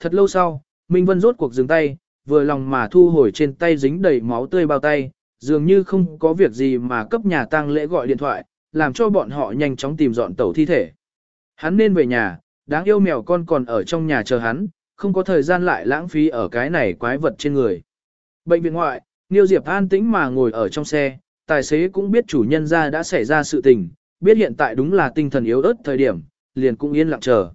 Thật lâu sau, Minh Vân rốt cuộc dừng tay, vừa lòng mà thu hồi trên tay dính đầy máu tươi bao tay, dường như không có việc gì mà cấp nhà tang lễ gọi điện thoại, làm cho bọn họ nhanh chóng tìm dọn tàu thi thể. Hắn nên về nhà, đáng yêu mèo con còn ở trong nhà chờ hắn, không có thời gian lại lãng phí ở cái này quái vật trên người. Bệnh viện ngoại, Niêu Diệp an tĩnh mà ngồi ở trong xe, tài xế cũng biết chủ nhân ra đã xảy ra sự tình, biết hiện tại đúng là tinh thần yếu ớt thời điểm, liền cũng yên lặng chờ.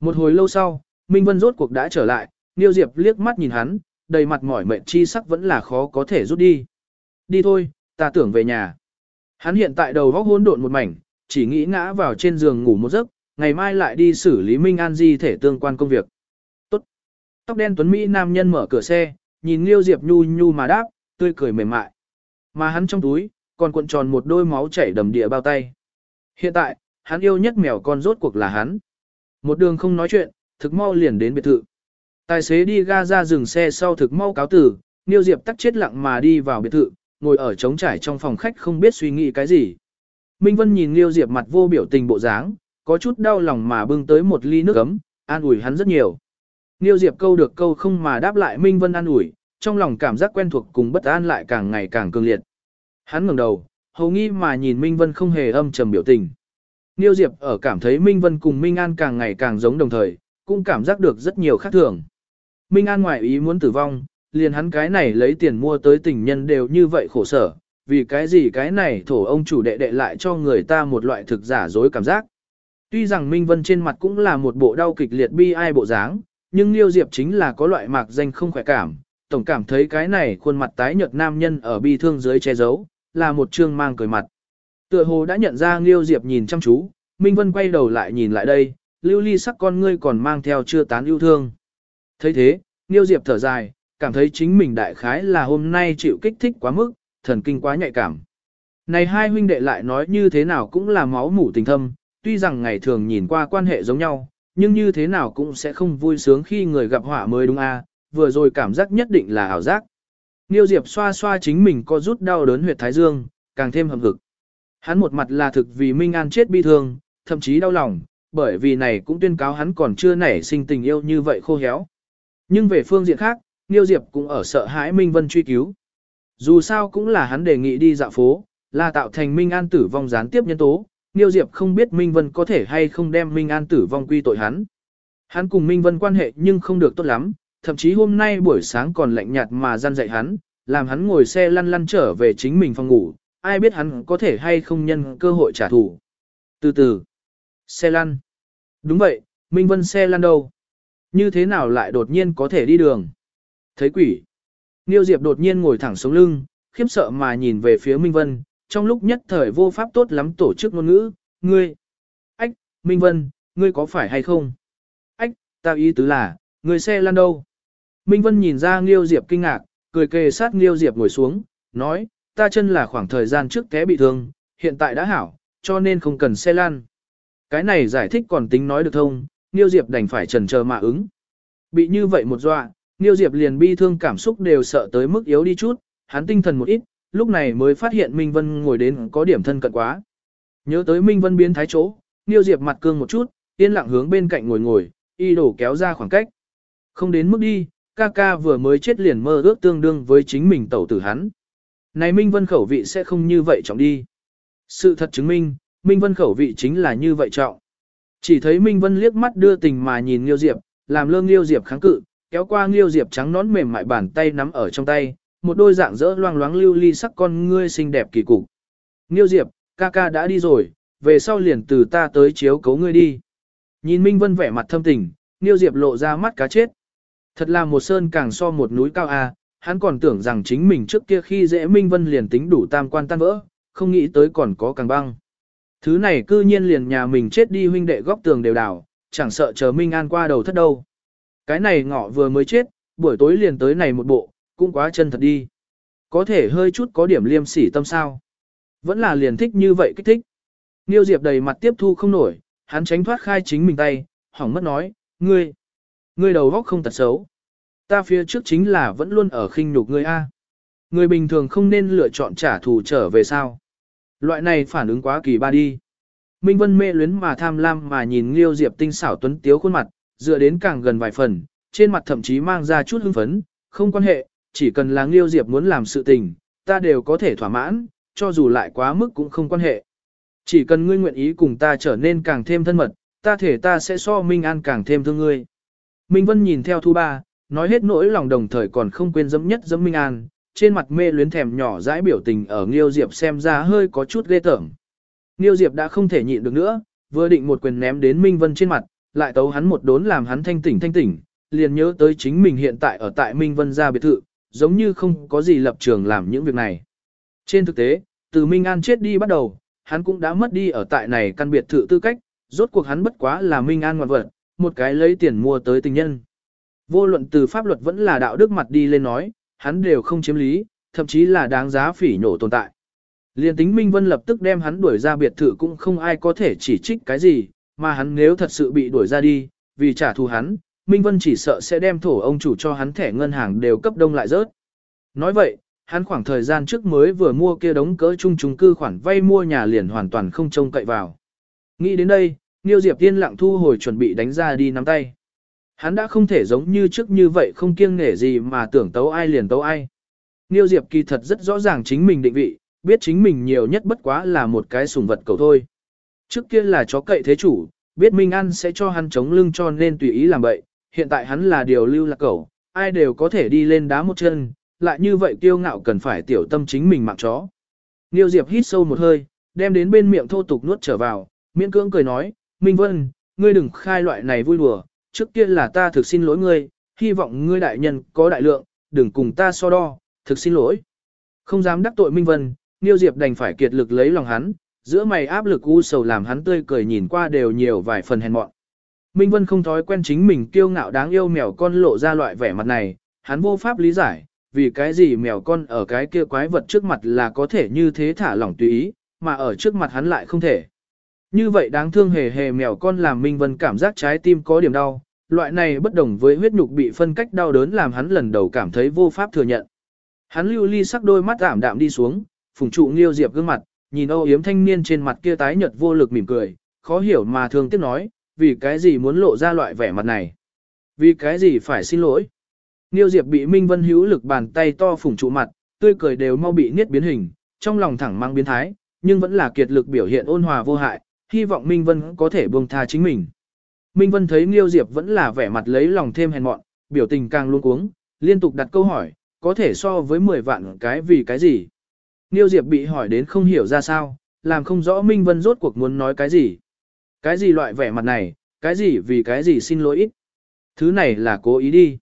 Một hồi lâu sau, Minh Vân rốt cuộc đã trở lại, Niêu Diệp liếc mắt nhìn hắn, đầy mặt mỏi mệt chi sắc vẫn là khó có thể rút đi. Đi thôi, ta tưởng về nhà. Hắn hiện tại đầu góc hỗn độn một mảnh, chỉ nghĩ ngã vào trên giường ngủ một giấc, ngày mai lại đi xử lý Minh An Di thể tương quan công việc. Tốt. Tóc đen tuấn Mỹ nam nhân mở cửa xe, nhìn Liêu Diệp nhu nhu mà đáp, tươi cười mềm mại. Mà hắn trong túi, còn cuộn tròn một đôi máu chảy đầm địa bao tay. Hiện tại, hắn yêu nhất mèo con rốt cuộc là hắn. Một đường không nói chuyện, thực mau liền đến biệt thự. Tài xế đi ga ra dừng xe sau thực mau cáo tử, Niêu Diệp tắt chết lặng mà đi vào biệt thự, ngồi ở trống trải trong phòng khách không biết suy nghĩ cái gì. Minh Vân nhìn Niêu Diệp mặt vô biểu tình bộ dáng, có chút đau lòng mà bưng tới một ly nước ấm, an ủi hắn rất nhiều. Niêu Diệp câu được câu không mà đáp lại Minh Vân an ủi, trong lòng cảm giác quen thuộc cùng bất an lại càng ngày càng cường liệt. Hắn ngẩng đầu, hầu nghi mà nhìn Minh Vân không hề âm trầm biểu tình. Niêu Diệp ở cảm thấy Minh Vân cùng Minh An càng ngày càng giống đồng thời, cũng cảm giác được rất nhiều khác thường. Minh An ngoại ý muốn tử vong, liền hắn cái này lấy tiền mua tới tình nhân đều như vậy khổ sở, vì cái gì cái này thổ ông chủ đệ đệ lại cho người ta một loại thực giả dối cảm giác. Tuy rằng Minh Vân trên mặt cũng là một bộ đau kịch liệt bi ai bộ dáng, nhưng Liêu Diệp chính là có loại mạc danh không khỏe cảm, tổng cảm thấy cái này khuôn mặt tái nhợt nam nhân ở bi thương dưới che giấu, là một trương mang cười mặt. Tựa hồ đã nhận ra Liêu Diệp nhìn chăm chú, Minh Vân quay đầu lại nhìn lại đây, lưu ly sắc con ngươi còn mang theo chưa tán yêu thương thấy thế, Niêu Diệp thở dài, cảm thấy chính mình đại khái là hôm nay chịu kích thích quá mức, thần kinh quá nhạy cảm. Này hai huynh đệ lại nói như thế nào cũng là máu mủ tình thâm, tuy rằng ngày thường nhìn qua quan hệ giống nhau, nhưng như thế nào cũng sẽ không vui sướng khi người gặp họa mới đúng a. vừa rồi cảm giác nhất định là ảo giác. Niêu Diệp xoa xoa chính mình có rút đau đớn huyệt thái dương, càng thêm hầm hực. Hắn một mặt là thực vì Minh An chết bi thương, thậm chí đau lòng, bởi vì này cũng tuyên cáo hắn còn chưa nảy sinh tình yêu như vậy khô héo. Nhưng về phương diện khác, Niêu Diệp cũng ở sợ hãi Minh Vân truy cứu. Dù sao cũng là hắn đề nghị đi dạo phố, là tạo thành Minh An tử vong gián tiếp nhân tố, Niêu Diệp không biết Minh Vân có thể hay không đem Minh An tử vong quy tội hắn. Hắn cùng Minh Vân quan hệ nhưng không được tốt lắm, thậm chí hôm nay buổi sáng còn lạnh nhạt mà gian dạy hắn, làm hắn ngồi xe lăn lăn trở về chính mình phòng ngủ, ai biết hắn có thể hay không nhân cơ hội trả thù. Từ từ, xe lăn. Đúng vậy, Minh Vân xe lăn đâu? Như thế nào lại đột nhiên có thể đi đường? Thấy quỷ. Niêu Diệp đột nhiên ngồi thẳng sống lưng, khiếp sợ mà nhìn về phía Minh Vân, trong lúc nhất thời vô pháp tốt lắm tổ chức ngôn ngữ, ngươi. Ách, Minh Vân, ngươi có phải hay không? Ách, ta ý tứ là, ngươi xe lăn đâu? Minh Vân nhìn ra Niêu Diệp kinh ngạc, cười kề sát Niêu Diệp ngồi xuống, nói, ta chân là khoảng thời gian trước té bị thương, hiện tại đã hảo, cho nên không cần xe lăn. Cái này giải thích còn tính nói được thông, Niêu Diệp đành phải trần chờ mà ứng. Bị như vậy một dọa, Niêu Diệp liền bi thương cảm xúc đều sợ tới mức yếu đi chút, hắn tinh thần một ít, lúc này mới phát hiện Minh Vân ngồi đến có điểm thân cận quá. Nhớ tới Minh Vân biến thái chỗ, Niêu Diệp mặt cương một chút, yên lặng hướng bên cạnh ngồi ngồi, y đổ kéo ra khoảng cách. Không đến mức đi, ca ca vừa mới chết liền mơ ước tương đương với chính mình tẩu tử hắn. Này Minh Vân khẩu vị sẽ không như vậy trọng đi. Sự thật chứng minh, Minh Vân khẩu vị chính là như vậy trọng. Chỉ thấy Minh Vân liếc mắt đưa tình mà nhìn Nghiêu Diệp, làm lương Nghiêu Diệp kháng cự, kéo qua Nghiêu Diệp trắng nón mềm mại bàn tay nắm ở trong tay, một đôi dạng dỡ loang loáng lưu ly sắc con ngươi xinh đẹp kỳ cục. Nghiêu Diệp, ca ca đã đi rồi, về sau liền từ ta tới chiếu cấu ngươi đi. Nhìn Minh Vân vẻ mặt thâm tình, Nghiêu Diệp lộ ra mắt cá chết. Thật là một sơn càng so một núi cao a, hắn còn tưởng rằng chính mình trước kia khi dễ Minh Vân liền tính đủ tam quan tan vỡ, không nghĩ tới còn có càng băng. Thứ này cư nhiên liền nhà mình chết đi huynh đệ góc tường đều đảo, chẳng sợ chờ Minh An qua đầu thất đâu. Cái này ngọ vừa mới chết, buổi tối liền tới này một bộ, cũng quá chân thật đi. Có thể hơi chút có điểm liêm sỉ tâm sao. Vẫn là liền thích như vậy kích thích. Niêu Diệp đầy mặt tiếp thu không nổi, hắn tránh thoát khai chính mình tay, hỏng mất nói, ngươi, ngươi đầu góc không tật xấu. Ta phía trước chính là vẫn luôn ở khinh nhục ngươi A. Người bình thường không nên lựa chọn trả thù trở về sao. Loại này phản ứng quá kỳ ba đi. Minh Vân mê luyến mà tham lam mà nhìn Liêu Diệp tinh xảo tuấn tiếu khuôn mặt, dựa đến càng gần vài phần, trên mặt thậm chí mang ra chút hưng phấn, không quan hệ, chỉ cần là Nghiêu Diệp muốn làm sự tình, ta đều có thể thỏa mãn, cho dù lại quá mức cũng không quan hệ. Chỉ cần ngươi nguyện ý cùng ta trở nên càng thêm thân mật, ta thể ta sẽ so Minh An càng thêm thương ngươi. Minh Vân nhìn theo Thu Ba, nói hết nỗi lòng đồng thời còn không quên dẫm nhất dẫm Minh An, trên mặt mê luyến thèm nhỏ dãi biểu tình ở Nghiêu Diệp xem ra hơi có chút ghê tởm. Nghiêu Diệp đã không thể nhịn được nữa, vừa định một quyền ném đến Minh Vân trên mặt, lại tấu hắn một đốn làm hắn thanh tỉnh thanh tỉnh, liền nhớ tới chính mình hiện tại ở tại Minh Vân gia biệt thự, giống như không có gì lập trường làm những việc này. Trên thực tế, từ Minh An chết đi bắt đầu, hắn cũng đã mất đi ở tại này căn biệt thự tư cách, rốt cuộc hắn bất quá là Minh An ngoạn vật, một cái lấy tiền mua tới tình nhân. Vô luận từ pháp luật vẫn là đạo đức mặt đi lên nói, hắn đều không chiếm lý, thậm chí là đáng giá phỉ nhổ tồn tại. Liên tính Minh Vân lập tức đem hắn đuổi ra biệt thự cũng không ai có thể chỉ trích cái gì, mà hắn nếu thật sự bị đuổi ra đi, vì trả thù hắn, Minh Vân chỉ sợ sẽ đem thổ ông chủ cho hắn thẻ ngân hàng đều cấp đông lại rớt. Nói vậy, hắn khoảng thời gian trước mới vừa mua kia đống cỡ chung chung cư khoản vay mua nhà liền hoàn toàn không trông cậy vào. Nghĩ đến đây, Niêu Diệp Tiên lặng thu hồi chuẩn bị đánh ra đi nắm tay. Hắn đã không thể giống như trước như vậy không kiêng nể gì mà tưởng tấu ai liền tấu ai. Niêu Diệp kỳ thật rất rõ ràng chính mình định vị, biết chính mình nhiều nhất bất quá là một cái sùng vật cầu thôi. Trước kia là chó cậy thế chủ, biết Minh An sẽ cho hắn chống lưng cho nên tùy ý làm vậy, hiện tại hắn là điều lưu lạc cầu, ai đều có thể đi lên đá một chân, lại như vậy kiêu ngạo cần phải tiểu tâm chính mình mạng chó. Niêu Diệp hít sâu một hơi, đem đến bên miệng thô tục nuốt trở vào, miễn cưỡng cười nói, Minh Vân, ngươi đừng khai loại này vui đùa, trước kia là ta thực xin lỗi ngươi, hy vọng ngươi đại nhân có đại lượng, đừng cùng ta so đo, thực xin lỗi. Không dám đắc tội Minh Vân, Niêu Diệp đành phải kiệt lực lấy lòng hắn, giữa mày áp lực u sầu làm hắn tươi cười nhìn qua đều nhiều vài phần hèn mọn. Minh Vân không thói quen chính mình kiêu ngạo đáng yêu mèo con lộ ra loại vẻ mặt này, hắn vô pháp lý giải, vì cái gì mèo con ở cái kia quái vật trước mặt là có thể như thế thả lỏng tùy ý, mà ở trước mặt hắn lại không thể. Như vậy đáng thương hề hề mèo con làm Minh Vân cảm giác trái tim có điểm đau, loại này bất đồng với huyết nhục bị phân cách đau đớn làm hắn lần đầu cảm thấy vô pháp thừa nhận. Hắn lưu ly sắc đôi mắt ảm đạm đi xuống, phùng trụ Nghiêu Diệp gương mặt, nhìn Âu yếm thanh niên trên mặt kia tái nhợt vô lực mỉm cười, khó hiểu mà thường tiếc nói, vì cái gì muốn lộ ra loại vẻ mặt này? Vì cái gì phải xin lỗi? Nghiêu Diệp bị Minh Vân hữu lực bàn tay to phủng trụ mặt, tươi cười đều mau bị niết biến hình, trong lòng thẳng mang biến thái, nhưng vẫn là kiệt lực biểu hiện ôn hòa vô hại, hy vọng Minh Vân có thể buông tha chính mình. Minh Vân thấy Nghiêu Diệp vẫn là vẻ mặt lấy lòng thêm hèn mọn, biểu tình càng luôn cuống, liên tục đặt câu hỏi, có thể so với 10 vạn cái vì cái gì? Nghiêu Diệp bị hỏi đến không hiểu ra sao, làm không rõ Minh Vân rốt cuộc muốn nói cái gì. Cái gì loại vẻ mặt này, cái gì vì cái gì xin lỗi ít. Thứ này là cố ý đi.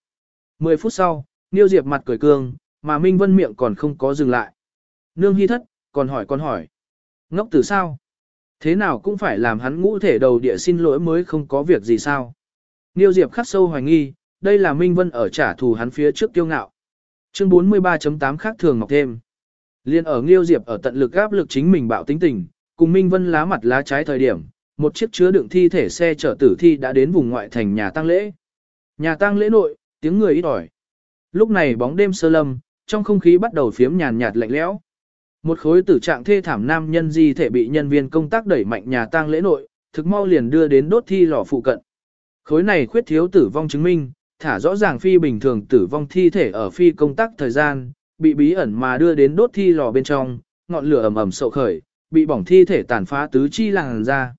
10 phút sau, Niêu Diệp mặt cười cương, mà Minh Vân miệng còn không có dừng lại. Nương hy thất, còn hỏi còn hỏi. Ngốc tử sao? Thế nào cũng phải làm hắn ngũ thể đầu địa xin lỗi mới không có việc gì sao? Niêu Diệp khắc sâu hoài nghi, đây là Minh Vân ở trả thù hắn phía trước kiêu ngạo. Chương 43.8 khác thường ngọc thêm. Liên ở Niêu Diệp ở tận lực áp lực chính mình bạo tính tình, cùng Minh Vân lá mặt lá trái thời điểm, một chiếc chứa đựng thi thể xe chở tử thi đã đến vùng ngoại thành nhà tang lễ. Nhà tang lễ nội, tiếng người ít ỏi. Lúc này bóng đêm sơ lâm, trong không khí bắt đầu phiếm nhàn nhạt lạnh lẽo. Một khối tử trạng thê thảm nam nhân di thể bị nhân viên công tác đẩy mạnh nhà tang lễ nội, thực mau liền đưa đến đốt thi lò phụ cận. Khối này khuyết thiếu tử vong chứng minh, thả rõ ràng phi bình thường tử vong thi thể ở phi công tác thời gian, bị bí ẩn mà đưa đến đốt thi lò bên trong, ngọn lửa ầm ầm sậu khởi, bị bỏng thi thể tàn phá tứ chi làng ra.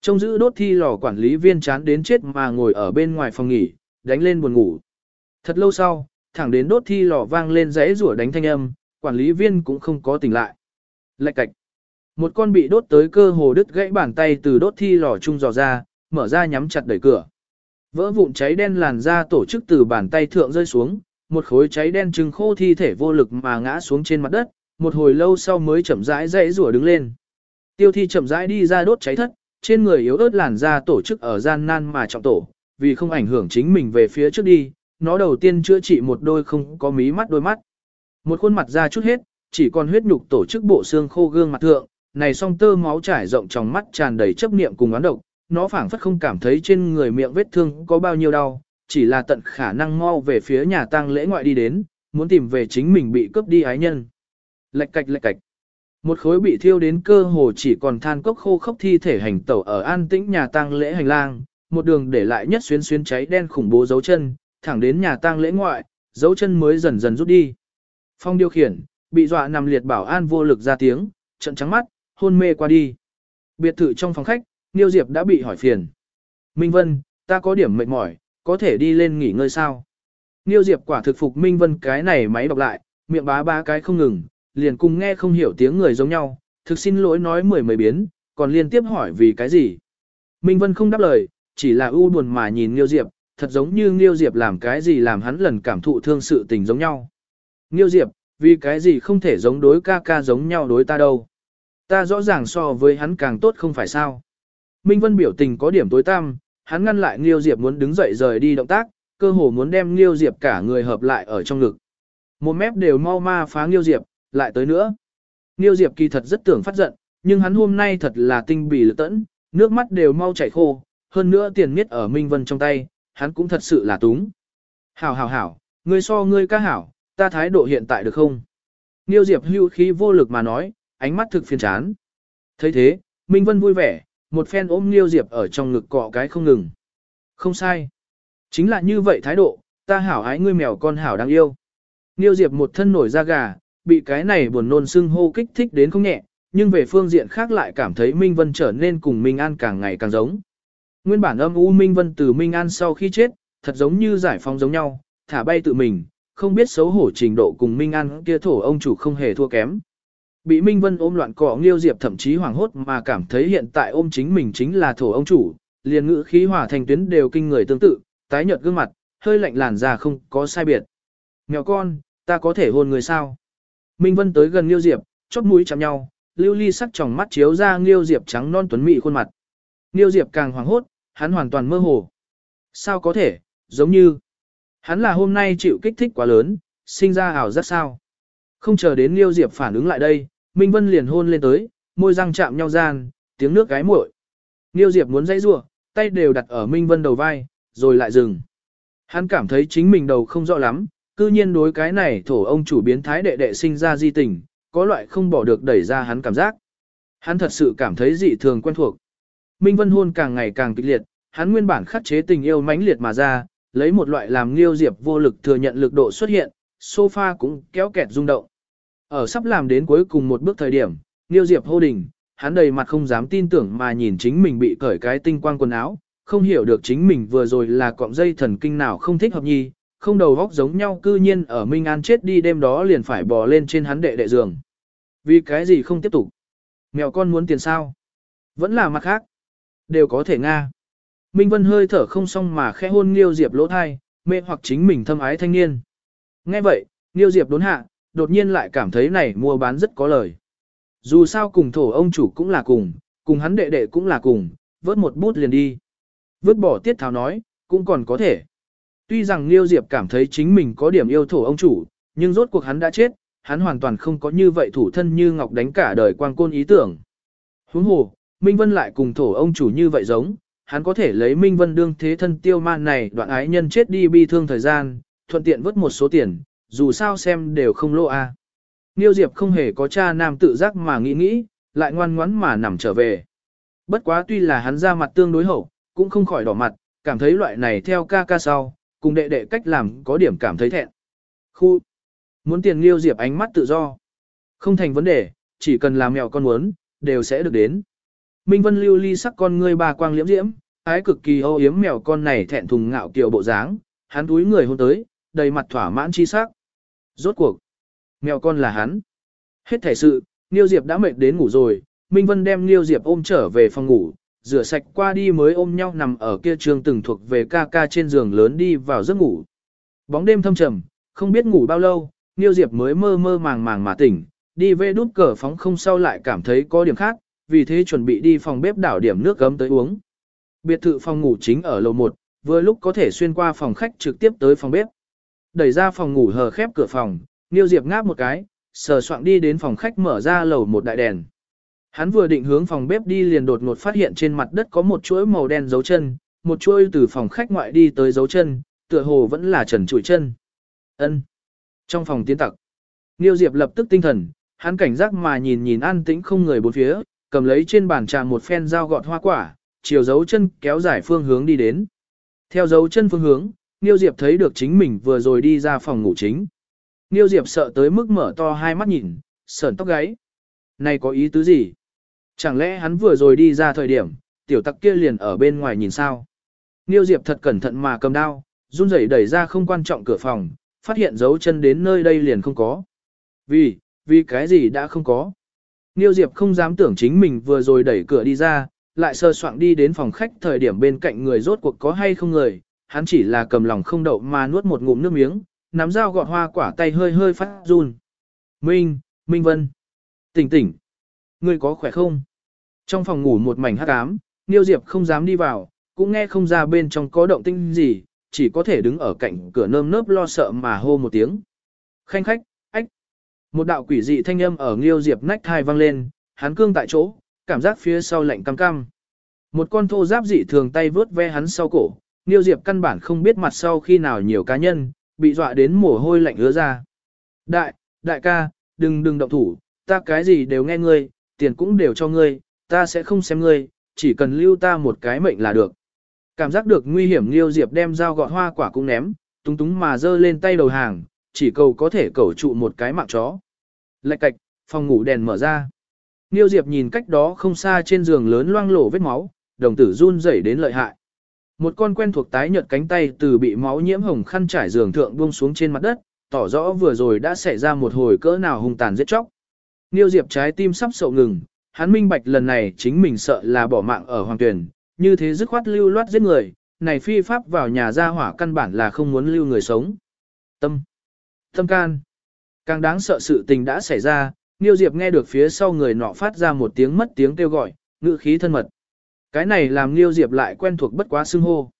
Trong giữ đốt thi lò quản lý viên chán đến chết mà ngồi ở bên ngoài phòng nghỉ, đánh lên buồn ngủ. Thật lâu sau, thẳng đến đốt thi lò vang lên rẽ rủa đánh thanh âm, quản lý viên cũng không có tỉnh lại. Lạch cạch. Một con bị đốt tới cơ hồ đứt gãy bàn tay từ đốt thi lò chung dò ra, mở ra nhắm chặt đẩy cửa. Vỡ vụn cháy đen làn ra tổ chức từ bàn tay thượng rơi xuống, một khối cháy đen trừng khô thi thể vô lực mà ngã xuống trên mặt đất, một hồi lâu sau mới chậm rãi dãy rủa đứng lên. Tiêu thi chậm rãi đi ra đốt cháy thất, trên người yếu ớt làn da tổ chức ở gian nan mà trọng tổ, vì không ảnh hưởng chính mình về phía trước đi, nó đầu tiên chữa trị một đôi không có mí mắt đôi mắt. Một khuôn mặt ra chút hết, chỉ còn huyết nhục tổ chức bộ xương khô gương mặt thượng, này song tơ máu trải rộng trong mắt tràn đầy chấp niệm cùng oán độc, nó phảng phất không cảm thấy trên người miệng vết thương có bao nhiêu đau, chỉ là tận khả năng mau về phía nhà tang lễ ngoại đi đến, muốn tìm về chính mình bị cướp đi ái nhân. Lệch cạch lệch cạch. Một khối bị thiêu đến cơ hồ chỉ còn than cốc khô khốc thi thể hành tẩu ở an tĩnh nhà tang lễ hành lang, một đường để lại nhất xuyến xuyến cháy đen khủng bố dấu chân, thẳng đến nhà tang lễ ngoại, dấu chân mới dần dần rút đi. Phong điều khiển, bị dọa nằm liệt bảo an vô lực ra tiếng, trận trắng mắt, hôn mê qua đi. Biệt thự trong phòng khách, Niêu Diệp đã bị hỏi phiền. Minh Vân, ta có điểm mệt mỏi, có thể đi lên nghỉ ngơi sao? Niêu Diệp quả thực phục Minh Vân cái này máy đọc lại, miệng bá ba cái không ngừng, liền cùng nghe không hiểu tiếng người giống nhau, thực xin lỗi nói mười mười biến, còn liên tiếp hỏi vì cái gì. Minh Vân không đáp lời, chỉ là u buồn mà nhìn Niêu Diệp, thật giống như Niêu Diệp làm cái gì làm hắn lần cảm thụ thương sự tình giống nhau. Nghiêu Diệp, vì cái gì không thể giống đối ca ca giống nhau đối ta đâu. Ta rõ ràng so với hắn càng tốt không phải sao. Minh Vân biểu tình có điểm tối tăm, hắn ngăn lại Nghiêu Diệp muốn đứng dậy rời đi động tác, cơ hồ muốn đem Nghiêu Diệp cả người hợp lại ở trong ngực. Một mép đều mau ma phá Nghiêu Diệp, lại tới nữa. Nghiêu Diệp kỳ thật rất tưởng phát giận, nhưng hắn hôm nay thật là tinh bì lực tẫn, nước mắt đều mau chảy khô, hơn nữa tiền miết ở Minh Vân trong tay, hắn cũng thật sự là túng. Hảo hảo hảo, ngươi so ngươi ca hảo, ta thái độ hiện tại được không? Niêu Diệp hưu khí vô lực mà nói, ánh mắt thực phiền chán. thấy thế, Minh Vân vui vẻ, một phen ôm Niêu Diệp ở trong ngực cọ cái không ngừng. Không sai. Chính là như vậy thái độ, ta hảo ái ngươi mèo con hảo đáng yêu. Niêu Diệp một thân nổi da gà, bị cái này buồn nôn sưng hô kích thích đến không nhẹ, nhưng về phương diện khác lại cảm thấy Minh Vân trở nên cùng Minh An càng ngày càng giống. Nguyên bản âm u Minh Vân từ Minh An sau khi chết, thật giống như giải phóng giống nhau, thả bay tự mình, không biết xấu hổ trình độ cùng Minh An kia thổ ông chủ không hề thua kém. Bị Minh Vân ôm loạn cọ Nghiêu Diệp thậm chí hoảng hốt mà cảm thấy hiện tại ôm chính mình chính là thổ ông chủ, liền ngữ khí hỏa thành tuyến đều kinh người tương tự, tái nhợt gương mặt, hơi lạnh làn da không có sai biệt. Mèo con, ta có thể hôn người sao? Minh Vân tới gần Nghiêu Diệp, chót mũi chạm nhau, lưu ly sắc tròng mắt chiếu ra Nghiêu Diệp trắng non tuấn mỹ khuôn mặt. Nghiêu Diệp càng hoảng hốt, hắn hoàn toàn mơ hồ. Sao có thể, giống như, hắn là hôm nay chịu kích thích quá lớn, sinh ra ảo giác sao. Không chờ đến Liêu Diệp phản ứng lại đây, Minh Vân liền hôn lên tới, môi răng chạm nhau gian, tiếng nước gái muội. Liêu Diệp muốn dãy rủa, tay đều đặt ở Minh Vân đầu vai, rồi lại dừng. Hắn cảm thấy chính mình đầu không rõ lắm, cư nhiên đối cái này thổ ông chủ biến thái đệ đệ sinh ra di tình, có loại không bỏ được đẩy ra hắn cảm giác. Hắn thật sự cảm thấy dị thường quen thuộc. Minh Vân hôn càng ngày càng kịch liệt, hắn nguyên bản khắc chế tình yêu mãnh liệt mà ra, lấy một loại làm Liêu Diệp vô lực thừa nhận lực độ xuất hiện, sofa cũng kéo kẹt rung động. Ở sắp làm đến cuối cùng một bước thời điểm, Liêu Diệp hô đình, hắn đầy mặt không dám tin tưởng mà nhìn chính mình bị cởi cái tinh quang quần áo, không hiểu được chính mình vừa rồi là cọng dây thần kinh nào không thích hợp nhi, không đầu vóc giống nhau cư nhiên ở Minh An chết đi đêm đó liền phải bò lên trên hắn đệ đệ giường. Vì cái gì không tiếp tục? Mèo con muốn tiền sao? Vẫn là mặt khác. Đều có thể nga. Minh Vân hơi thở không xong mà khẽ hôn Liêu Diệp lỗ thai, mê hoặc chính mình thâm ái thanh niên. Nghe vậy, Liêu Diệp đốn hạ, đột nhiên lại cảm thấy này mua bán rất có lời. Dù sao cùng thổ ông chủ cũng là cùng, cùng hắn đệ đệ cũng là cùng, vớt một bút liền đi. Vớt bỏ tiết tháo nói, cũng còn có thể. Tuy rằng Liêu Diệp cảm thấy chính mình có điểm yêu thổ ông chủ, nhưng rốt cuộc hắn đã chết, hắn hoàn toàn không có như vậy thủ thân như ngọc đánh cả đời quang côn ý tưởng. Huống hồ, Minh Vân lại cùng thổ ông chủ như vậy giống, hắn có thể lấy Minh Vân đương thế thân tiêu man này đoạn ái nhân chết đi bi thương thời gian, thuận tiện vớt một số tiền, dù sao xem đều không lỗ a. À. Niêu Diệp không hề có cha nam tự giác mà nghĩ nghĩ, lại ngoan ngoãn mà nằm trở về. Bất quá tuy là hắn ra mặt tương đối hậu, cũng không khỏi đỏ mặt, cảm thấy loại này theo ca ca sau, cùng đệ đệ cách làm có điểm cảm thấy thẹn. Khu, muốn tiền Niêu Diệp ánh mắt tự do. Không thành vấn đề, chỉ cần làm mèo con muốn, đều sẽ được đến. Minh Vân lưu ly sắc con ngươi ba quang liễm diễm, ái cực kỳ ô yếm mèo con này thẹn thùng ngạo kiều bộ dáng, hắn túi người hôn tới, đầy mặt thỏa mãn chi sắc. Rốt cuộc, mèo con là hắn. Hết thể sự, Niêu Diệp đã mệt đến ngủ rồi, Minh Vân đem Niêu Diệp ôm trở về phòng ngủ, rửa sạch qua đi mới ôm nhau nằm ở kia trường từng thuộc về ca ca trên giường lớn đi vào giấc ngủ. Bóng đêm thâm trầm, không biết ngủ bao lâu, Niêu Diệp mới mơ mơ màng màng mà tỉnh, đi về đút cờ phóng không sau lại cảm thấy có điểm khác, vì thế chuẩn bị đi phòng bếp đảo điểm nước gấm tới uống. Biệt thự phòng ngủ chính ở lầu 1, vừa lúc có thể xuyên qua phòng khách trực tiếp tới phòng bếp. Đẩy ra phòng ngủ hờ khép cửa phòng, Niêu Diệp ngáp một cái, sờ soạng đi đến phòng khách mở ra lầu một đại đèn. Hắn vừa định hướng phòng bếp đi liền đột ngột phát hiện trên mặt đất có một chuỗi màu đen dấu chân, một chuỗi từ phòng khách ngoại đi tới dấu chân, tựa hồ vẫn là trần trụi chân. Ân. Trong phòng tiến tặc, Niêu Diệp lập tức tinh thần, hắn cảnh giác mà nhìn nhìn an tĩnh không người bốn phía, cầm lấy trên bàn trà một phen dao gọt hoa quả, chiều dấu chân kéo dài phương hướng đi đến. Theo dấu chân phương hướng, Niêu Diệp thấy được chính mình vừa rồi đi ra phòng ngủ chính. Niêu Diệp sợ tới mức mở to hai mắt nhìn, sờn tóc gáy. Này có ý tứ gì? Chẳng lẽ hắn vừa rồi đi ra thời điểm, tiểu tặc kia liền ở bên ngoài nhìn sao? Niêu Diệp thật cẩn thận mà cầm đao, run rẩy đẩy ra không quan trọng cửa phòng, phát hiện dấu chân đến nơi đây liền không có. Vì, vì cái gì đã không có? Niêu Diệp không dám tưởng chính mình vừa rồi đẩy cửa đi ra, lại sơ soạn đi đến phòng khách thời điểm bên cạnh người rốt cuộc có hay không người, hắn chỉ là cầm lòng không đậu mà nuốt một ngụm nước miếng, nắm dao gọt hoa quả tay hơi hơi phát run. Minh, Minh Vân, tỉnh tỉnh, ngươi có khỏe không? Trong phòng ngủ một mảnh hắc ám, Niêu Diệp không dám đi vào, cũng nghe không ra bên trong có động tĩnh gì, chỉ có thể đứng ở cạnh cửa nơm nớp lo sợ mà hô một tiếng. Khanh khách. Một đạo quỷ dị thanh âm ở Nghiêu Diệp nách thai vang lên, hắn cương tại chỗ, cảm giác phía sau lạnh cam cam. Một con thô giáp dị thường tay vướt ve hắn sau cổ, Nghiêu Diệp căn bản không biết mặt sau khi nào nhiều cá nhân, bị dọa đến mồ hôi lạnh ứa ra. Đại, đại ca, đừng đừng động thủ, ta cái gì đều nghe ngươi, tiền cũng đều cho ngươi, ta sẽ không xem ngươi, chỉ cần lưu ta một cái mệnh là được. Cảm giác được nguy hiểm Liêu Diệp đem dao gọt hoa quả cũng ném, túng túng mà dơ lên tay đầu hàng, chỉ cầu có thể cầu trụ một cái mạng chó. Lạch cạch, phòng ngủ đèn mở ra. Nghiêu Diệp nhìn cách đó không xa trên giường lớn loang lổ vết máu, đồng tử run rẩy đến lợi hại. Một con quen thuộc tái nhợt cánh tay từ bị máu nhiễm hồng khăn trải giường thượng buông xuống trên mặt đất, tỏ rõ vừa rồi đã xảy ra một hồi cỡ nào hung tàn giết chóc. Niêu Diệp trái tim sắp sậu ngừng, hắn minh bạch lần này chính mình sợ là bỏ mạng ở hoàng tuyển, như thế dứt khoát lưu loát giết người, này phi pháp vào nhà ra hỏa căn bản là không muốn lưu người sống. Tâm. Tâm can. Càng đáng sợ sự tình đã xảy ra, Niêu Diệp nghe được phía sau người nọ phát ra một tiếng mất tiếng kêu gọi, ngữ khí thân mật. Cái này làm Niêu Diệp lại quen thuộc bất quá xưng hô.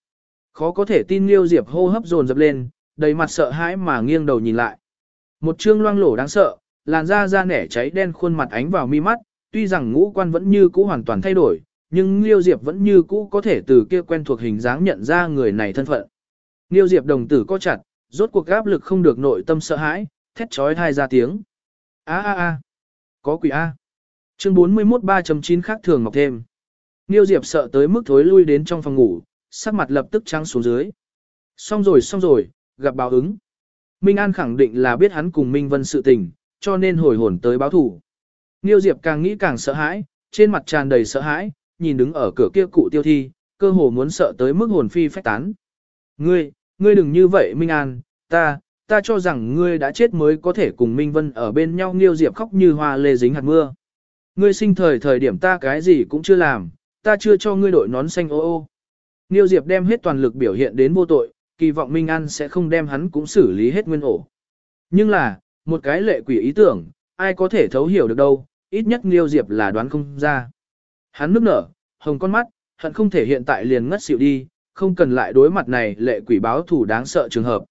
Khó có thể tin Niêu Diệp hô hấp dồn dập lên, đầy mặt sợ hãi mà nghiêng đầu nhìn lại. Một trương loang lổ đáng sợ, làn da da nẻ cháy đen khuôn mặt ánh vào mi mắt, tuy rằng ngũ quan vẫn như cũ hoàn toàn thay đổi, nhưng Liêu Diệp vẫn như cũ có thể từ kia quen thuộc hình dáng nhận ra người này thân phận. Liêu Diệp đồng tử co chặt, rốt cuộc áp lực không được nội tâm sợ hãi, thét trói thai ra tiếng. A a a, có quỷ A. Chương 41 3.9 khác thường ngọc thêm. Niêu Diệp sợ tới mức thối lui đến trong phòng ngủ, sắc mặt lập tức trắng xuống dưới. Xong rồi xong rồi, gặp báo ứng. Minh An khẳng định là biết hắn cùng Minh Vân sự tình, cho nên hồi hồn tới báo thủ. Niêu Diệp càng nghĩ càng sợ hãi, trên mặt tràn đầy sợ hãi, nhìn đứng ở cửa kia cụ tiêu thi, cơ hồ muốn sợ tới mức hồn phi phách tán. Ngươi, ngươi đừng như vậy Minh An, ta, ta cho rằng ngươi đã chết mới có thể cùng Minh Vân ở bên nhau Nghiêu Diệp khóc như hoa lê dính hạt mưa. Ngươi sinh thời thời điểm ta cái gì cũng chưa làm, ta chưa cho ngươi đội nón xanh ô ô. Nghiêu Diệp đem hết toàn lực biểu hiện đến vô tội, kỳ vọng Minh An sẽ không đem hắn cũng xử lý hết nguyên ổ. Nhưng là, một cái lệ quỷ ý tưởng, ai có thể thấu hiểu được đâu, ít nhất Nghiêu Diệp là đoán không ra. Hắn nước nở, hồng con mắt, hận không thể hiện tại liền ngất xỉu đi, không cần lại đối mặt này lệ quỷ báo thủ đáng sợ trường hợp.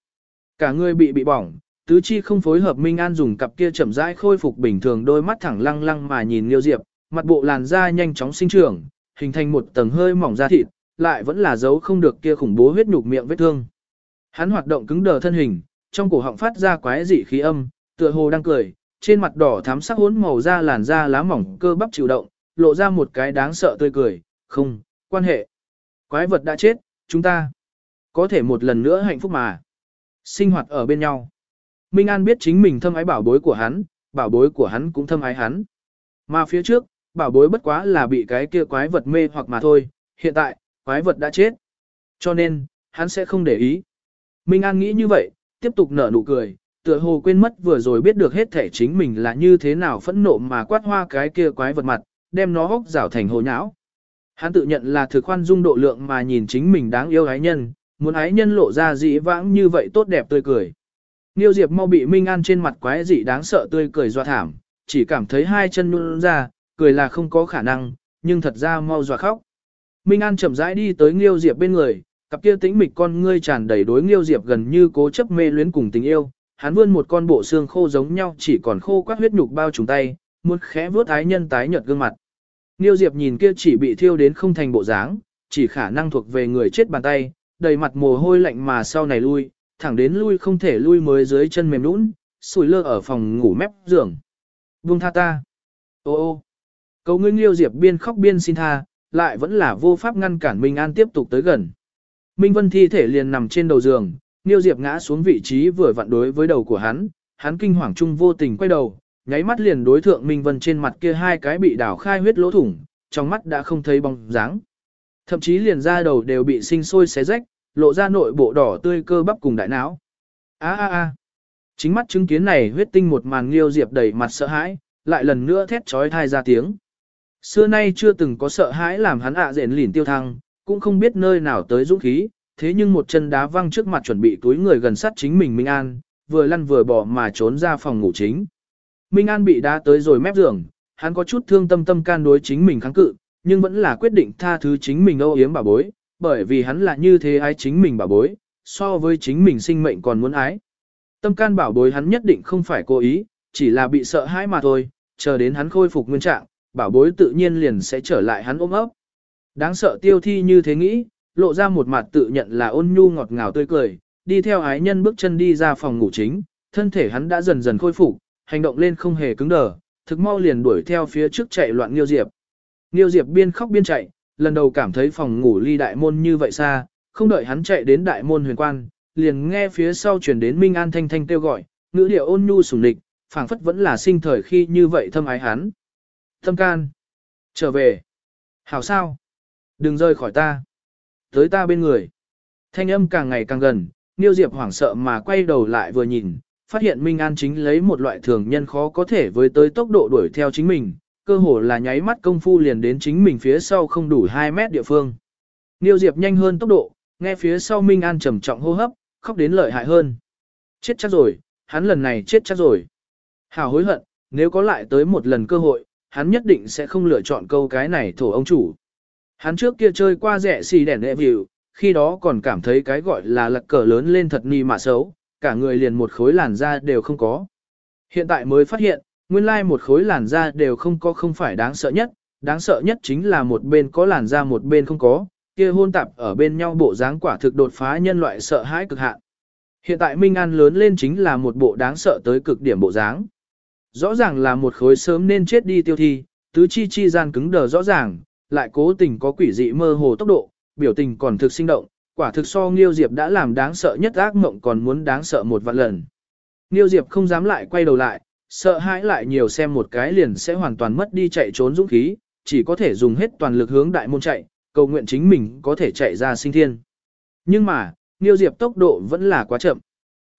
Cả người bị bị bỏng, tứ chi không phối hợp Minh An dùng cặp kia chậm rãi khôi phục bình thường đôi mắt thẳng lăng lăng mà nhìn liêu Diệp, mặt bộ làn da nhanh chóng sinh trưởng, hình thành một tầng hơi mỏng da thịt, lại vẫn là dấu không được kia khủng bố huyết nhục miệng vết thương. Hắn hoạt động cứng đờ thân hình, trong cổ họng phát ra quái dị khí âm, tựa hồ đang cười, trên mặt đỏ thắm sắc hỗn màu da làn da lá mỏng cơ bắp chịu động, lộ ra một cái đáng sợ tươi cười, không, quan hệ. Quái vật đã chết, chúng ta có thể một lần nữa hạnh phúc mà. Sinh hoạt ở bên nhau. Minh An biết chính mình thâm ái bảo bối của hắn, bảo bối của hắn cũng thâm ái hắn. Mà phía trước, bảo bối bất quá là bị cái kia quái vật mê hoặc mà thôi, hiện tại, quái vật đã chết. Cho nên, hắn sẽ không để ý. Minh An nghĩ như vậy, tiếp tục nở nụ cười, tựa hồ quên mất vừa rồi biết được hết thể chính mình là như thế nào phẫn nộ mà quát hoa cái kia quái vật mặt, đem nó hốc rảo thành hồ nhão. Hắn tự nhận là thực khoan dung độ lượng mà nhìn chính mình đáng yêu ái nhân, muốn ái nhân lộ ra dị vãng như vậy tốt đẹp tươi cười. Niêu Diệp mau bị Minh An trên mặt quái dị đáng sợ tươi cười dọa thảm, chỉ cảm thấy hai chân nhún ra, cười là không có khả năng, nhưng thật ra mau dọa khóc. Minh An chậm rãi đi tới Niêu Diệp bên người, cặp kia tĩnh mịch con ngươi tràn đầy đối Niêu Diệp gần như cố chấp mê luyến cùng tình yêu, hắn vươn một con bộ xương khô giống nhau chỉ còn khô quát huyết nhục bao trùm tay, muốn khẽ vuốt ái nhân tái nhợt gương mặt. Niêu Diệp nhìn kia chỉ bị thiêu đến không thành bộ dáng, chỉ khả năng thuộc về người chết bàn tay, đầy mặt mồ hôi lạnh mà sau này lui, thẳng đến lui không thể lui mới dưới chân mềm nũng, sủi lơ ở phòng ngủ mép giường. Buông tha ta. Ô ô. Cầu ngươi Niêu Diệp biên khóc biên xin tha, lại vẫn là vô pháp ngăn cản Minh An tiếp tục tới gần. Minh Vân thi thể liền nằm trên đầu giường, Niêu Diệp ngã xuống vị trí vừa vặn đối với đầu của hắn, hắn kinh hoàng chung vô tình quay đầu, nháy mắt liền đối thượng Minh Vân trên mặt kia hai cái bị đảo khai huyết lỗ thủng, trong mắt đã không thấy bóng dáng. Thậm chí liền da đầu đều bị sinh sôi xé rách, lộ ra nội bộ đỏ tươi cơ bắp cùng đại não. A a a. Chính mắt chứng kiến này huyết tinh một màn Liêu Diệp đầy mặt sợ hãi, lại lần nữa thét trói thai ra tiếng. Xưa nay chưa từng có sợ hãi làm hắn ạ à rền lỉn tiêu thăng, cũng không biết nơi nào tới dũng khí, thế nhưng một chân đá văng trước mặt chuẩn bị túi người gần sát chính mình Minh An, vừa lăn vừa bỏ mà trốn ra phòng ngủ chính. Minh An bị đá tới rồi mép giường, hắn có chút thương tâm tâm can đối chính mình kháng cự, nhưng vẫn là quyết định tha thứ chính mình âu yếm bà bối, bởi vì hắn là như thế ái chính mình bà bối, so với chính mình sinh mệnh còn muốn ái. Tâm can bảo bối hắn nhất định không phải cố ý, chỉ là bị sợ hãi mà thôi, chờ đến hắn khôi phục nguyên trạng, bảo bối tự nhiên liền sẽ trở lại hắn ôm ấp. Đáng sợ tiêu thi như thế nghĩ, lộ ra một mặt tự nhận là ôn nhu ngọt ngào tươi cười, đi theo ái nhân bước chân đi ra phòng ngủ chính, thân thể hắn đã dần dần khôi phục, hành động lên không hề cứng đờ, thực mau liền đuổi theo phía trước chạy loạn Nghiêu Diệp. Nghiêu Diệp biên khóc biên chạy, lần đầu cảm thấy phòng ngủ ly đại môn như vậy xa, không đợi hắn chạy đến đại môn huyền quan, liền nghe phía sau chuyển đến Minh An thanh thanh kêu gọi, ngữ điệu ôn nhu sủng địch, phảng phất vẫn là sinh thời khi như vậy thâm ái hắn. Thâm can, trở về. Hảo sao? Đừng rơi khỏi ta. Tới ta bên người. Thanh âm càng ngày càng gần, Niêu Diệp hoảng sợ mà quay đầu lại vừa nhìn, phát hiện Minh An chính lấy một loại thường nhân khó có thể với tới tốc độ đuổi theo chính mình, cơ hồ là nháy mắt công phu liền đến chính mình phía sau không đủ 2 mét địa phương. Niêu Diệp nhanh hơn tốc độ, nghe phía sau Minh An trầm trọng hô hấp, khóc đến lợi hại hơn. Chết chắc rồi, hắn lần này chết chắc rồi. Hảo hối hận, nếu có lại tới một lần cơ hội, hắn nhất định sẽ không lựa chọn câu cái này thổ ông chủ. Hắn trước kia chơi qua rẻ xì đèn đệ vịu, khi đó còn cảm thấy cái gọi là lật cờ lớn lên thật ni mà xấu, cả người liền một khối làn da đều không có. Hiện tại mới phát hiện, nguyên lai một khối làn da đều không có không phải đáng sợ nhất, đáng sợ nhất chính là một bên có làn da một bên không có, kia hôn tạp ở bên nhau bộ dáng quả thực đột phá nhân loại sợ hãi cực hạn. Hiện tại Minh An lớn lên chính là một bộ đáng sợ tới cực điểm bộ dáng. Rõ ràng là một khối sớm nên chết đi tiêu thi, tứ chi chi gian cứng đờ rõ ràng, lại cố tình có quỷ dị mơ hồ tốc độ, biểu tình còn thực sinh động, quả thực so Nghiêu Diệp đã làm đáng sợ nhất ác mộng còn muốn đáng sợ một vạn lần. Nghiêu Diệp không dám lại quay đầu lại, sợ hãi lại nhiều xem một cái liền sẽ hoàn toàn mất đi chạy trốn dũng khí, chỉ có thể dùng hết toàn lực hướng đại môn chạy, cầu nguyện chính mình có thể chạy ra sinh thiên. Nhưng mà, Nghiêu Diệp tốc độ vẫn là quá chậm.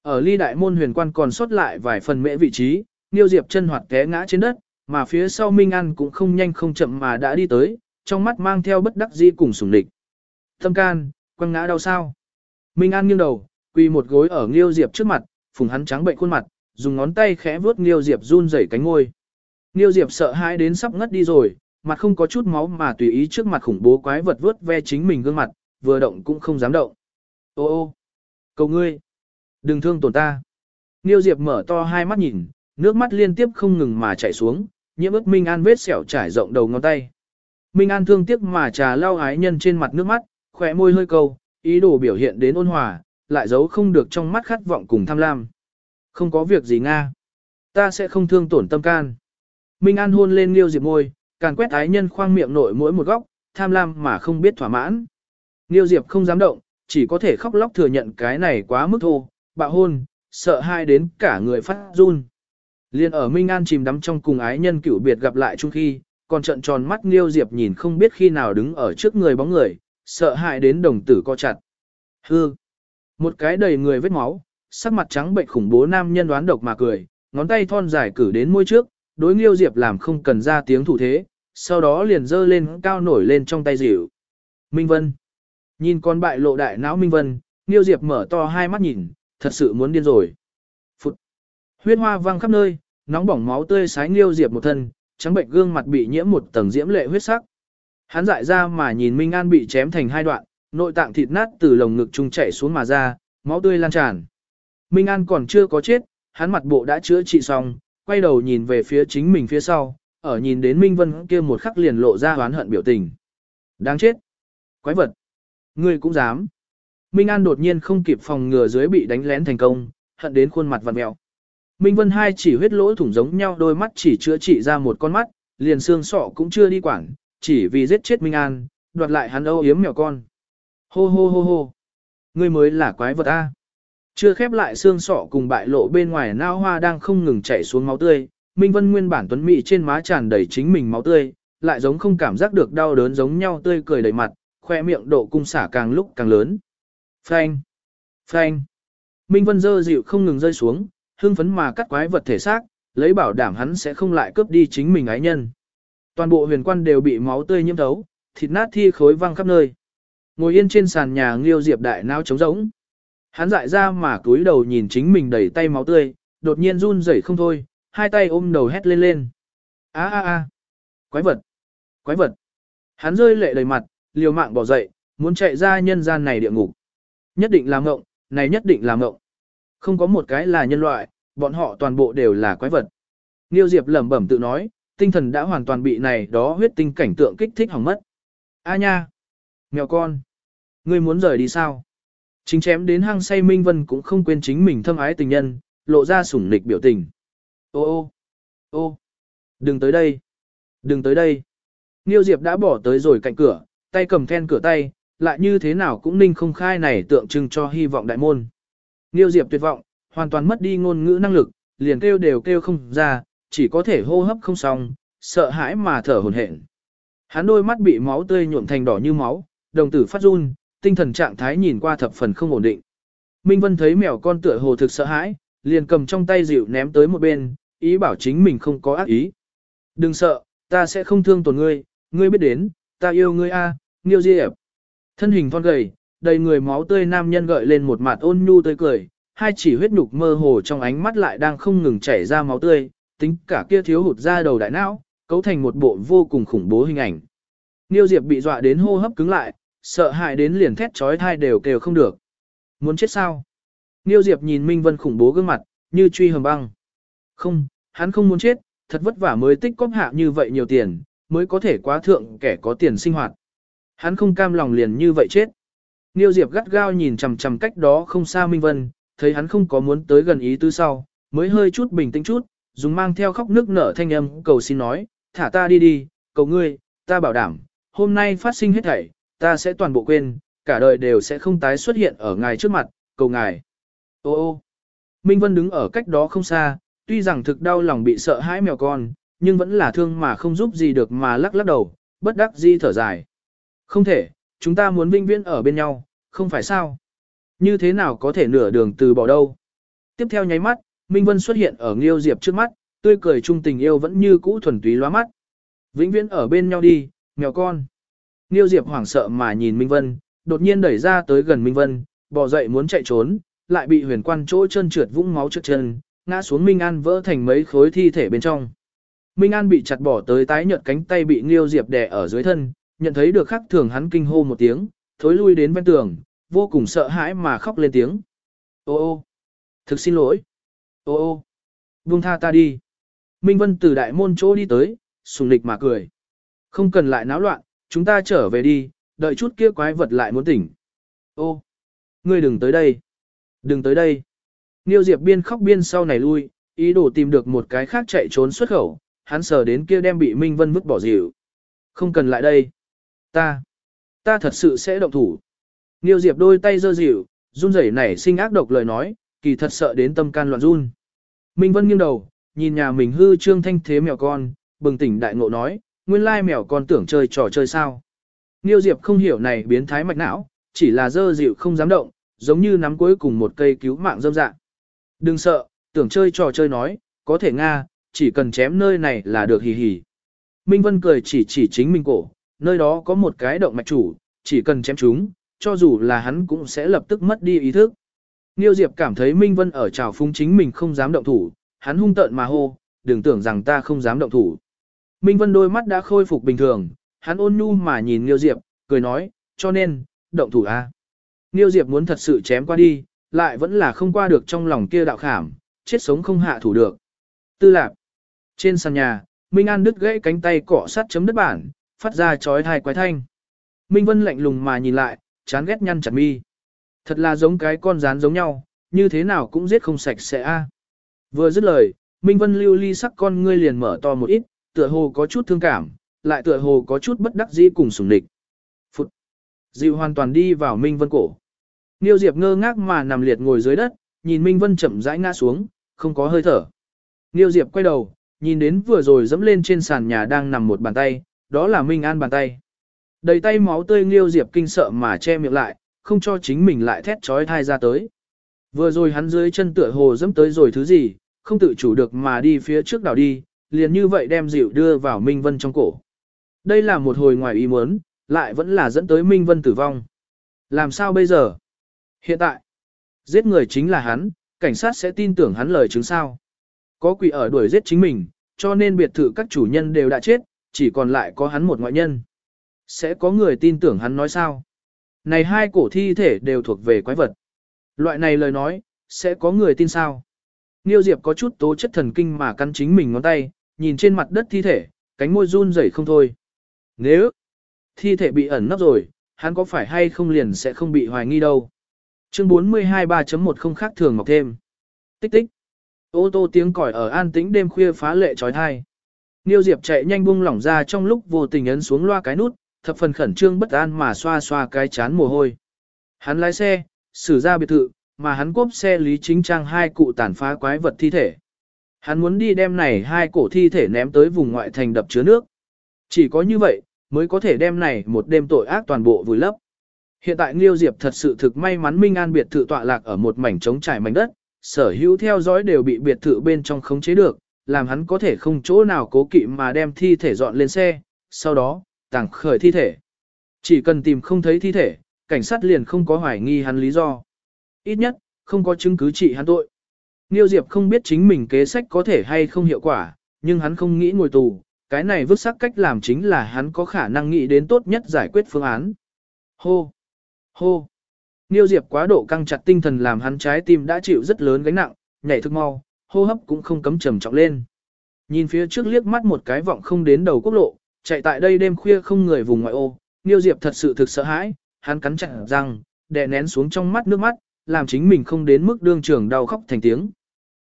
Ở ly đại môn huyền quan còn sót lại vài phần mễ vị trí, Nghiêu Diệp chân hoạt té ngã trên đất, mà phía sau Minh An cũng không nhanh không chậm mà đã đi tới, trong mắt mang theo bất đắc dĩ cùng sủng địch. Thâm can, quăng ngã đau sao. Minh An nghiêng đầu, quỳ một gối ở Nghiêu Diệp trước mặt, phùng hắn trắng bệnh khuôn mặt, dùng ngón tay khẽ vuốt Nghiêu Diệp run rẩy cánh ngôi. Nghiêu Diệp sợ hãi đến sắp ngất đi rồi, mặt không có chút máu mà tùy ý trước mặt khủng bố quái vật vuốt ve chính mình gương mặt, vừa động cũng không dám động. Ô ô, cầu ngươi, đừng thương tổn ta. Nghiêu Diệp mở to hai mắt nhìn, nước mắt liên tiếp không ngừng mà chảy xuống, nhiễm ướt Minh An vết sẹo trải rộng đầu ngón tay. Minh An thương tiếc mà trà lau ái nhân trên mặt nước mắt, khỏe môi hơi câu, ý đồ biểu hiện đến ôn hòa, lại giấu không được trong mắt khát vọng cùng tham lam. Không có việc gì Nga. Ta sẽ không thương tổn tâm can. Minh An hôn lên Nghiêu Diệp môi, càn quét ái nhân khoang miệng nội mỗi một góc, tham lam mà không biết thỏa mãn. Nghiêu Diệp không dám động, chỉ có thể khóc lóc thừa nhận cái này quá mức thô, bạo hôn, sợ hai đến cả người phát run. Liên ở Minh An chìm đắm trong cùng ái nhân cựu biệt gặp lại chung khi, còn trận tròn mắt Nghiêu Diệp nhìn không biết khi nào đứng ở trước người bóng người, sợ hãi đến đồng tử co chặt. Hư! Một cái đầy người vết máu, sắc mặt trắng bệnh khủng bố nam nhân đoán độc mà cười, ngón tay thon dài cử đến môi trước, đối Nghiêu Diệp làm không cần ra tiếng thủ thế, sau đó liền dơ lên cao nổi lên trong tay dịu. Minh Vân! Nhìn con bại lộ đại não Minh Vân, Nghiêu Diệp mở to hai mắt nhìn, thật sự muốn điên rồi. Phụt! Huyết hoa văng khắp nơi, nóng bỏng máu tươi sái Nghiêu Diệp một thân, trắng bệnh gương mặt bị nhiễm một tầng diễm lệ huyết sắc. Hắn dại ra mà nhìn Minh An bị chém thành hai đoạn, nội tạng thịt nát từ lồng ngực trung chảy xuống mà ra, máu tươi lan tràn. Minh An còn chưa có chết, hắn mặt bộ đã chữa trị xong, quay đầu nhìn về phía chính mình phía sau, ở nhìn đến Minh Vân kia một khắc liền lộ ra oán hận biểu tình. Đáng chết! Quái vật! Ngươi cũng dám! Minh An đột nhiên không kịp phòng ngừa dưới bị đánh lén thành công, hận đến khuôn mặt vặn mèo. Minh Vân hai chỉ huyết lỗ thủng giống nhau đôi mắt chỉ chữa trị ra một con mắt, liền xương sọ cũng chưa đi quảng, chỉ vì giết chết Minh An, đoạt lại hắn âu yếm mèo con. Hô hô hô hô. Ngươi mới là quái vật A. Chưa khép lại xương sọ cùng bại lộ bên ngoài nao hoa đang không ngừng chảy xuống máu tươi, Minh Vân nguyên bản tuấn mỹ trên má tràn đầy chính mình máu tươi, lại giống không cảm giác được đau đớn giống nhau tươi cười đầy mặt, khoe miệng độ cung xả càng lúc càng lớn. Phanh! Phanh! Minh Vân dơ dịu không ngừng rơi xuống, hưng phấn mà cắt quái vật thể xác, lấy bảo đảm hắn sẽ không lại cướp đi chính mình ái nhân. Toàn bộ huyền quan đều bị máu tươi nhiễm thấu, thịt nát thi khối văng khắp nơi. Ngồi yên trên sàn nhà Nghiêu Diệp đại não trống rỗng. Hắn dại ra mà cúi đầu nhìn chính mình đầy tay máu tươi, đột nhiên run rẩy không thôi, hai tay ôm đầu hét lên lên. A a a, quái vật, quái vật. Hắn rơi lệ đầy mặt, liều mạng bỏ dậy, muốn chạy ra nhân gian này địa ngục. Nhất định là ngộng, này nhất định là ngộng. Không có một cái là nhân loại, bọn họ toàn bộ đều là quái vật. Niêu Diệp lẩm bẩm tự nói, tinh thần đã hoàn toàn bị này đó huyết tinh cảnh tượng kích thích hỏng mất. A nha, mèo con, ngươi muốn rời đi sao? Chính chém đến hang say Minh Vân cũng không quên chính mình thâm ái tình nhân, lộ ra sủng nịch biểu tình. Ô ô, ô, đừng tới đây, đừng tới đây. Niêu Diệp đã bỏ tới rồi cạnh cửa, tay cầm then cửa tay, lại như thế nào cũng ninh không khai này tượng trưng cho hy vọng đại môn. Niêu Diệp tuyệt vọng, hoàn toàn mất đi ngôn ngữ năng lực, liền kêu đều kêu không ra, chỉ có thể hô hấp không xong, sợ hãi mà thở hổn hển. Hắn đôi mắt bị máu tươi nhuộm thành đỏ như máu, đồng tử phát run, tinh thần trạng thái nhìn qua thập phần không ổn định. Minh Vân thấy mèo con tựa hồ thực sợ hãi, liền cầm trong tay dịu ném tới một bên, ý bảo chính mình không có ác ý. Đừng sợ, ta sẽ không thương tổn ngươi, ngươi biết đến, ta yêu ngươi a, à, Nghiêu Diệp. Thân hình thon gầy, đầy người máu tươi nam nhân gợi lên một mặt ôn nhu tươi cười, hai chỉ huyết nhục mơ hồ trong ánh mắt lại đang không ngừng chảy ra máu tươi, tính cả kia thiếu hụt ra đầu đại não, cấu thành một bộ vô cùng khủng bố hình ảnh. Niêu Diệp bị dọa đến hô hấp cứng lại, sợ hãi đến liền thét chói tai đều kêu không được. Muốn chết sao? Niêu Diệp nhìn Minh Vân khủng bố gương mặt, như truy hầm băng. Không, hắn không muốn chết, thật vất vả mới tích cóp hạ như vậy nhiều tiền, mới có thể quá thượng kẻ có tiền sinh hoạt. Hắn không cam lòng liền như vậy chết. Niêu Diệp gắt gao nhìn chằm chằm cách đó không xa Minh Vân, thấy hắn không có muốn tới gần ý tứ sau, mới hơi chút bình tĩnh chút, dùng mang theo khóc nước nở thanh âm cầu xin nói, thả ta đi đi, cầu ngươi, ta bảo đảm, hôm nay phát sinh hết thảy, ta sẽ toàn bộ quên, cả đời đều sẽ không tái xuất hiện ở ngài trước mặt, cầu ngài. Ô ô, Minh Vân đứng ở cách đó không xa, tuy rằng thực đau lòng bị sợ hãi mèo con, nhưng vẫn là thương mà không giúp gì được mà lắc lắc đầu, bất đắc di thở dài. Không thể, chúng ta muốn vinh viễn ở bên nhau, không phải sao? Như thế nào có thể nửa đường từ bỏ đâu? Tiếp theo nháy mắt, Minh Vân xuất hiện ở Nghiêu Diệp trước mắt, tươi cười trung tình yêu vẫn như cũ thuần túy lóa mắt. Vĩnh viễn ở bên nhau đi, mèo con. Nghiêu Diệp hoảng sợ mà nhìn Minh Vân, đột nhiên đẩy ra tới gần Minh Vân, bò dậy muốn chạy trốn, lại bị huyền quan chỗ chân trượt vũng máu trước chân, ngã xuống Minh An vỡ thành mấy khối thi thể bên trong. Minh An bị chặt bỏ tới tái nhợt cánh tay bị Nghiêu Diệp đè ở dưới thân, nhận thấy được khắc thường hắn kinh hô một tiếng, thối lui đến bên tường, vô cùng sợ hãi mà khóc lên tiếng. Ô ô, thực xin lỗi. Ô ô, buông tha ta đi. Minh Vân từ đại môn chỗ đi tới, sùng lịch mà cười. Không cần lại náo loạn, chúng ta trở về đi, đợi chút kia quái vật lại muốn tỉnh. Ô, ngươi đừng tới đây. Đừng tới đây. Niêu Diệp biên khóc biên sau này lui, ý đồ tìm được một cái khác chạy trốn xuất khẩu, hắn sờ đến kia đem bị Minh Vân vứt bỏ dịu. Không cần lại đây. Ta, ta thật sự sẽ động thủ. Niêu Diệp đôi tay dơ dịu, run rẩy nảy sinh ác độc lời nói, kỳ thật sợ đến tâm can loạn run. Minh Vân nghiêng đầu, nhìn nhà mình hư trương thanh thế mèo con, bừng tỉnh đại ngộ nói, nguyên lai mèo con tưởng chơi trò chơi sao. Niêu Diệp không hiểu này biến thái mạch não, chỉ là dơ dịu không dám động, giống như nắm cuối cùng một cây cứu mạng dâm dạng. Đừng sợ, tưởng chơi trò chơi nói, có thể Nga, chỉ cần chém nơi này là được hì hì. Minh Vân cười chỉ chỉ chính mình cổ, nơi đó có một cái động mạch chủ, chỉ cần chém chúng, cho dù là hắn cũng sẽ lập tức mất đi ý thức. Niêu Diệp cảm thấy Minh Vân ở trào phúng chính mình không dám động thủ, hắn hung tợn mà hô, đừng tưởng rằng ta không dám động thủ. Minh Vân đôi mắt đã khôi phục bình thường, hắn ôn nhu mà nhìn Niêu Diệp, cười nói, cho nên, động thủ a. À? Niêu Diệp muốn thật sự chém qua đi, lại vẫn là không qua được trong lòng kia đạo khảm, chết sống không hạ thủ được. Tư lạc. Trên sàn nhà, Minh An đứt gãy cánh tay cọ sắt chấm đất bản, phát ra chói tai quái thanh. Minh Vân lạnh lùng mà nhìn lại, chán ghét nhăn chặt mi. Thật là giống cái con rán giống nhau, như thế nào cũng giết không sạch sẽ a. Vừa dứt lời, Minh Vân lưu ly sắc con ngươi liền mở to một ít, tựa hồ có chút thương cảm, lại tựa hồ có chút bất đắc dĩ cùng sủng địch. Phụt! Dịu hoàn toàn đi vào Minh Vân cổ. Niêu Diệp ngơ ngác mà nằm liệt ngồi dưới đất, nhìn Minh Vân chậm rãi ngã xuống, không có hơi thở. Niêu Diệp quay đầu, nhìn đến vừa rồi dẫm lên trên sàn nhà đang nằm một bàn tay, đó là Minh An bàn tay. Đầy tay máu tươi Niêu Diệp kinh sợ mà che miệng lại, không cho chính mình lại thét trói thai ra tới. Vừa rồi hắn dưới chân tựa hồ dẫm tới rồi thứ gì, không tự chủ được mà đi phía trước đảo đi, liền như vậy đem dịu đưa vào Minh Vân trong cổ. Đây là một hồi ngoài ý muốn, lại vẫn là dẫn tới Minh Vân tử vong. Làm sao bây giờ? Hiện tại, giết người chính là hắn, cảnh sát sẽ tin tưởng hắn lời chứng sao. Có quỷ ở đuổi giết chính mình, cho nên biệt thự các chủ nhân đều đã chết, chỉ còn lại có hắn một ngoại nhân. Sẽ có người tin tưởng hắn nói sao? Này hai cổ thi thể đều thuộc về quái vật. Loại này lời nói, sẽ có người tin sao? Niêu Diệp có chút tố chất thần kinh mà căn chính mình ngón tay, nhìn trên mặt đất thi thể, cánh môi run rẩy không thôi. Nếu thi thể bị ẩn nấp rồi, hắn có phải hay không liền sẽ không bị hoài nghi đâu. Chương 42 3.1 không khác thường mọc thêm. Tích tích. Ô tô tiếng còi ở an tĩnh đêm khuya phá lệ trói thai. Niêu Diệp chạy nhanh buông lỏng ra trong lúc vô tình ấn xuống loa cái nút, thập phần khẩn trương bất an mà xoa xoa cái chán mồ hôi. Hắn lái xe, xử ra biệt thự, mà hắn cốp xe lý chính trang hai cụ tàn phá quái vật thi thể. Hắn muốn đi đem này hai cổ thi thể ném tới vùng ngoại thành đập chứa nước. Chỉ có như vậy, mới có thể đem này một đêm tội ác toàn bộ vùi lấp. Hiện tại Nghiêu Diệp thật sự thực may mắn Minh An biệt thự tọa lạc ở một mảnh trống trải mảnh đất, sở hữu theo dõi đều bị biệt thự bên trong khống chế được, làm hắn có thể không chỗ nào cố kỵ mà đem thi thể dọn lên xe, sau đó, tàng khởi thi thể. Chỉ cần tìm không thấy thi thể, cảnh sát liền không có hoài nghi hắn lý do. Ít nhất, không có chứng cứ trị hắn tội. Niêu Diệp không biết chính mình kế sách có thể hay không hiệu quả, nhưng hắn không nghĩ ngồi tù, cái này vứt sắc cách làm chính là hắn có khả năng nghĩ đến tốt nhất giải quyết phương án. Hô! Hô! Niêu Diệp quá độ căng chặt tinh thần làm hắn trái tim đã chịu rất lớn gánh nặng, nhảy thức mau, hô hấp cũng không cấm trầm trọng lên. Nhìn phía trước liếc mắt một cái vọng không đến đầu quốc lộ, chạy tại đây đêm khuya không người vùng ngoại ô, Niêu Diệp thật sự thực sợ hãi, hắn cắn chặt răng, đè nén xuống trong mắt nước mắt, làm chính mình không đến mức đương trường đau khóc thành tiếng.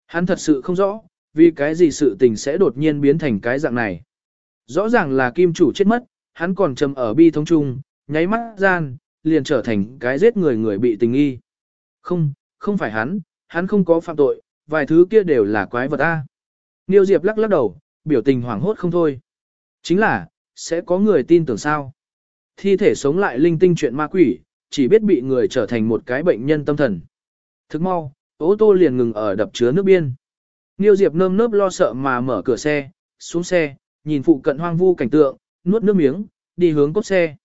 Hắn thật sự không rõ, vì cái gì sự tình sẽ đột nhiên biến thành cái dạng này. Rõ ràng là kim chủ chết mất, hắn còn trầm ở bi thống chung, nháy mắt gian, liền trở thành cái giết người người bị tình nghi. Không, không phải hắn, hắn không có phạm tội, vài thứ kia đều là quái vật A. Niêu Diệp lắc lắc đầu, biểu tình hoảng hốt không thôi. Chính là, sẽ có người tin tưởng sao. Thi thể sống lại linh tinh chuyện ma quỷ, chỉ biết bị người trở thành một cái bệnh nhân tâm thần. Thức mau, ô tô liền ngừng ở đập chứa nước biên. Niêu Diệp nơm nớp lo sợ mà mở cửa xe, xuống xe, nhìn phụ cận hoang vu cảnh tượng, nuốt nước miếng, đi hướng cốt xe.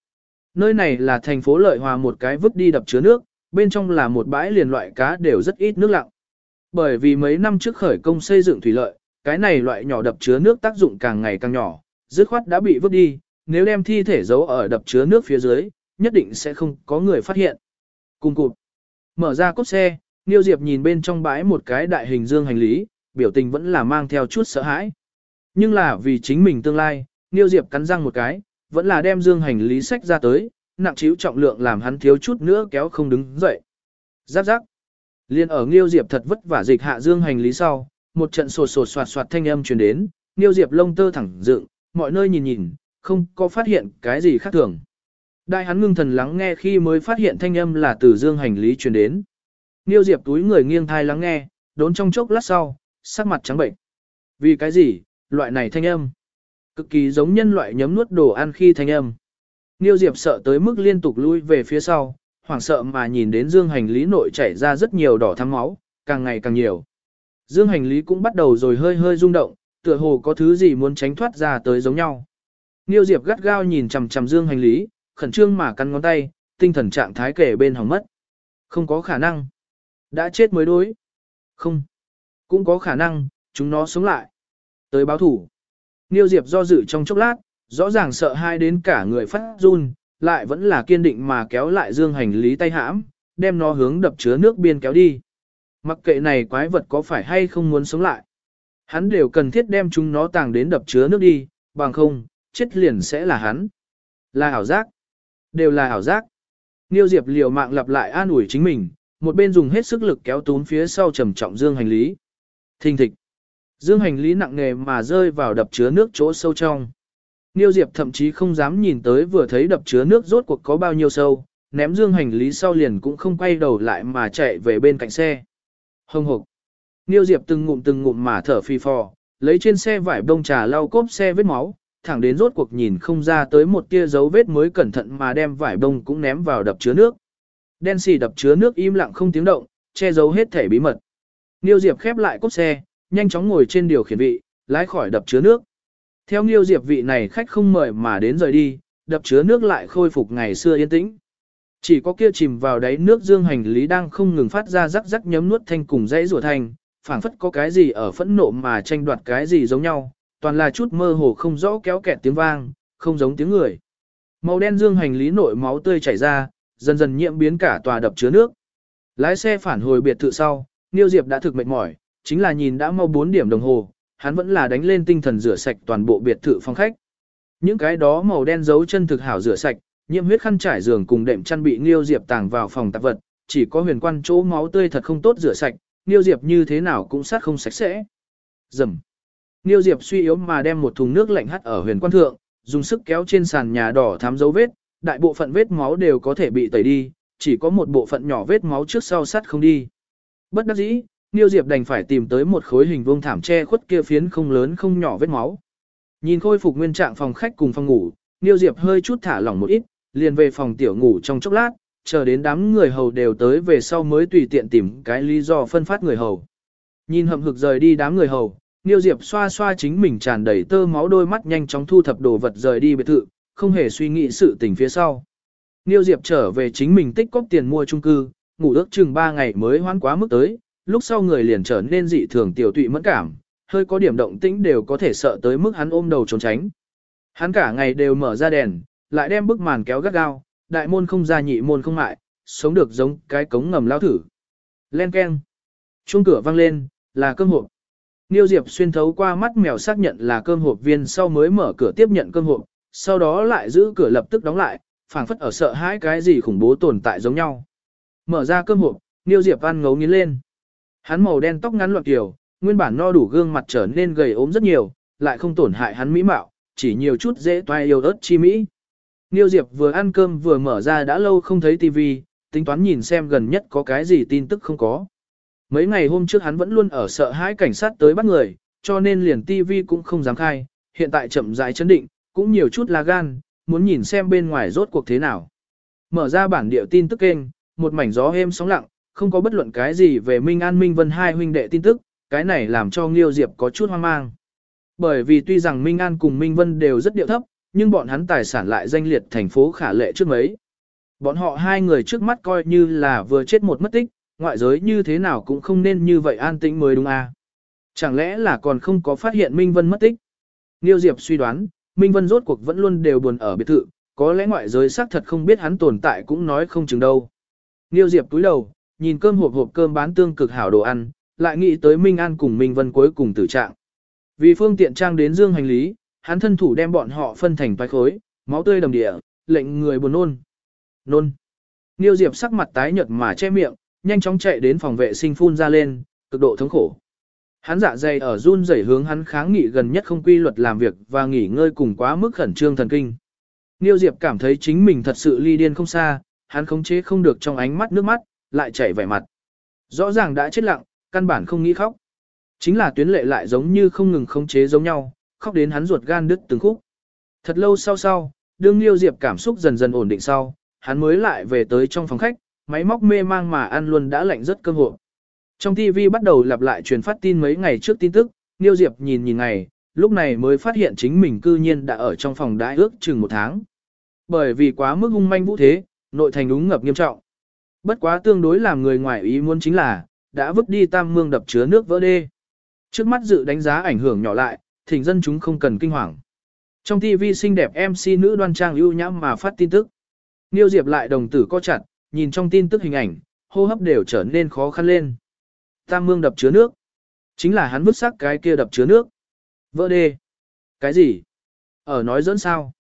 Nơi này là thành phố Lợi Hòa một cái vứt đi đập chứa nước, bên trong là một bãi liền loại cá đều rất ít nước lặng. Bởi vì mấy năm trước khởi công xây dựng thủy lợi, cái này loại nhỏ đập chứa nước tác dụng càng ngày càng nhỏ, dứt khoát đã bị vứt đi, nếu đem thi thể giấu ở đập chứa nước phía dưới, nhất định sẽ không có người phát hiện. Cùng cụt, mở ra cốt xe, Niêu Diệp nhìn bên trong bãi một cái đại hình dương hành lý, biểu tình vẫn là mang theo chút sợ hãi. Nhưng là vì chính mình tương lai, Niêu Diệp cắn răng một cái, vẫn là đem dương hành lý sách ra tới, nặng chiếu trọng lượng làm hắn thiếu chút nữa kéo không đứng dậy. Giáp giáp. Liên ở Niêu Diệp thật vất vả dịch hạ dương hành lý sau, một trận sột sột soạt soạt thanh âm truyền đến, Niêu Diệp lông tơ thẳng dựng, mọi nơi nhìn nhìn, không có phát hiện cái gì khác thường. Đại hắn ngưng thần lắng nghe khi mới phát hiện thanh âm là từ dương hành lý truyền đến. Niêu Diệp túi người nghiêng thai lắng nghe, đốn trong chốc lát sau, sắc mặt trắng bệnh. Vì cái gì, loại này thanh âm? Cực kỳ giống nhân loại nhấm nuốt đồ ăn khi thanh âm. Niêu Diệp sợ tới mức liên tục lui về phía sau, hoảng sợ mà nhìn đến dương hành lý nội chảy ra rất nhiều đỏ thắm máu, càng ngày càng nhiều. Dương hành lý cũng bắt đầu rồi hơi hơi rung động, tựa hồ có thứ gì muốn tránh thoát ra tới giống nhau. Niêu Diệp gắt gao nhìn chằm chằm dương hành lý, khẩn trương mà cắn ngón tay, tinh thần trạng thái kể bên hỏng mất. Không có khả năng. Đã chết mới đối. Không. Cũng có khả năng, chúng nó sống lại. Tới báo thủ. Niêu Diệp do dự trong chốc lát, rõ ràng sợ hai đến cả người phát run, lại vẫn là kiên định mà kéo lại dương hành lý tay hãm, đem nó hướng đập chứa nước biên kéo đi. Mặc kệ này quái vật có phải hay không muốn sống lại. Hắn đều cần thiết đem chúng nó tàng đến đập chứa nước đi, bằng không, chết liền sẽ là hắn. Là ảo giác. Đều là ảo giác. Niêu Diệp liều mạng lặp lại an ủi chính mình, một bên dùng hết sức lực kéo tún phía sau trầm trọng dương hành lý. Thình thịch. Dương hành lý nặng nề mà rơi vào đập chứa nước chỗ sâu trong. Niêu Diệp thậm chí không dám nhìn tới vừa thấy đập chứa nước rốt cuộc có bao nhiêu sâu, ném dương hành lý sau liền cũng không quay đầu lại mà chạy về bên cạnh xe. Hồng hộc. Niêu Diệp từng ngụm từng ngụm mà thở phi phò, lấy trên xe vải bông trà lau cốp xe vết máu, thẳng đến rốt cuộc nhìn không ra tới một tia dấu vết mới cẩn thận mà đem vải bông cũng ném vào đập chứa nước. Đen xì đập chứa nước im lặng không tiếng động, che giấu hết thể bí mật. Niêu Diệp khép lại cốp xe, nhanh chóng ngồi trên điều khiển vị, lái khỏi đập chứa nước. Theo Niêu Diệp vị này khách không mời mà đến rời đi, đập chứa nước lại khôi phục ngày xưa yên tĩnh. Chỉ có kia chìm vào đáy nước dương hành lý đang không ngừng phát ra rắc rắc nhấm nuốt thanh cùng dãy rủa thanh, phảng phất có cái gì ở phẫn nộ mà tranh đoạt cái gì giống nhau, toàn là chút mơ hồ không rõ kéo kẹt tiếng vang, không giống tiếng người. Màu đen dương hành lý nội máu tươi chảy ra, dần dần nhiễm biến cả tòa đập chứa nước. Lái xe phản hồi biệt thự sau, Niêu Diệp đã thực mệt mỏi, chính là nhìn đã mau 4 điểm đồng hồ, hắn vẫn là đánh lên tinh thần rửa sạch toàn bộ biệt thự phòng khách. Những cái đó màu đen dấu chân thực hảo rửa sạch, nhiễm huyết khăn trải giường cùng đệm chăn bị Niêu Diệp tàng vào phòng tạp vật, chỉ có huyền quan chỗ máu tươi thật không tốt rửa sạch, Niêu Diệp như thế nào cũng sát không sạch sẽ. Dầm. Niêu Diệp suy yếu mà đem một thùng nước lạnh hắt ở huyền quan thượng, dùng sức kéo trên sàn nhà đỏ thám dấu vết, đại bộ phận vết máu đều có thể bị tẩy đi, chỉ có một bộ phận nhỏ vết máu trước sau sắt không đi. Bất đắc dĩ, Niêu Diệp đành phải tìm tới một khối hình vuông thảm che khuất kia phiến không lớn không nhỏ vết máu. Nhìn khôi phục nguyên trạng phòng khách cùng phòng ngủ, Niêu Diệp hơi chút thả lỏng một ít, liền về phòng tiểu ngủ trong chốc lát, chờ đến đám người hầu đều tới về sau mới tùy tiện tìm cái lý do phân phát người hầu. Nhìn hậm hực rời đi đám người hầu, Niêu Diệp xoa xoa chính mình tràn đầy tơ máu đôi mắt nhanh chóng thu thập đồ vật rời đi biệt thự, không hề suy nghĩ sự tình phía sau. Niêu Diệp trở về chính mình tích cóp tiền mua chung cư, ngủ ước chừng 3 ngày mới hoán quá mức tới, lúc sau người liền trở nên dị thường tiểu tụy mẫn cảm, hơi có điểm động tĩnh đều có thể sợ tới mức hắn ôm đầu trốn tránh. Hắn cả ngày đều mở ra đèn, lại đem bức màn kéo gắt gao, đại môn không ra nhị môn không mại, sống được giống cái cống ngầm lao thử. Len keng. Chuông cửa vang lên, là cơm hộp. Niêu Diệp xuyên thấu qua mắt mèo xác nhận là cơm hộp viên sau mới mở cửa tiếp nhận cơm hộp, sau đó lại giữ cửa lập tức đóng lại, phảng phất ở sợ hãi cái gì khủng bố tồn tại giống nhau. Mở ra cơm hộp, Niêu Diệp ăn ngấu nghiến lên. Hắn màu đen tóc ngắn loạn kiểu, nguyên bản no đủ gương mặt trở nên gầy ốm rất nhiều, lại không tổn hại hắn mỹ mạo, chỉ nhiều chút dễ toai yêu ớt chi mỹ. Niêu Diệp vừa ăn cơm vừa mở ra đã lâu không thấy tivi, tính toán nhìn xem gần nhất có cái gì tin tức không có. Mấy ngày hôm trước hắn vẫn luôn ở sợ hãi cảnh sát tới bắt người, cho nên liền tivi cũng không dám khai, hiện tại chậm rãi chấn định, cũng nhiều chút là gan, muốn nhìn xem bên ngoài rốt cuộc thế nào. Mở ra bản địa tin tức kênh, một mảnh gió êm sóng lặng, không có bất luận cái gì về Minh An Minh Vân hai huynh đệ tin tức, cái này làm cho Nghiêu Diệp có chút hoang mang. Bởi vì tuy rằng Minh An cùng Minh Vân đều rất điệu thấp, nhưng bọn hắn tài sản lại danh liệt thành phố khả lệ trước mấy. Bọn họ hai người trước mắt coi như là vừa chết một mất tích, ngoại giới như thế nào cũng không nên như vậy an tĩnh mới đúng à. Chẳng lẽ là còn không có phát hiện Minh Vân mất tích? Nghiêu Diệp suy đoán, Minh Vân rốt cuộc vẫn luôn đều buồn ở biệt thự, có lẽ ngoại giới xác thật không biết hắn tồn tại cũng nói không chừng đâu. Nghiêu Diệp túi đầu, nhìn cơm hộp hộp cơm bán tương cực hảo đồ ăn, lại nghĩ tới Minh An cùng Minh Vân cuối cùng tử trạng. Vì phương tiện trang đến dương hành lý, hắn thân thủ đem bọn họ phân thành vài khối, máu tươi đầm địa, lệnh người buồn nôn. Nôn. Niêu Diệp sắc mặt tái nhợt mà che miệng, nhanh chóng chạy đến phòng vệ sinh phun ra lên, cực độ thống khổ. Hắn dạ dày ở run rẩy hướng hắn kháng nghị gần nhất không quy luật làm việc và nghỉ ngơi cùng quá mức khẩn trương thần kinh. Niêu Diệp cảm thấy chính mình thật sự ly điên không xa, hắn khống chế không được trong ánh mắt nước mắt, lại chảy vẻ mặt. Rõ ràng đã chết lặng, căn bản không nghĩ khóc. Chính là tuyến lệ lại giống như không ngừng khống chế giống nhau, khóc đến hắn ruột gan đứt từng khúc. Thật lâu sau sau, đương Liêu Diệp cảm xúc dần dần ổn định sau, hắn mới lại về tới trong phòng khách, máy móc mê mang mà ăn luôn đã lạnh rất cơm hộ. Trong TV bắt đầu lặp lại truyền phát tin mấy ngày trước tin tức, Liêu Diệp nhìn nhìn ngày, lúc này mới phát hiện chính mình cư nhiên đã ở trong phòng đãi ước chừng một tháng. Bởi vì quá mức hung manh vũ thế, nội thành đúng ngập nghiêm trọng. Bất quá tương đối làm người ngoài ý muốn chính là, đã vứt đi tam mương đập chứa nước vỡ đê. Trước mắt dự đánh giá ảnh hưởng nhỏ lại, thỉnh dân chúng không cần kinh hoàng. Trong TV xinh đẹp MC nữ đoan trang ưu nhãm mà phát tin tức. Niêu Diệp lại đồng tử co chặt, nhìn trong tin tức hình ảnh, hô hấp đều trở nên khó khăn lên. Tam mương đập chứa nước. Chính là hắn vứt xác cái kia đập chứa nước. Vỡ đê. Cái gì? Ở nói dẫn sao?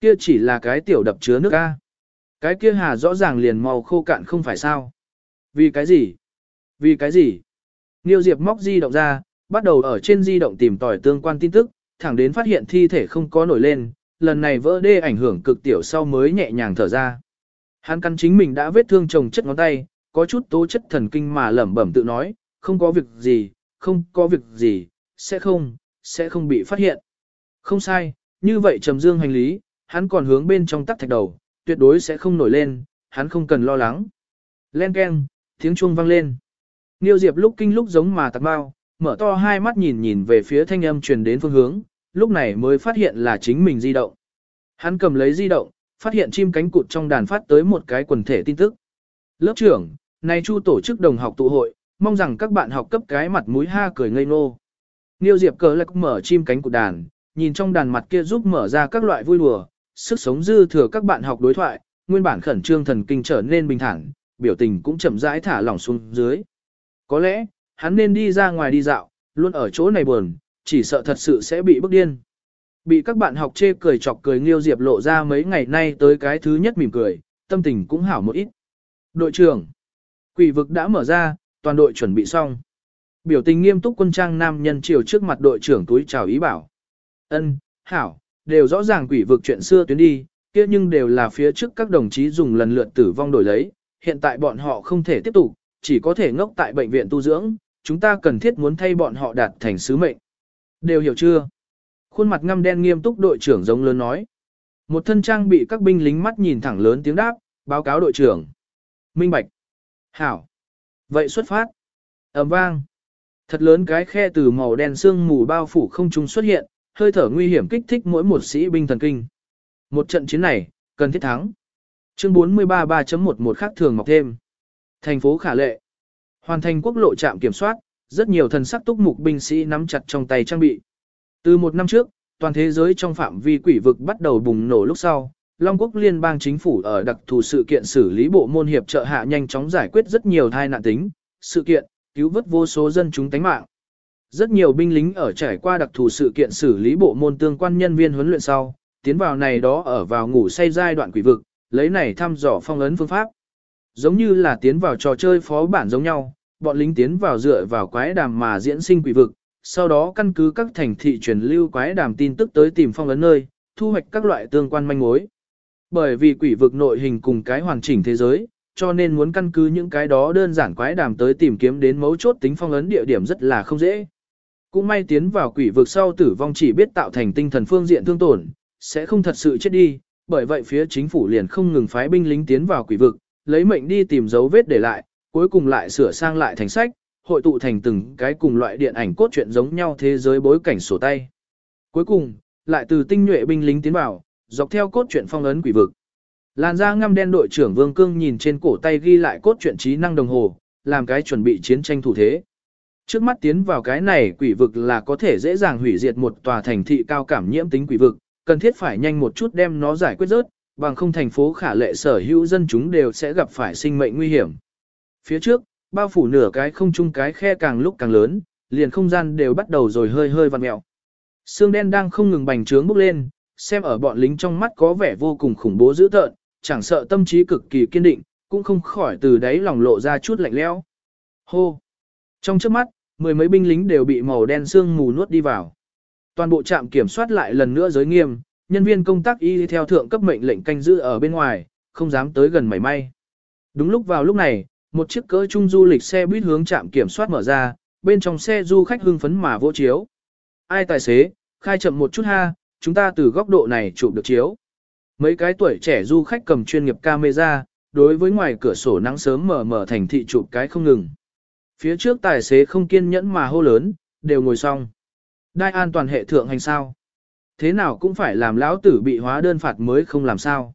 Kia chỉ là cái tiểu đập chứa nước A. Cái kia hà rõ ràng liền màu khô cạn không phải sao? Vì cái gì? Vì cái gì? Niêu Diệp móc di động ra, bắt đầu ở trên di động tìm tòi tương quan tin tức, thẳng đến phát hiện thi thể không có nổi lên, lần này vỡ đê ảnh hưởng cực tiểu sau mới nhẹ nhàng thở ra. Hắn căn chính mình đã vết thương chồng chất ngón tay, có chút tố chất thần kinh mà lẩm bẩm tự nói, không có việc gì, không có việc gì, sẽ không, sẽ không bị phát hiện. Không sai, như vậy trầm dương hành lý, hắn còn hướng bên trong tắt thạch đầu, tuyệt đối sẽ không nổi lên, hắn không cần lo lắng. Len keng, tiếng chuông vang lên. Niêu Diệp lúc kinh lúc giống mà tạc bao, mở to hai mắt nhìn nhìn về phía thanh âm truyền đến phương hướng, lúc này mới phát hiện là chính mình di động. Hắn cầm lấy di động, phát hiện chim cánh cụt trong đàn phát tới một cái quần thể tin tức. Lớp trưởng, này chu tổ chức đồng học tụ hội, mong rằng các bạn học cấp cái mặt mũi ha cười ngây ngô. Niêu Diệp cờ lạc mở chim cánh cụt đàn, nhìn trong đàn mặt kia giúp mở ra các loại vui đùa, sức sống dư thừa các bạn học đối thoại, nguyên bản khẩn trương thần kinh trở nên bình thản, biểu tình cũng chậm rãi thả lỏng xuống dưới. Có lẽ, hắn nên đi ra ngoài đi dạo, luôn ở chỗ này buồn, chỉ sợ thật sự sẽ bị bức điên. Bị các bạn học chê cười chọc cười Nghiêu Diệp lộ ra mấy ngày nay tới cái thứ nhất mỉm cười, tâm tình cũng hảo một ít. Đội trưởng, quỷ vực đã mở ra, toàn đội chuẩn bị xong. Biểu tình nghiêm túc quân trang nam nhân chiều trước mặt đội trưởng túi chào ý bảo. Ân, hảo, đều rõ ràng quỷ vực chuyện xưa tuyến đi, kia nhưng đều là phía trước các đồng chí dùng lần lượt tử vong đổi lấy, hiện tại bọn họ không thể tiếp tục, chỉ có thể ngốc tại bệnh viện tu dưỡng, chúng ta cần thiết muốn thay bọn họ đạt thành sứ mệnh. Đều hiểu chưa? Khuôn mặt ngăm đen nghiêm túc đội trưởng giống lớn nói. Một thân trang bị các binh lính mắt nhìn thẳng lớn tiếng đáp, báo cáo đội trưởng. Minh Bạch. Hảo. Vậy xuất phát. ầm vang. Thật lớn cái khe từ màu đen sương mù bao phủ không trung xuất hiện, hơi thở nguy hiểm kích thích mỗi một sĩ binh thần kinh. Một trận chiến này, cần thiết thắng. Chương 43 3.11 khác thường mọc thêm. Thành phố Khả Lệ. Hoàn thành quốc lộ trạm kiểm soát, rất nhiều thần sắc túc mục binh sĩ nắm chặt trong tay trang bị. Từ một năm trước, toàn thế giới trong phạm vi quỷ vực bắt đầu bùng nổ lúc sau, Long Quốc liên bang chính phủ ở đặc thù sự kiện xử lý bộ môn hiệp trợ hạ nhanh chóng giải quyết rất nhiều thai nạn tính, sự kiện, cứu vớt vô số dân chúng tánh mạng. Rất nhiều binh lính ở trải qua đặc thù sự kiện xử lý bộ môn tương quan nhân viên huấn luyện sau, tiến vào này đó ở vào ngủ say giai đoạn quỷ vực, lấy này thăm dò phong ấn phương pháp. Giống như là tiến vào trò chơi phó bản giống nhau, bọn lính tiến vào dựa vào quái đàm mà diễn sinh quỷ vực, sau đó căn cứ các thành thị truyền lưu quái đàm tin tức tới tìm phong ấn nơi, thu hoạch các loại tương quan manh mối. Bởi vì quỷ vực nội hình cùng cái hoàn chỉnh thế giới, cho nên muốn căn cứ những cái đó đơn giản quái đàm tới tìm kiếm đến mấu chốt tính phong ấn địa điểm rất là không dễ. Cũng may tiến vào quỷ vực sau tử vong chỉ biết tạo thành tinh thần phương diện thương tổn, sẽ không thật sự chết đi, bởi vậy phía chính phủ liền không ngừng phái binh lính tiến vào quỷ vực, lấy mệnh đi tìm dấu vết để lại, cuối cùng lại sửa sang lại thành sách, hội tụ thành từng cái cùng loại điện ảnh cốt truyện giống nhau thế giới bối cảnh sổ tay. Cuối cùng, lại từ tinh nhuệ binh lính tiến vào, dọc theo cốt truyện phong ấn quỷ vực. Làn da ngăm đen đội trưởng Vương Cương nhìn trên cổ tay ghi lại cốt truyện trí năng đồng hồ, làm cái chuẩn bị chiến tranh thủ thế. Trước mắt tiến vào cái này quỷ vực là có thể dễ dàng hủy diệt một tòa thành thị cao cảm nhiễm tính quỷ vực, cần thiết phải nhanh một chút đem nó giải quyết rớt, bằng không thành phố khả lệ sở hữu dân chúng đều sẽ gặp phải sinh mệnh nguy hiểm. Phía trước, bao phủ nửa cái không chung cái khe càng lúc càng lớn, liền không gian đều bắt đầu rồi hơi hơi vặn mẹo. Sương đen đang không ngừng bành trướng bốc lên, xem ở bọn lính trong mắt có vẻ vô cùng khủng bố dữ tợn, chẳng sợ tâm trí cực kỳ kiên định, cũng không khỏi từ đáy lòng lộ ra chút lạnh lẽo. Hô! Trong trước mắt, mười mấy binh lính đều bị màu đen sương mù nuốt đi vào. Toàn bộ trạm kiểm soát lại lần nữa giới nghiêm, nhân viên công tác y theo thượng cấp mệnh lệnh canh giữ ở bên ngoài, không dám tới gần mảy may. Đúng lúc vào lúc này, một chiếc cỡ trung du lịch xe buýt hướng trạm kiểm soát mở ra, bên trong xe du khách hưng phấn mà vỗ chiếu. Ai tài xế, khai chậm một chút ha, chúng ta từ góc độ này chụp được chiếu. Mấy cái tuổi trẻ du khách cầm chuyên nghiệp camera, đối với ngoài cửa sổ nắng sớm mở mở thành thị chụp cái không ngừng. Phía trước tài xế không kiên nhẫn mà hô lớn, đều ngồi xong. Đai an toàn hệ thượng hành sao? Thế nào cũng phải làm lão tử bị hóa đơn phạt mới không làm sao.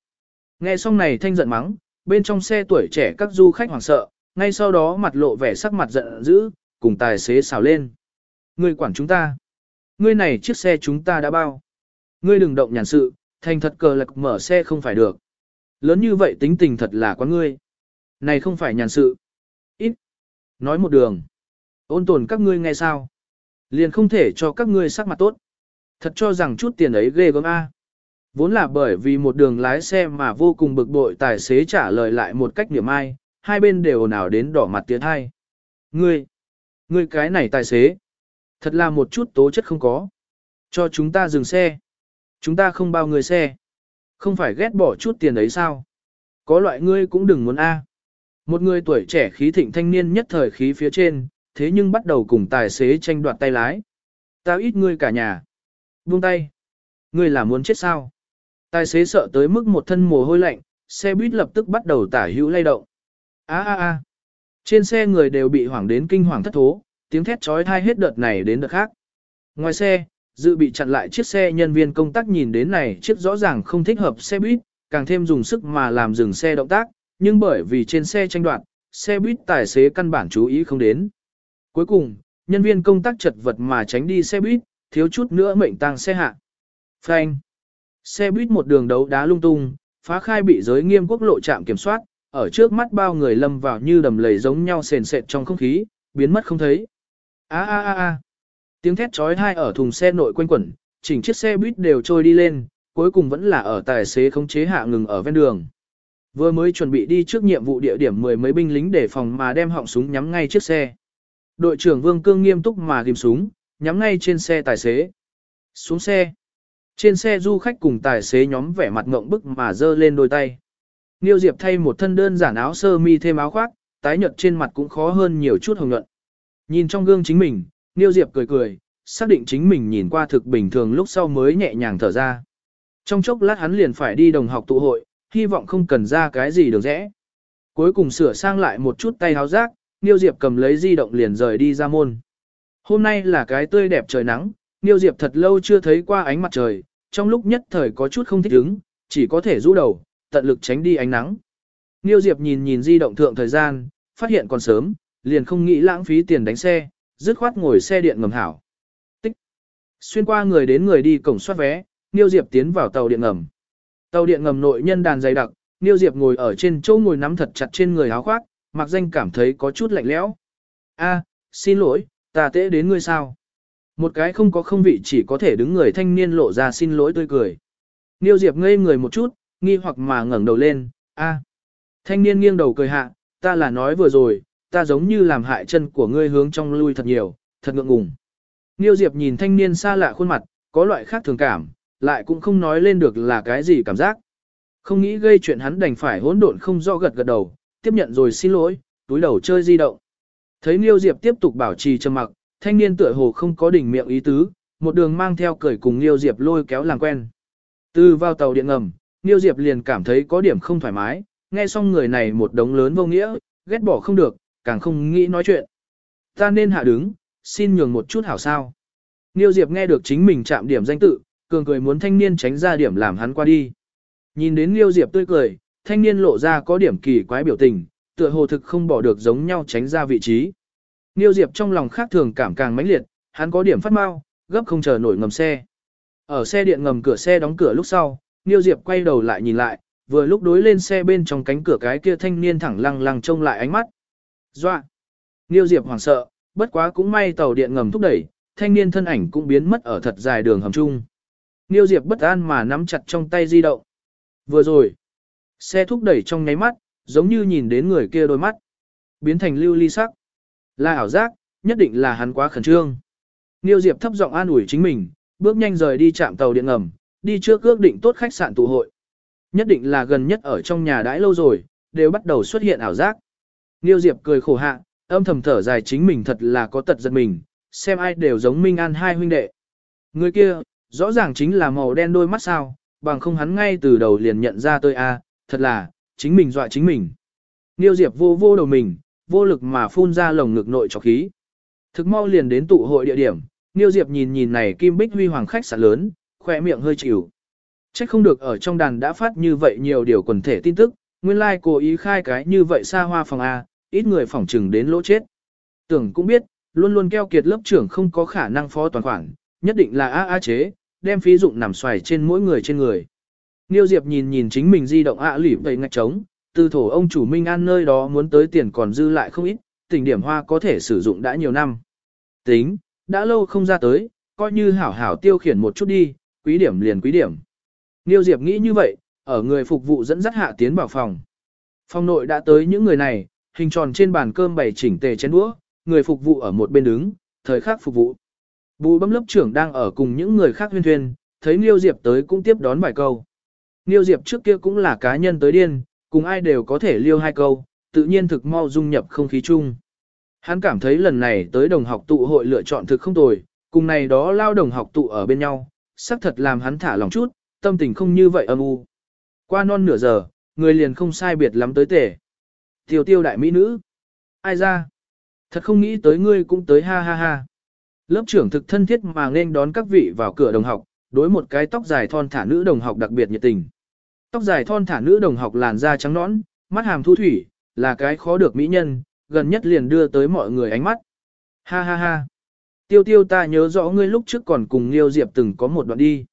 Nghe xong này thanh giận mắng, bên trong xe tuổi trẻ các du khách hoảng sợ, ngay sau đó mặt lộ vẻ sắc mặt giận dữ, cùng tài xế xào lên. Ngươi quản chúng ta. Ngươi này chiếc xe chúng ta đã bao. Ngươi đừng động nhàn sự, thành thật cờ lạc mở xe không phải được. Lớn như vậy tính tình thật là quá ngươi. Này không phải nhàn sự. Ít. Nói một đường. Ôn tồn các ngươi nghe sao. Liền không thể cho các ngươi sắc mặt tốt. Thật cho rằng chút tiền ấy ghê gớm A. Vốn là bởi vì một đường lái xe mà vô cùng bực bội tài xế trả lời lại một cách niệm ai, hai bên đều nào đến đỏ mặt tiến hai. Ngươi, ngươi cái này tài xế, thật là một chút tố chất không có. Cho chúng ta dừng xe. Chúng ta không bao người xe. Không phải ghét bỏ chút tiền ấy sao? Có loại ngươi cũng đừng muốn A. Một người tuổi trẻ khí thịnh thanh niên nhất thời khí phía trên, thế nhưng bắt đầu cùng tài xế tranh đoạt tay lái. Tao ít ngươi cả nhà. Buông tay. Ngươi là muốn chết sao? Tài xế sợ tới mức một thân mồ hôi lạnh, xe buýt lập tức bắt đầu tả hữu lay động. A a a. Trên xe người đều bị hoảng đến kinh hoàng thất thố, tiếng thét trói thai hết đợt này đến đợt khác. Ngoài xe, dự bị chặn lại chiếc xe nhân viên công tác nhìn đến này chiếc rõ ràng không thích hợp xe buýt, càng thêm dùng sức mà làm dừng xe động tác, nhưng bởi vì trên xe tranh đoạt, xe buýt tài xế căn bản chú ý không đến. Cuối cùng, nhân viên công tác chật vật mà tránh đi xe buýt, thiếu chút nữa mệnh tang xe hạ. Phanh. Xe buýt một đường đấu đá lung tung, phá khai bị giới nghiêm quốc lộ trạm kiểm soát, ở trước mắt bao người lâm vào như đầm lầy giống nhau sền sệt trong không khí, biến mất không thấy. A a a a. Tiếng thét chói tai ở thùng xe nội quanh quẩn, chỉnh chiếc xe buýt đều trôi đi lên, cuối cùng vẫn là ở tài xế khống chế hạ ngừng ở ven đường. Vừa mới chuẩn bị đi trước nhiệm vụ địa điểm mười mấy binh lính để phòng mà đem họng súng nhắm ngay chiếc xe. Đội trưởng Vương Cương nghiêm túc mà ghim súng, nhắm ngay trên xe tài xế. Xuống xe. Trên xe du khách cùng tài xế nhóm vẻ mặt ngộng bức mà dơ lên đôi tay. Niêu Diệp thay một thân đơn giản áo sơ mi thêm áo khoác, tái nhợt trên mặt cũng khó hơn nhiều chút hồng nhuận. Nhìn trong gương chính mình, Niêu Diệp cười cười, xác định chính mình nhìn qua thực bình thường lúc sau mới nhẹ nhàng thở ra. Trong chốc lát hắn liền phải đi đồng học tụ hội, hy vọng không cần ra cái gì được rẽ. Cuối cùng sửa sang lại một chút tay háo rác, Niêu Diệp cầm lấy di động liền rời đi ra môn. Hôm nay là cái tươi đẹp trời nắng, Niêu Diệp thật lâu chưa thấy qua ánh mặt trời, trong lúc nhất thời có chút không thích ứng, chỉ có thể rũ đầu, tận lực tránh đi ánh nắng. Niêu Diệp nhìn nhìn di động thượng thời gian, phát hiện còn sớm, liền không nghĩ lãng phí tiền đánh xe, dứt khoát ngồi xe điện ngầm hảo. Tích. Xuyên qua người đến người đi cổng soát vé, Niêu Diệp tiến vào tàu điện ngầm. Tàu điện ngầm nội nhân đàn dày đặc, Niêu Diệp ngồi ở trên chỗ ngồi nắm thật chặt trên người áo khoác, mặc danh cảm thấy có chút lạnh lẽo. A, xin lỗi, ta tễ đến ngươi sao? Một cái không có không vị chỉ có thể đứng người thanh niên lộ ra xin lỗi tươi cười. Niêu Diệp ngây người một chút, nghi hoặc mà ngẩng đầu lên, a. Thanh niên nghiêng đầu cười hạ, ta là nói vừa rồi, ta giống như làm hại chân của ngươi hướng trong lui thật nhiều, thật ngượng ngùng. Niêu Diệp nhìn thanh niên xa lạ khuôn mặt, có loại khác thường cảm, lại cũng không nói lên được là cái gì cảm giác. Không nghĩ gây chuyện hắn đành phải hỗn độn không do gật gật đầu, tiếp nhận rồi xin lỗi, túi đầu chơi di động. Thấy Niêu Diệp tiếp tục bảo trì trầm mặc, thanh niên tựa hồ không có đỉnh miệng ý tứ, một đường mang theo cười cùng Niêu Diệp lôi kéo làm quen. Từ vào tàu điện ngầm, Niêu Diệp liền cảm thấy có điểm không thoải mái, nghe xong người này một đống lớn vô nghĩa, ghét bỏ không được, càng không nghĩ nói chuyện. Ta nên hạ đứng, xin nhường một chút hảo sao. Niêu Diệp nghe được chính mình chạm điểm danh tự, cường cười muốn thanh niên tránh ra điểm làm hắn qua đi. Nhìn đến Niêu Diệp tươi cười, thanh niên lộ ra có điểm kỳ quái biểu tình, tựa hồ thực không bỏ được giống nhau tránh ra vị trí. Niêu Diệp trong lòng khác thường cảm càng mãnh liệt, hắn có điểm phát mau, gấp không chờ nổi ngầm xe. Ở xe điện ngầm cửa xe đóng cửa lúc sau, Niêu Diệp quay đầu lại nhìn lại, vừa lúc đối lên xe bên trong cánh cửa cái kia thanh niên thẳng lăng lăng trông lại ánh mắt. Doa! Niêu Diệp hoảng sợ, bất quá cũng may tàu điện ngầm thúc đẩy, thanh niên thân ảnh cũng biến mất ở thật dài đường hầm chung. Niêu Diệp bất an mà nắm chặt trong tay di động. Vừa rồi, xe thúc đẩy trong nháy mắt, giống như nhìn đến người kia đôi mắt. Biến thành lưu ly sắc. Là ảo giác, nhất định là hắn quá khẩn trương. Niêu Diệp thấp giọng an ủi chính mình, bước nhanh rời đi chạm tàu điện ngầm, đi trước ước định tốt khách sạn tụ hội. Nhất định là gần nhất ở trong nhà đãi lâu rồi, đều bắt đầu xuất hiện ảo giác. Niêu Diệp cười khổ hạ, âm thầm thở dài chính mình thật là có tật giật mình, xem ai đều giống Minh An hai huynh đệ. Người kia, rõ ràng chính là màu đen đôi mắt sao, bằng không hắn ngay từ đầu liền nhận ra tôi a, thật là, chính mình dọa chính mình. Niêu Diệp vô vô đầu mình, vô lực mà phun ra lồng ngực nội trọc khí. Thực mau liền đến tụ hội địa điểm, Niêu Diệp nhìn nhìn này kim bích huy hoàng khách sạn lớn, khỏe miệng hơi chịu. Chắc không được ở trong đàn đã phát như vậy nhiều điều quần thể tin tức, nguyên lai like cố ý khai cái như vậy xa hoa phòng A, ít người phỏng trừng đến lỗ chết. Tưởng cũng biết, luôn luôn keo kiệt lớp trưởng không có khả năng phó toàn khoản, nhất định là A A chế, đem phí dụng nằm xoài trên mỗi người trên người. Niêu Diệp nhìn nhìn chính mình di động ạ à lỉ đầy ngạch trống, từ thổ ông chủ Minh An nơi đó muốn tới tiền còn dư lại không ít, tỉnh điểm hoa có thể sử dụng đã nhiều năm. Tính, đã lâu không ra tới, coi như hảo hảo tiêu khiển một chút đi, quý điểm liền quý điểm. Niêu Diệp nghĩ như vậy, ở người phục vụ dẫn dắt hạ tiến vào phòng. Phòng nội đã tới những người này, hình tròn trên bàn cơm bày chỉnh tề chén đũa, người phục vụ ở một bên đứng, thời khắc phục vụ. Bù bấm lớp trưởng đang ở cùng những người khác huyên thuyên, thấy Niêu Diệp tới cũng tiếp đón vài câu. Niêu Diệp trước kia cũng là cá nhân tới điên, cùng ai đều có thể liêu hai câu, tự nhiên thực mau dung nhập không khí chung. Hắn cảm thấy lần này tới đồng học tụ hội lựa chọn thực không tồi, cùng này đó lao đồng học tụ ở bên nhau, xác thật làm hắn thả lòng chút, tâm tình không như vậy âm u. Qua non nửa giờ, người liền không sai biệt lắm tới tể. Tiêu tiêu đại mỹ nữ. Ai ra? Thật không nghĩ tới ngươi cũng tới ha ha ha. Lớp trưởng thực thân thiết mà nên đón các vị vào cửa đồng học, đối một cái tóc dài thon thả nữ đồng học đặc biệt nhiệt tình. Tóc dài thon thả nữ đồng học làn da trắng nõn, mắt hàm thu thủy, là cái khó được mỹ nhân, gần nhất liền đưa tới mọi người ánh mắt. Ha ha ha. Tiêu tiêu ta nhớ rõ ngươi lúc trước còn cùng Liêu Diệp từng có một đoạn đi.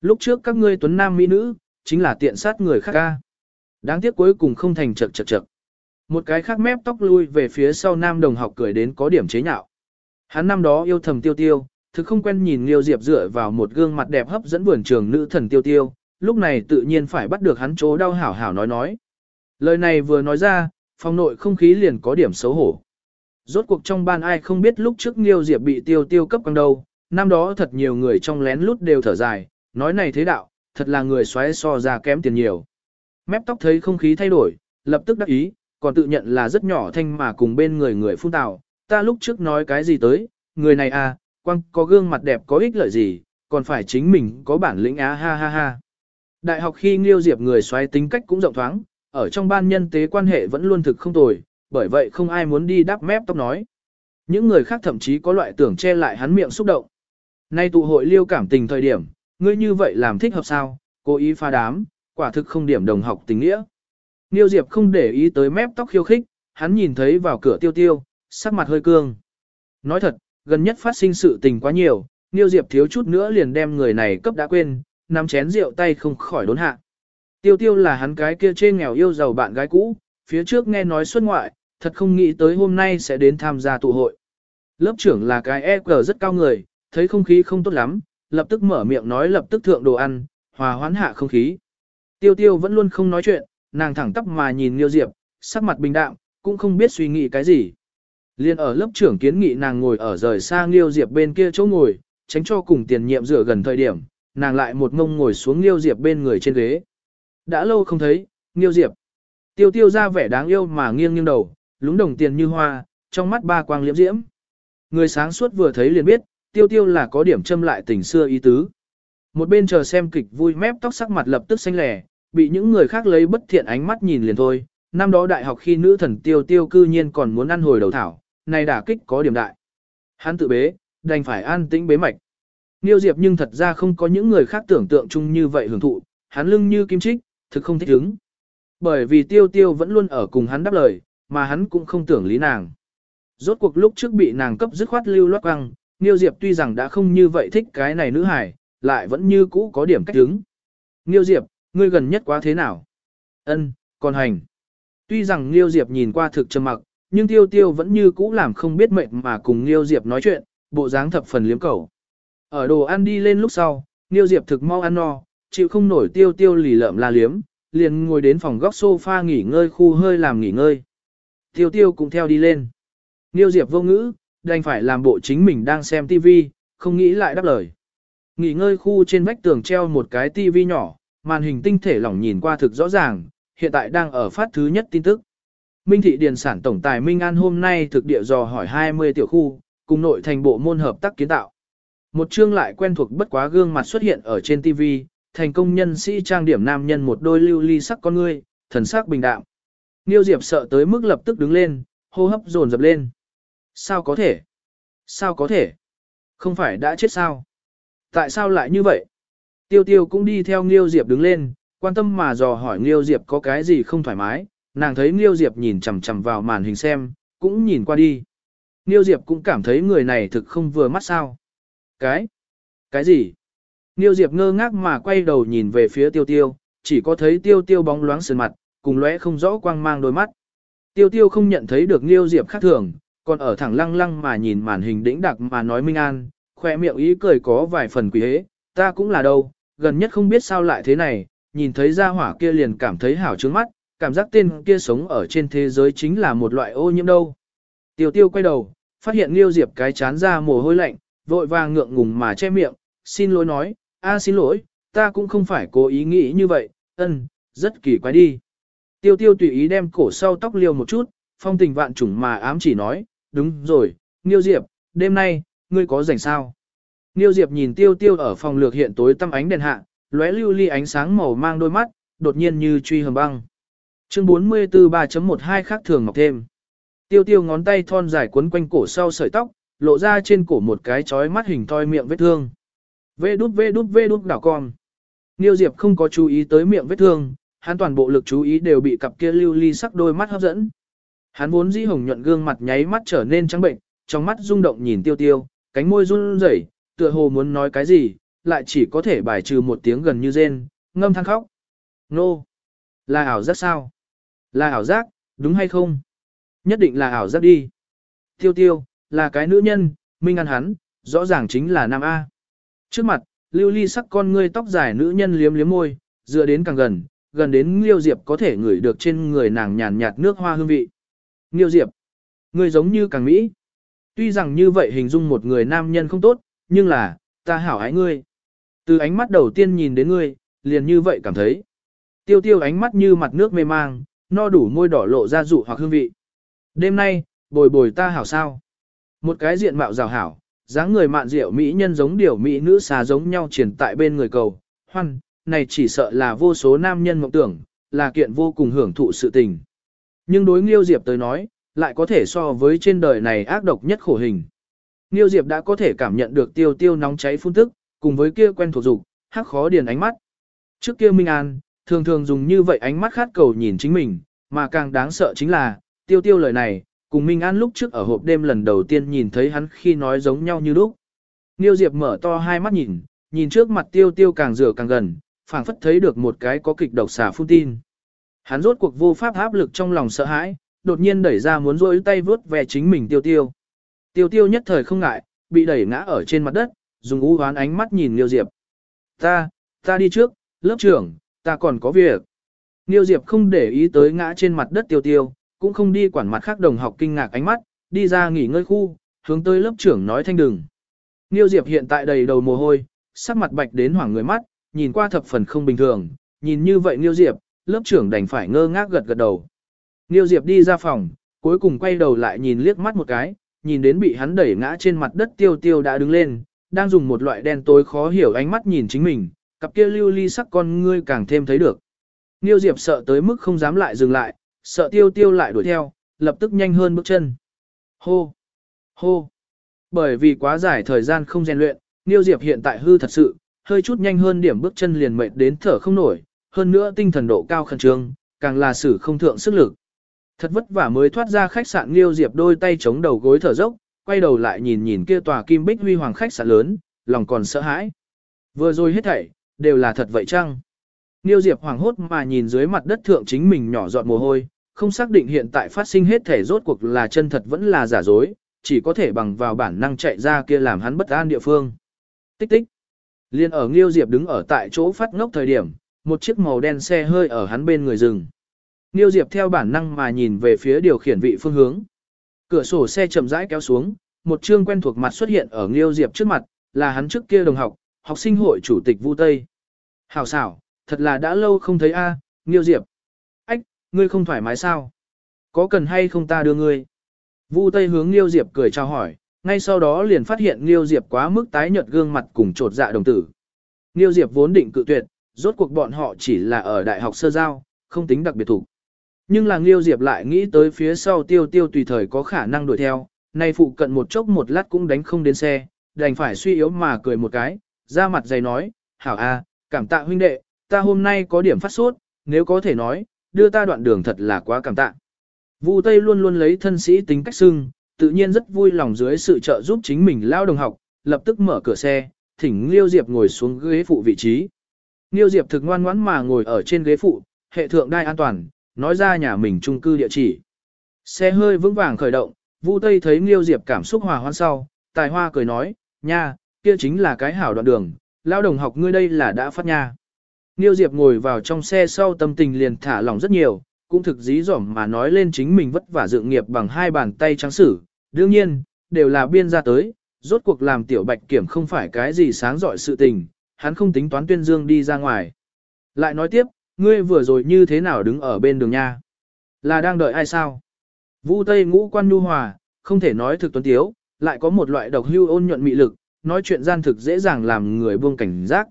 Lúc trước các ngươi tuấn nam mỹ nữ, chính là tiện sát người khác ca. Đáng tiếc cuối cùng không thành chật chật chật. Một cái khác mép tóc lui về phía sau nam đồng học cười đến có điểm chế nhạo. Hắn năm đó yêu thầm tiêu tiêu, thực không quen nhìn Liêu Diệp dựa vào một gương mặt đẹp hấp dẫn vườn trường nữ thần tiêu tiêu, lúc này tự nhiên phải bắt được hắn chỗ đau hảo hảo nói nói. Lời này vừa nói ra, phòng nội không khí liền có điểm xấu hổ. Rốt cuộc trong ban ai không biết lúc trước nghiêu Diệp bị tiêu tiêu cấp căng đâu, năm đó thật nhiều người trong lén lút đều thở dài, nói này thế đạo, thật là người xoáy so ra kém tiền nhiều. Mép tóc thấy không khí thay đổi, lập tức đắc ý, còn tự nhận là rất nhỏ thanh mà cùng bên người người phun tạo, ta lúc trước nói cái gì tới, người này à, quăng có gương mặt đẹp có ích lợi gì, còn phải chính mình có bản lĩnh á ha ha ha. Đại học khi Nghiêu Diệp người xoáy tính cách cũng rộng thoáng, ở trong ban nhân tế quan hệ vẫn luôn thực không tồi, bởi vậy không ai muốn đi đắp mép tóc nói. Những người khác thậm chí có loại tưởng che lại hắn miệng xúc động. Nay tụ hội liêu cảm tình thời điểm, ngươi như vậy làm thích hợp sao, cố ý pha đám, quả thực không điểm đồng học tình nghĩa. Nghiêu Diệp không để ý tới mép tóc khiêu khích, hắn nhìn thấy vào cửa tiêu tiêu, sắc mặt hơi cương. Nói thật, gần nhất phát sinh sự tình quá nhiều, Nghiêu Diệp thiếu chút nữa liền đem người này cấp đã quên, nắm chén rượu tay không khỏi đốn hạ. Tiêu tiêu là hắn cái kia trên nghèo yêu giàu bạn gái cũ, phía trước nghe nói xuất ngoại, thật không nghĩ tới hôm nay sẽ đến tham gia tụ hội. Lớp trưởng là cái EQ rất cao người, thấy không khí không tốt lắm, lập tức mở miệng nói lập tức thượng đồ ăn, hòa hoãn hạ không khí. Tiêu tiêu vẫn luôn không nói chuyện, nàng thẳng tắp mà nhìn Liêu Diệp, sắc mặt bình đạm, cũng không biết suy nghĩ cái gì. Liên ở lớp trưởng kiến nghị nàng ngồi ở rời xa Liêu Diệp bên kia chỗ ngồi, tránh cho cùng tiền nhiệm rửa gần thời điểm, nàng lại một ngông ngồi xuống Liêu Diệp bên người trên ghế. Đã lâu không thấy, Liêu Diệp. Tiêu tiêu ra vẻ đáng yêu mà nghiêng nghiêng đầu, lúng đồng tiền như hoa, trong mắt ba quang liễm diễm. Người sáng suốt vừa thấy liền biết, tiêu tiêu là có điểm châm lại tình xưa ý tứ. Một bên chờ xem kịch vui mép tóc sắc mặt lập tức xanh lẻ, bị những người khác lấy bất thiện ánh mắt nhìn liền thôi. Năm đó đại học khi nữ thần tiêu tiêu cư nhiên còn muốn ăn hồi đầu thảo, này đả kích có điểm đại. Hắn tự bế, đành phải an tĩnh bế mạch. Niêu Diệp nhưng thật ra không có những người khác tưởng tượng chung như vậy hưởng thụ, hắn lưng như kim trích, thực không thích hứng. Bởi vì tiêu tiêu vẫn luôn ở cùng hắn đáp lời, mà hắn cũng không tưởng lý nàng. Rốt cuộc lúc trước bị nàng cấp dứt khoát lưu loát quăng, Niêu Diệp tuy rằng đã không như vậy thích cái này nữ hải, lại vẫn như cũ có điểm cách hứng. Niêu Diệp, ngươi gần nhất quá thế nào? Ân, còn hành. Tuy rằng Niêu Diệp nhìn qua thực trầm mặc, nhưng Tiêu Tiêu vẫn như cũ làm không biết mệnh mà cùng Niêu Diệp nói chuyện, bộ dáng thập phần liếm cầu. Ở đồ ăn đi lên lúc sau, Niêu Diệp thực mau ăn no, chịu không nổi Tiêu Tiêu lì lợm la liếm, liền ngồi đến phòng góc sofa nghỉ ngơi khu hơi làm nghỉ ngơi. Tiêu Tiêu cũng theo đi lên. Niêu Diệp vô ngữ, đành phải làm bộ chính mình đang xem TV, không nghĩ lại đáp lời. Nghỉ ngơi khu trên vách tường treo một cái TV nhỏ, màn hình tinh thể lỏng nhìn qua thực rõ ràng, hiện tại đang ở phát thứ nhất tin tức. Minh thị điền sản tổng tài Minh An hôm nay thực địa dò hỏi 20 tiểu khu, cùng nội thành bộ môn hợp tác kiến tạo. Một chương lại quen thuộc bất quá gương mặt xuất hiện ở trên TV, thành công nhân sĩ trang điểm nam nhân một đôi lưu ly sắc con ngươi, thần sắc bình đạm. Niêu Diệp sợ tới mức lập tức đứng lên, hô hấp dồn dập lên. Sao có thể? Sao có thể? Không phải đã chết sao? Tại sao lại như vậy? Tiêu tiêu cũng đi theo Nghiêu Diệp đứng lên, quan tâm mà dò hỏi Nghiêu Diệp có cái gì không thoải mái, nàng thấy Nghiêu Diệp nhìn chằm chằm vào màn hình xem, cũng nhìn qua đi. Nghiêu Diệp cũng cảm thấy người này thực không vừa mắt sao. Cái? Cái gì? Nghiêu Diệp ngơ ngác mà quay đầu nhìn về phía tiêu tiêu, chỉ có thấy tiêu tiêu bóng loáng sườn mặt, cùng lóe không rõ quang mang đôi mắt. Tiêu tiêu không nhận thấy được Nghiêu Diệp khác thường, còn ở thẳng lăng lăng mà nhìn màn hình đĩnh đặc mà nói Minh An, khoe miệng ý cười có vài phần quý hế, ta cũng là đâu, gần nhất không biết sao lại thế này, nhìn thấy Ra hỏa kia liền cảm thấy hảo trướng mắt, cảm giác tên kia sống ở trên thế giới chính là một loại ô nhiễm đâu. Tiêu tiêu quay đầu, phát hiện Liêu Diệp cái chán ra mồ hôi lạnh, vội vàng ngượng ngùng mà che miệng, xin lỗi nói, a xin lỗi, ta cũng không phải cố ý nghĩ như vậy, ân, rất kỳ quái đi. Tiêu tiêu tùy ý đem cổ sau tóc liêu một chút, phong tình vạn trùng mà ám chỉ nói, đúng rồi, Niêu Diệp, đêm nay, ngươi có rảnh sao? Niêu Diệp nhìn tiêu tiêu ở phòng lược hiện tối tăm ánh đèn hạ, lóe lưu ly ánh sáng màu mang đôi mắt, đột nhiên như truy hầm băng. Chương 44 3.12 khác thường ngọc thêm. Tiêu tiêu ngón tay thon dài quấn quanh cổ sau sợi tóc, lộ ra trên cổ một cái chói mắt hình toi miệng vết thương. Vê đút vê đút vê đút đảo con. Niêu Diệp không có chú ý tới miệng vết thương, hắn toàn bộ lực chú ý đều bị cặp kia lưu ly sắc đôi mắt hấp dẫn. Hắn vốn dĩ hồng nhuận gương mặt nháy mắt trở nên trắng bệnh, trong mắt rung động nhìn tiêu tiêu, cánh môi run rẩy, tựa hồ muốn nói cái gì, lại chỉ có thể bài trừ một tiếng gần như rên, ngâm than khóc. Nô! Là ảo giác sao? Là ảo giác, đúng hay không? Nhất định là ảo giác đi. Tiêu tiêu, là cái nữ nhân, minh ăn hắn, rõ ràng chính là nam A. Trước mặt, lưu ly sắc con ngươi tóc dài nữ nhân liếm liếm môi, dựa đến càng gần, gần đến Liêu Diệp có thể ngửi được trên người nàng nhàn nhạt nước hoa hương vị. Liêu Diệp, ngươi giống như càng Mỹ. Tuy rằng như vậy hình dung một người nam nhân không tốt, nhưng là, ta hảo ái ngươi. Từ ánh mắt đầu tiên nhìn đến ngươi, liền như vậy cảm thấy. Tiêu tiêu ánh mắt như mặt nước mê mang, no đủ môi đỏ lộ ra dụ hoặc hương vị. Đêm nay, bồi bồi ta hảo sao. Một cái diện mạo rào hảo, dáng người mạn diệu mỹ nhân giống điều mỹ nữ xà giống nhau triển tại bên người cầu. Hoan, này chỉ sợ là vô số nam nhân mộng tưởng, là kiện vô cùng hưởng thụ sự tình. Nhưng đối Nghiêu Diệp tới nói, lại có thể so với trên đời này ác độc nhất khổ hình. Nghiêu Diệp đã có thể cảm nhận được tiêu tiêu nóng cháy phun tức, cùng với kia quen thuộc dục, hắc khó điền ánh mắt. Trước kia Minh An, thường thường dùng như vậy ánh mắt khát cầu nhìn chính mình, mà càng đáng sợ chính là, tiêu tiêu lời này, cùng Minh An lúc trước ở hộp đêm lần đầu tiên nhìn thấy hắn khi nói giống nhau như lúc. Nghiêu Diệp mở to hai mắt nhìn, nhìn trước mặt tiêu tiêu càng rửa càng gần, phảng phất thấy được một cái có kịch độc xả phun tin. Hắn rốt cuộc vô pháp áp lực trong lòng sợ hãi, đột nhiên đẩy ra muốn rôi tay vướt về chính mình tiêu tiêu. Tiêu tiêu nhất thời không ngại, bị đẩy ngã ở trên mặt đất, dùng u hoán ánh mắt nhìn Niêu Diệp. Ta, ta đi trước, lớp trưởng, ta còn có việc. Niêu Diệp không để ý tới ngã trên mặt đất tiêu tiêu, cũng không đi quản mặt khác đồng học kinh ngạc ánh mắt, đi ra nghỉ ngơi khu, hướng tới lớp trưởng nói thanh đừng. Niêu Diệp hiện tại đầy đầu mồ hôi, sắc mặt bạch đến hoảng người mắt, nhìn qua thập phần không bình thường, nhìn như vậy Niêu Diệp, lớp trưởng đành phải ngơ ngác gật gật đầu. Niêu Diệp đi ra phòng, cuối cùng quay đầu lại nhìn liếc mắt một cái, nhìn đến bị hắn đẩy ngã trên mặt đất tiêu tiêu đã đứng lên, đang dùng một loại đen tối khó hiểu ánh mắt nhìn chính mình, cặp kia lưu ly sắc con ngươi càng thêm thấy được. Niêu Diệp sợ tới mức không dám lại dừng lại, sợ tiêu tiêu lại đuổi theo, lập tức nhanh hơn bước chân. Hô! Hô! Bởi vì quá dài thời gian không rèn luyện, Niêu Diệp hiện tại hư thật sự, hơi chút nhanh hơn điểm bước chân liền mệt đến thở không nổi, hơn nữa tinh thần độ cao khẩn trương, càng là sử không thượng sức lực. Thật vất vả mới thoát ra khách sạn Niêu Diệp đôi tay chống đầu gối thở dốc, quay đầu lại nhìn nhìn kia tòa kim bích huy hoàng khách sạn lớn, lòng còn sợ hãi. Vừa rồi hết thảy, đều là thật vậy chăng? Niêu Diệp hoàng hốt mà nhìn dưới mặt đất thượng chính mình nhỏ giọt mồ hôi, không xác định hiện tại phát sinh hết thể rốt cuộc là chân thật vẫn là giả dối, chỉ có thể bằng vào bản năng chạy ra kia làm hắn bất an địa phương. Tích tích. Liên ở Nghiêu Diệp đứng ở tại chỗ phát ngốc thời điểm, một chiếc màu đen xe hơi ở hắn bên người dừng. Nghiêu Diệp theo bản năng mà nhìn về phía điều khiển vị phương hướng. Cửa sổ xe chậm rãi kéo xuống, một trương quen thuộc mặt xuất hiện ở Nghiêu Diệp trước mặt, là hắn trước kia đồng học, học sinh hội chủ tịch Vu Tây. Hảo xảo, thật là đã lâu không thấy a, à, Nghiêu Diệp. Ngươi không thoải mái sao? Có cần hay không ta đưa ngươi? Vu Tây hướng Nghiêu Diệp cười chào hỏi, ngay sau đó liền phát hiện Nghiêu Diệp quá mức tái nhợt gương mặt cùng trột dạ đồng tử. Nghiêu Diệp vốn định cự tuyệt, rốt cuộc bọn họ chỉ là ở đại học sơ giao, không tính đặc biệt thủ. Nhưng là Nghiêu Diệp lại nghĩ tới phía sau tiêu tiêu tùy thời có khả năng đuổi theo, nay phụ cận một chốc một lát cũng đánh không đến xe, đành phải suy yếu mà cười một cái, ra mặt dày nói, hảo a, cảm tạ huynh đệ, ta hôm nay có điểm phát sốt, nếu có thể nói, đưa ta đoạn đường thật là quá cảm tạ. Vu Tây luôn luôn lấy thân sĩ tính cách xưng, tự nhiên rất vui lòng dưới sự trợ giúp chính mình lao đồng học, lập tức mở cửa xe, thỉnh Liêu Diệp ngồi xuống ghế phụ vị trí. Liêu Diệp thực ngoan ngoãn mà ngồi ở trên ghế phụ, hệ thượng đai an toàn, nói ra nhà mình trung cư địa chỉ. Xe hơi vững vàng khởi động, Vu Tây thấy Liêu Diệp cảm xúc hòa hoan sau, tài hoa cười nói, nha, kia chính là cái hảo đoạn đường, lao đồng học ngươi đây là đã phát nha. Niêu Diệp ngồi vào trong xe sau tâm tình liền thả lỏng rất nhiều, cũng thực dí dỏm mà nói lên chính mình vất vả dựng nghiệp bằng hai bàn tay trắng sử, đương nhiên, đều là biên ra tới, rốt cuộc làm tiểu bạch kiểm không phải cái gì sáng giỏi sự tình, hắn không tính toán tuyên dương đi ra ngoài. Lại nói tiếp, ngươi vừa rồi như thế nào đứng ở bên đường nha? Là đang đợi ai sao? Vu Tây ngũ quan nhu hòa, không thể nói thực tuấn tiếu, lại có một loại độc hưu ôn nhuận mị lực, nói chuyện gian thực dễ dàng làm người buông cảnh giác.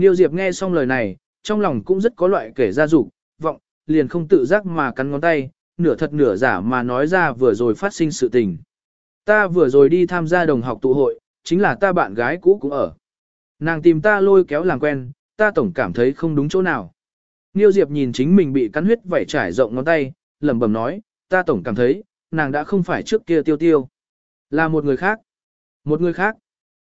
Niêu Diệp nghe xong lời này, trong lòng cũng rất có loại kể ra dục vọng, liền không tự giác mà cắn ngón tay, nửa thật nửa giả mà nói ra vừa rồi phát sinh sự tình. Ta vừa rồi đi tham gia đồng học tụ hội, chính là ta bạn gái cũ cũng ở. Nàng tìm ta lôi kéo làm quen, ta tổng cảm thấy không đúng chỗ nào. Niêu Diệp nhìn chính mình bị cắn huyết vảy trải rộng ngón tay, lẩm bẩm nói, ta tổng cảm thấy, nàng đã không phải trước kia tiêu tiêu. Là một người khác. Một người khác.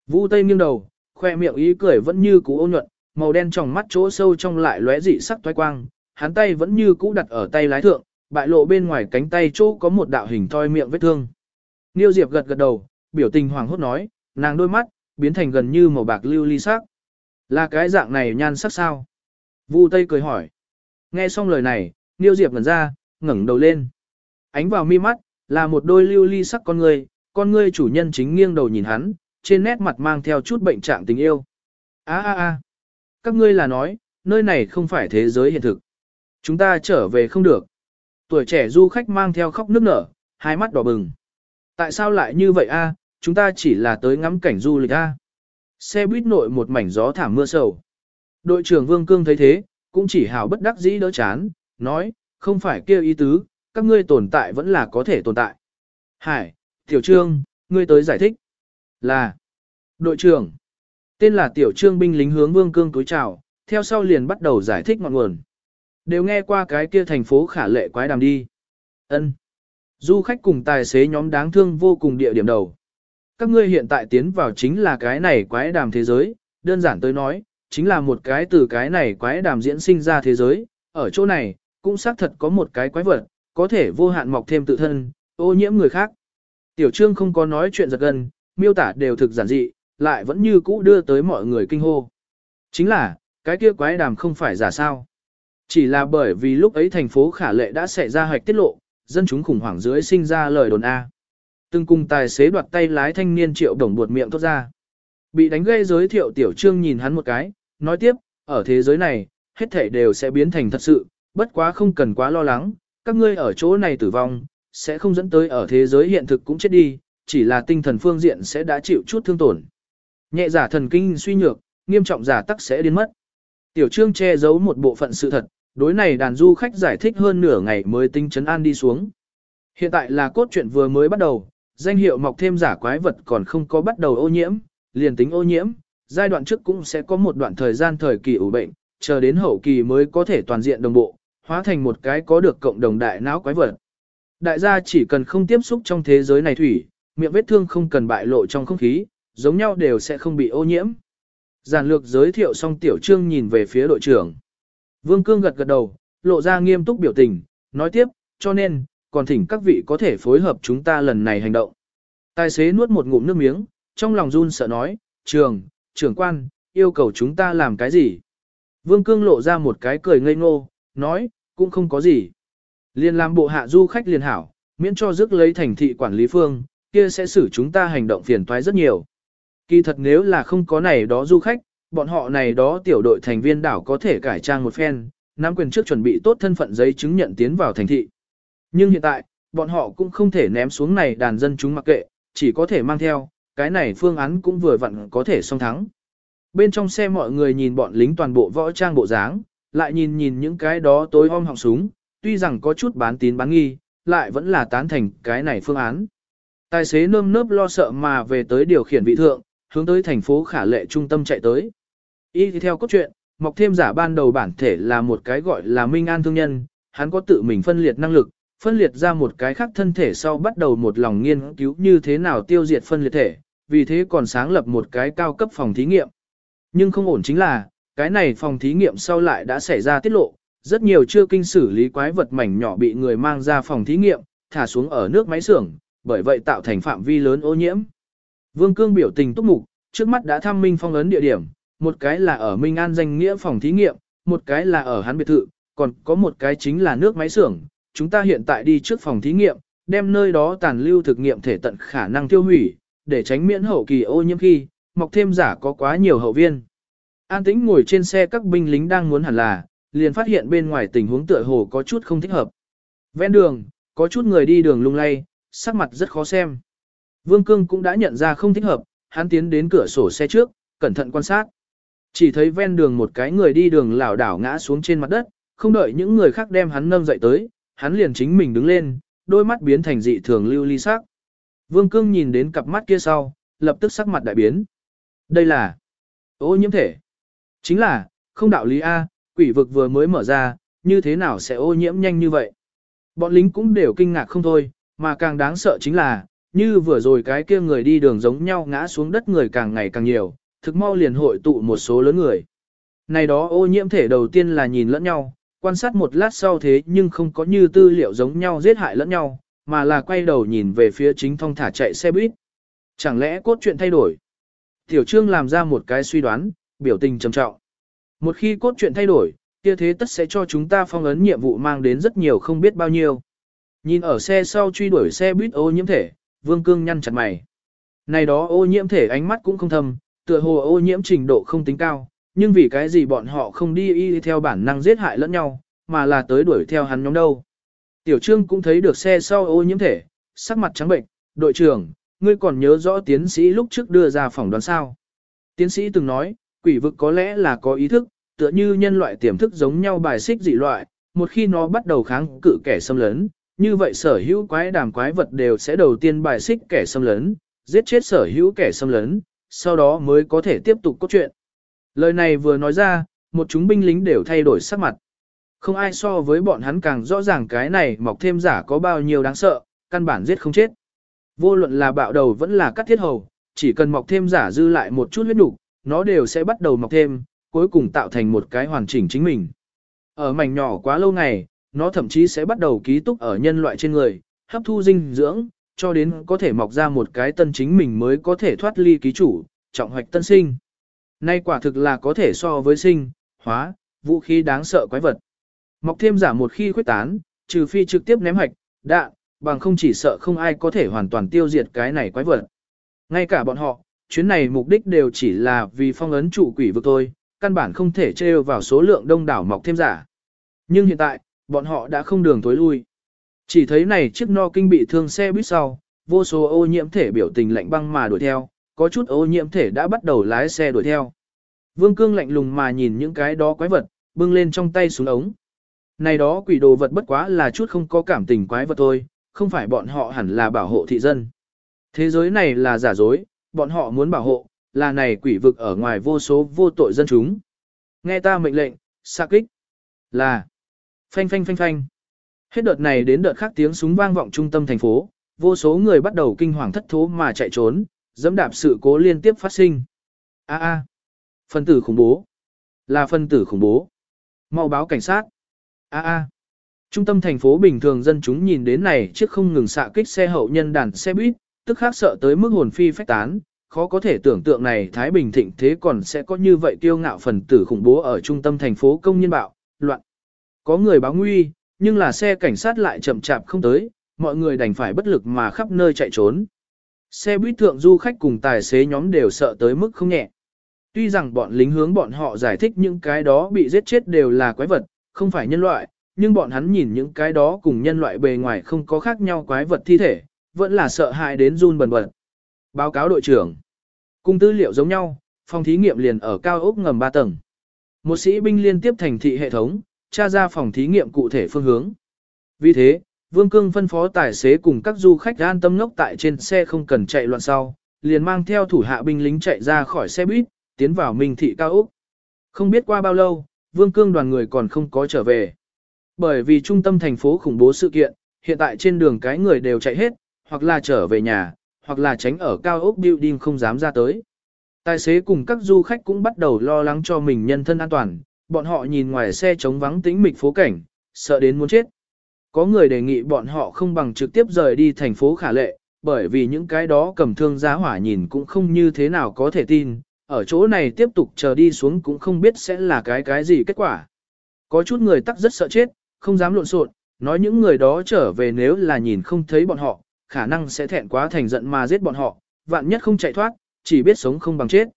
Vũ Tây nghiêng đầu, khoe miệng ý cười vẫn như cũ ôn nhuận, màu đen trong mắt chỗ sâu trong lại lóe dị sắc toái quang, hắn tay vẫn như cũ đặt ở tay lái thượng, bại lộ bên ngoài cánh tay chỗ có một đạo hình thoi miệng vết thương. Niêu Diệp gật gật đầu, biểu tình hoàng hốt nói, nàng đôi mắt, biến thành gần như màu bạc lưu ly sắc. Là cái dạng này nhan sắc sao? Vu Tây cười hỏi. Nghe xong lời này, Niêu Diệp ngẩn ra, ngẩng đầu lên. Ánh vào mi mắt, là một đôi lưu ly sắc con người, con người chủ nhân chính nghiêng đầu nhìn hắn, trên nét mặt mang theo chút bệnh trạng tình yêu. A a a, các ngươi là nói, nơi này không phải thế giới hiện thực. Chúng ta trở về không được. Tuổi trẻ du khách mang theo khóc nức nở, hai mắt đỏ bừng. Tại sao lại như vậy a? chúng ta chỉ là tới ngắm cảnh du lịch a. Xe buýt nội một mảnh gió thảm mưa sầu. Đội trưởng Vương Cương thấy thế, cũng chỉ hào bất đắc dĩ đỡ chán, nói, không phải kêu ý tứ, các ngươi tồn tại vẫn là có thể tồn tại. Hải, Tiểu Trương, ngươi tới giải thích. Là, đội trưởng. Tên là Tiểu Trương binh lính hướng Vương Cương túi chào, theo sau liền bắt đầu giải thích ngọn nguồn. Đều nghe qua cái kia thành phố khả lệ quái đàm đi. ân Du khách cùng tài xế nhóm đáng thương vô cùng địa điểm đầu. Các ngươi hiện tại tiến vào chính là cái này quái đàm thế giới, đơn giản tới nói, chính là một cái từ cái này quái đàm diễn sinh ra thế giới, ở chỗ này, cũng xác thật có một cái quái vật, có thể vô hạn mọc thêm tự thân, ô nhiễm người khác. Tiểu trương không có nói chuyện giật gân, miêu tả đều thực giản dị, lại vẫn như cũ đưa tới mọi người kinh hô. Chính là, cái kia quái đàm không phải giả sao. Chỉ là bởi vì lúc ấy thành phố khả lệ đã xảy ra hoạch tiết lộ, dân chúng khủng hoảng dưới sinh ra lời đồn A. Từng cùng tài xế đoạt tay lái thanh niên triệu đồng buột miệng thốt ra. Bị đánh gây giới thiệu tiểu trương nhìn hắn một cái, nói tiếp, ở thế giới này, hết thể đều sẽ biến thành thật sự, bất quá không cần quá lo lắng, các ngươi ở chỗ này tử vong, sẽ không dẫn tới ở thế giới hiện thực cũng chết đi, chỉ là tinh thần phương diện sẽ đã chịu chút thương tổn. Nhẹ giả thần kinh suy nhược, nghiêm trọng giả tắc sẽ điên mất. Tiểu trương che giấu một bộ phận sự thật, đối này đàn du khách giải thích hơn nửa ngày mới tinh chấn an đi xuống. Hiện tại là cốt truyện vừa mới bắt đầu, danh hiệu mọc thêm giả quái vật còn không có bắt đầu ô nhiễm, liền tính ô nhiễm, giai đoạn trước cũng sẽ có một đoạn thời gian thời kỳ ủ bệnh, chờ đến hậu kỳ mới có thể toàn diện đồng bộ, hóa thành một cái có được cộng đồng đại não quái vật. Đại gia chỉ cần không tiếp xúc trong thế giới này thủy, miệng vết thương không cần bại lộ trong không khí, giống nhau đều sẽ không bị ô nhiễm. Giản lược giới thiệu xong tiểu trương nhìn về phía đội trưởng. Vương Cương gật gật đầu, lộ ra nghiêm túc biểu tình, nói tiếp, cho nên, còn thỉnh các vị có thể phối hợp chúng ta lần này hành động. Tài xế nuốt một ngụm nước miếng, trong lòng run sợ nói, trường, trưởng quan, yêu cầu chúng ta làm cái gì? Vương Cương lộ ra một cái cười ngây ngô, nói, cũng không có gì. Liên làm bộ hạ du khách liền hảo, miễn cho rước lấy thành thị quản lý phương, kia sẽ xử chúng ta hành động phiền toái rất nhiều. Kỳ thật nếu là không có này đó du khách, bọn họ này đó tiểu đội thành viên đảo có thể cải trang một phen, nắm quyền trước chuẩn bị tốt thân phận giấy chứng nhận tiến vào thành thị. Nhưng hiện tại, bọn họ cũng không thể ném xuống này đàn dân chúng mặc kệ, chỉ có thể mang theo, cái này phương án cũng vừa vặn có thể song thắng. Bên trong xe mọi người nhìn bọn lính toàn bộ võ trang bộ dáng, lại nhìn nhìn những cái đó tối om họng súng, tuy rằng có chút bán tín bán nghi, lại vẫn là tán thành cái này phương án. Tài xế nơm nớp lo sợ mà về tới điều khiển vị thượng, hướng tới thành phố khả lệ trung tâm chạy tới. Y theo cốt truyện, mọc thêm giả ban đầu bản thể là một cái gọi là Minh An thương nhân, hắn có tự mình phân liệt năng lực, phân liệt ra một cái khác thân thể sau bắt đầu một lòng nghiên cứu như thế nào tiêu diệt phân liệt thể, vì thế còn sáng lập một cái cao cấp phòng thí nghiệm. Nhưng không ổn chính là, cái này phòng thí nghiệm sau lại đã xảy ra tiết lộ, rất nhiều chưa kinh xử lý quái vật mảnh nhỏ bị người mang ra phòng thí nghiệm, thả xuống ở nước máy xưởng, bởi vậy tạo thành phạm vi lớn ô nhiễm. Vương Cương biểu tình túc mục, trước mắt đã thăm Minh phong ấn địa điểm, một cái là ở Minh An danh nghĩa phòng thí nghiệm, một cái là ở hắn biệt thự, còn có một cái chính là nước máy xưởng. Chúng ta hiện tại đi trước phòng thí nghiệm, đem nơi đó tàn lưu thực nghiệm thể tận khả năng tiêu hủy, để tránh miễn hậu kỳ ô nhiễm khi, mọc thêm giả có quá nhiều hậu viên. An tĩnh ngồi trên xe các binh lính đang muốn hẳn là, liền phát hiện bên ngoài tình huống tựa hồ có chút không thích hợp. Ven đường, có chút người đi đường lung lay, sắc mặt rất khó xem. Vương Cương cũng đã nhận ra không thích hợp, hắn tiến đến cửa sổ xe trước, cẩn thận quan sát. Chỉ thấy ven đường một cái người đi đường lảo đảo ngã xuống trên mặt đất, không đợi những người khác đem hắn nâng dậy tới, hắn liền chính mình đứng lên, đôi mắt biến thành dị thường lưu ly sắc. Vương Cương nhìn đến cặp mắt kia sau, lập tức sắc mặt đại biến. Đây là ô nhiễm thể. Chính là, không đạo lý A, quỷ vực vừa mới mở ra, như thế nào sẽ ô nhiễm nhanh như vậy. Bọn lính cũng đều kinh ngạc không thôi, mà càng đáng sợ chính là, như vừa rồi cái kia người đi đường giống nhau ngã xuống đất người càng ngày càng nhiều, thực mau liền hội tụ một số lớn người. Này đó ô nhiễm thể đầu tiên là nhìn lẫn nhau, quan sát một lát sau thế nhưng không có như tư liệu giống nhau giết hại lẫn nhau, mà là quay đầu nhìn về phía chính thông thả chạy xe buýt. Chẳng lẽ cốt truyện thay đổi? Tiểu Trương làm ra một cái suy đoán, biểu tình trầm trọng. Một khi cốt truyện thay đổi, kia thế tất sẽ cho chúng ta phong ấn nhiệm vụ mang đến rất nhiều không biết bao nhiêu. Nhìn ở xe sau truy đuổi xe buýt ô nhiễm thể, Vương Cương nhăn chặt mày. Này đó ô nhiễm thể ánh mắt cũng không thâm, tựa hồ ô nhiễm trình độ không tính cao, nhưng vì cái gì bọn họ không đi y theo bản năng giết hại lẫn nhau, mà là tới đuổi theo hắn nhóm đâu. Tiểu Trương cũng thấy được xe sau ô nhiễm thể, sắc mặt trắng bệnh, đội trưởng, ngươi còn nhớ rõ tiến sĩ lúc trước đưa ra phỏng đoán sao. Tiến sĩ từng nói, quỷ vực có lẽ là có ý thức, tựa như nhân loại tiềm thức giống nhau bài xích dị loại, một khi nó bắt đầu kháng cự kẻ xâm lấn, như vậy sở hữu quái đàm quái vật đều sẽ đầu tiên bài xích kẻ xâm lấn, giết chết sở hữu kẻ xâm lấn, sau đó mới có thể tiếp tục cốt truyện. Lời này vừa nói ra, một chúng binh lính đều thay đổi sắc mặt. Không ai so với bọn hắn càng rõ ràng cái này mọc thêm giả có bao nhiêu đáng sợ, căn bản giết không chết. Vô luận là bạo đầu vẫn là cắt thiết hầu, chỉ cần mọc thêm giả dư lại một chút huyết đủ, nó đều sẽ bắt đầu mọc thêm, cuối cùng tạo thành một cái hoàn chỉnh chính mình. Ở mảnh nhỏ quá lâu ngày, nó thậm chí sẽ bắt đầu ký túc ở nhân loại trên người, hấp thu dinh dưỡng, cho đến có thể mọc ra một cái tân chính mình mới có thể thoát ly ký chủ, trọng hoạch tân sinh. Nay quả thực là có thể so với sinh, hóa, vũ khí đáng sợ quái vật. Mọc thêm giả một khi khuyết tán, trừ phi trực tiếp ném hạch, đạn, bằng không chỉ sợ không ai có thể hoàn toàn tiêu diệt cái này quái vật. Ngay cả bọn họ, chuyến này mục đích đều chỉ là vì phong ấn trụ quỷ vực thôi, căn bản không thể trêu vào số lượng đông đảo mọc thêm giả. Nhưng hiện tại, bọn họ đã không đường tối lui. Chỉ thấy này chiếc no kinh bị thương xe buýt sau, vô số ô nhiễm thể biểu tình lạnh băng mà đuổi theo, có chút ô nhiễm thể đã bắt đầu lái xe đuổi theo. Vương Cương lạnh lùng mà nhìn những cái đó quái vật, bưng lên trong tay xuống ống. Này đó quỷ đồ vật bất quá là chút không có cảm tình quái vật thôi, không phải bọn họ hẳn là bảo hộ thị dân. Thế giới này là giả dối, bọn họ muốn bảo hộ, là này quỷ vực ở ngoài vô số vô tội dân chúng. Nghe ta mệnh lệnh, xạ kích. Là. Phanh phanh phanh phanh. Hết đợt này đến đợt khác tiếng súng vang vọng trung tâm thành phố, vô số người bắt đầu kinh hoàng thất thố mà chạy trốn, dẫm đạp sự cố liên tiếp phát sinh. A a. Phân tử khủng bố. Là phân tử khủng bố. Mau báo cảnh sát. A a. Trung tâm thành phố bình thường dân chúng nhìn đến này chiếc không ngừng xạ kích xe hậu nhân đàn xe buýt, tức khác sợ tới mức hồn phi phách tán, khó có thể tưởng tượng này Thái Bình thịnh thế còn sẽ có như vậy kiêu ngạo phần tử khủng bố ở trung tâm thành phố công nhân bạo, loạn. Có người báo nguy, nhưng là xe cảnh sát lại chậm chạp không tới, mọi người đành phải bất lực mà khắp nơi chạy trốn. Xe buýt thượng du khách cùng tài xế nhóm đều sợ tới mức không nhẹ. Tuy rằng bọn lính hướng bọn họ giải thích những cái đó bị giết chết đều là quái vật, không phải nhân loại, nhưng bọn hắn nhìn những cái đó cùng nhân loại bề ngoài không có khác nhau quái vật thi thể, vẫn là sợ hãi đến run bần bật. Báo cáo đội trưởng. Cùng tư liệu giống nhau, phòng thí nghiệm liền ở cao ốc ngầm 3 tầng. Một sĩ binh liên tiếp thành thị hệ thống, tra ra phòng thí nghiệm cụ thể phương hướng. Vì thế, Vương Cương phân phó tài xế cùng các du khách an tâm ngốc tại trên xe không cần chạy loạn sau, liền mang theo thủ hạ binh lính chạy ra khỏi xe buýt, tiến vào Minh thị cao ốc. Không biết qua bao lâu, Vương Cương đoàn người còn không có trở về. Bởi vì trung tâm thành phố khủng bố sự kiện, hiện tại trên đường cái người đều chạy hết, hoặc là trở về nhà, hoặc là tránh ở cao ốc building không dám ra tới. Tài xế cùng các du khách cũng bắt đầu lo lắng cho mình nhân thân an toàn, bọn họ nhìn ngoài xe trống vắng tĩnh mịch phố cảnh, sợ đến muốn chết. Có người đề nghị bọn họ không bằng trực tiếp rời đi thành phố khả lệ, bởi vì những cái đó cầm thương giá hỏa nhìn cũng không như thế nào có thể tin, ở chỗ này tiếp tục chờ đi xuống cũng không biết sẽ là cái cái gì kết quả. Có chút người tắc rất sợ chết, không dám lộn xộn, nói những người đó trở về nếu là nhìn không thấy bọn họ, khả năng sẽ thẹn quá thành giận mà giết bọn họ, vạn nhất không chạy thoát, chỉ biết sống không bằng chết.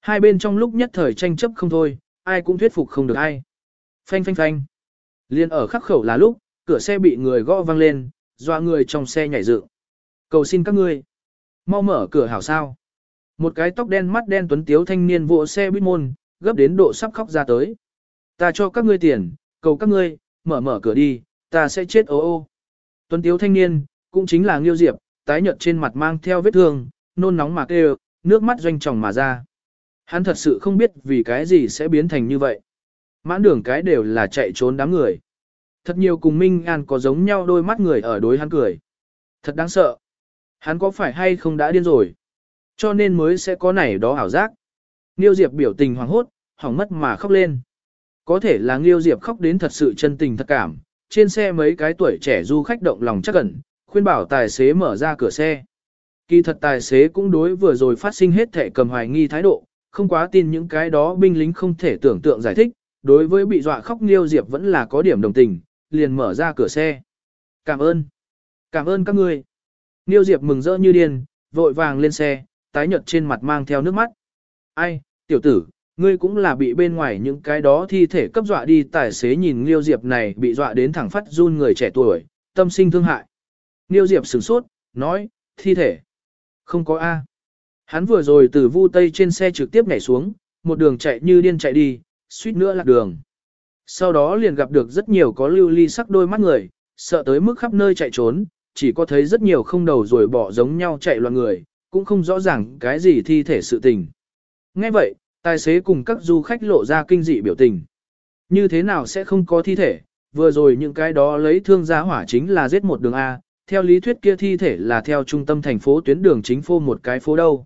Hai bên trong lúc nhất thời tranh chấp không thôi, ai cũng thuyết phục không được ai. Phanh phanh phanh. Liên ở khắc khẩu là lúc, cửa xe bị người gõ văng lên, doa người trong xe nhảy dựng. Cầu xin các ngươi. Mau mở cửa hảo sao. Một cái tóc đen mắt đen tuấn tiếu thanh niên vỗ xe buýt môn, gấp đến độ sắp khóc ra tới. Ta cho các ngươi tiền, cầu các ngươi, mở mở cửa đi, ta sẽ chết ô ô. Tuấn tiếu thanh niên, cũng chính là Nghiêu Diệp, tái nhợt trên mặt mang theo vết thương, nôn nóng mà kêu, nước mắt doanh tròng mà ra. Hắn thật sự không biết vì cái gì sẽ biến thành như vậy. Mãn đường cái đều là chạy trốn đám người. Thật nhiều cùng Minh An có giống nhau đôi mắt người ở đối hắn cười. Thật đáng sợ. Hắn có phải hay không đã điên rồi? Cho nên mới sẽ có này đó ảo giác. Nghiêu Diệp biểu tình hoàng hốt, hỏng mất mà khóc lên. Có thể là Nghiêu Diệp khóc đến thật sự chân tình thật cảm. Trên xe mấy cái tuổi trẻ du khách động lòng chắc ẩn, khuyên bảo tài xế mở ra cửa xe. Kỳ thật tài xế cũng đối vừa rồi phát sinh hết thể cầm hoài nghi thái độ, không quá tin những cái đó binh lính không thể tưởng tượng giải thích, đối với bị dọa khóc Nghiêu Diệp vẫn là có điểm đồng tình, liền mở ra cửa xe. Cảm ơn. Cảm ơn các ngươi. Nghiêu Diệp mừng rỡ như điên, vội vàng lên xe, tái nhợt trên mặt mang theo nước mắt. Ai, tiểu tử, ngươi cũng là bị bên ngoài những cái đó thi thể cấp dọa đi tài xế nhìn Nghiêu Diệp này bị dọa đến thẳng phát run người trẻ tuổi, tâm sinh thương hại. Nghiêu Diệp sửng sốt, nói, thi thể. Không có A. Hắn vừa rồi từ vu tây trên xe trực tiếp nhảy xuống, một đường chạy như điên chạy đi, suýt nữa lạc đường. Sau đó liền gặp được rất nhiều có lưu ly sắc đôi mắt người, sợ tới mức khắp nơi chạy trốn, chỉ có thấy rất nhiều không đầu rồi bỏ giống nhau chạy loạn người, cũng không rõ ràng cái gì thi thể sự tình. Ngay vậy, tài xế cùng các du khách lộ ra kinh dị biểu tình. Như thế nào sẽ không có thi thể, vừa rồi những cái đó lấy thương gia hỏa chính là giết một đường A, theo lý thuyết kia thi thể là theo trung tâm thành phố tuyến đường chính phô một cái phố đâu.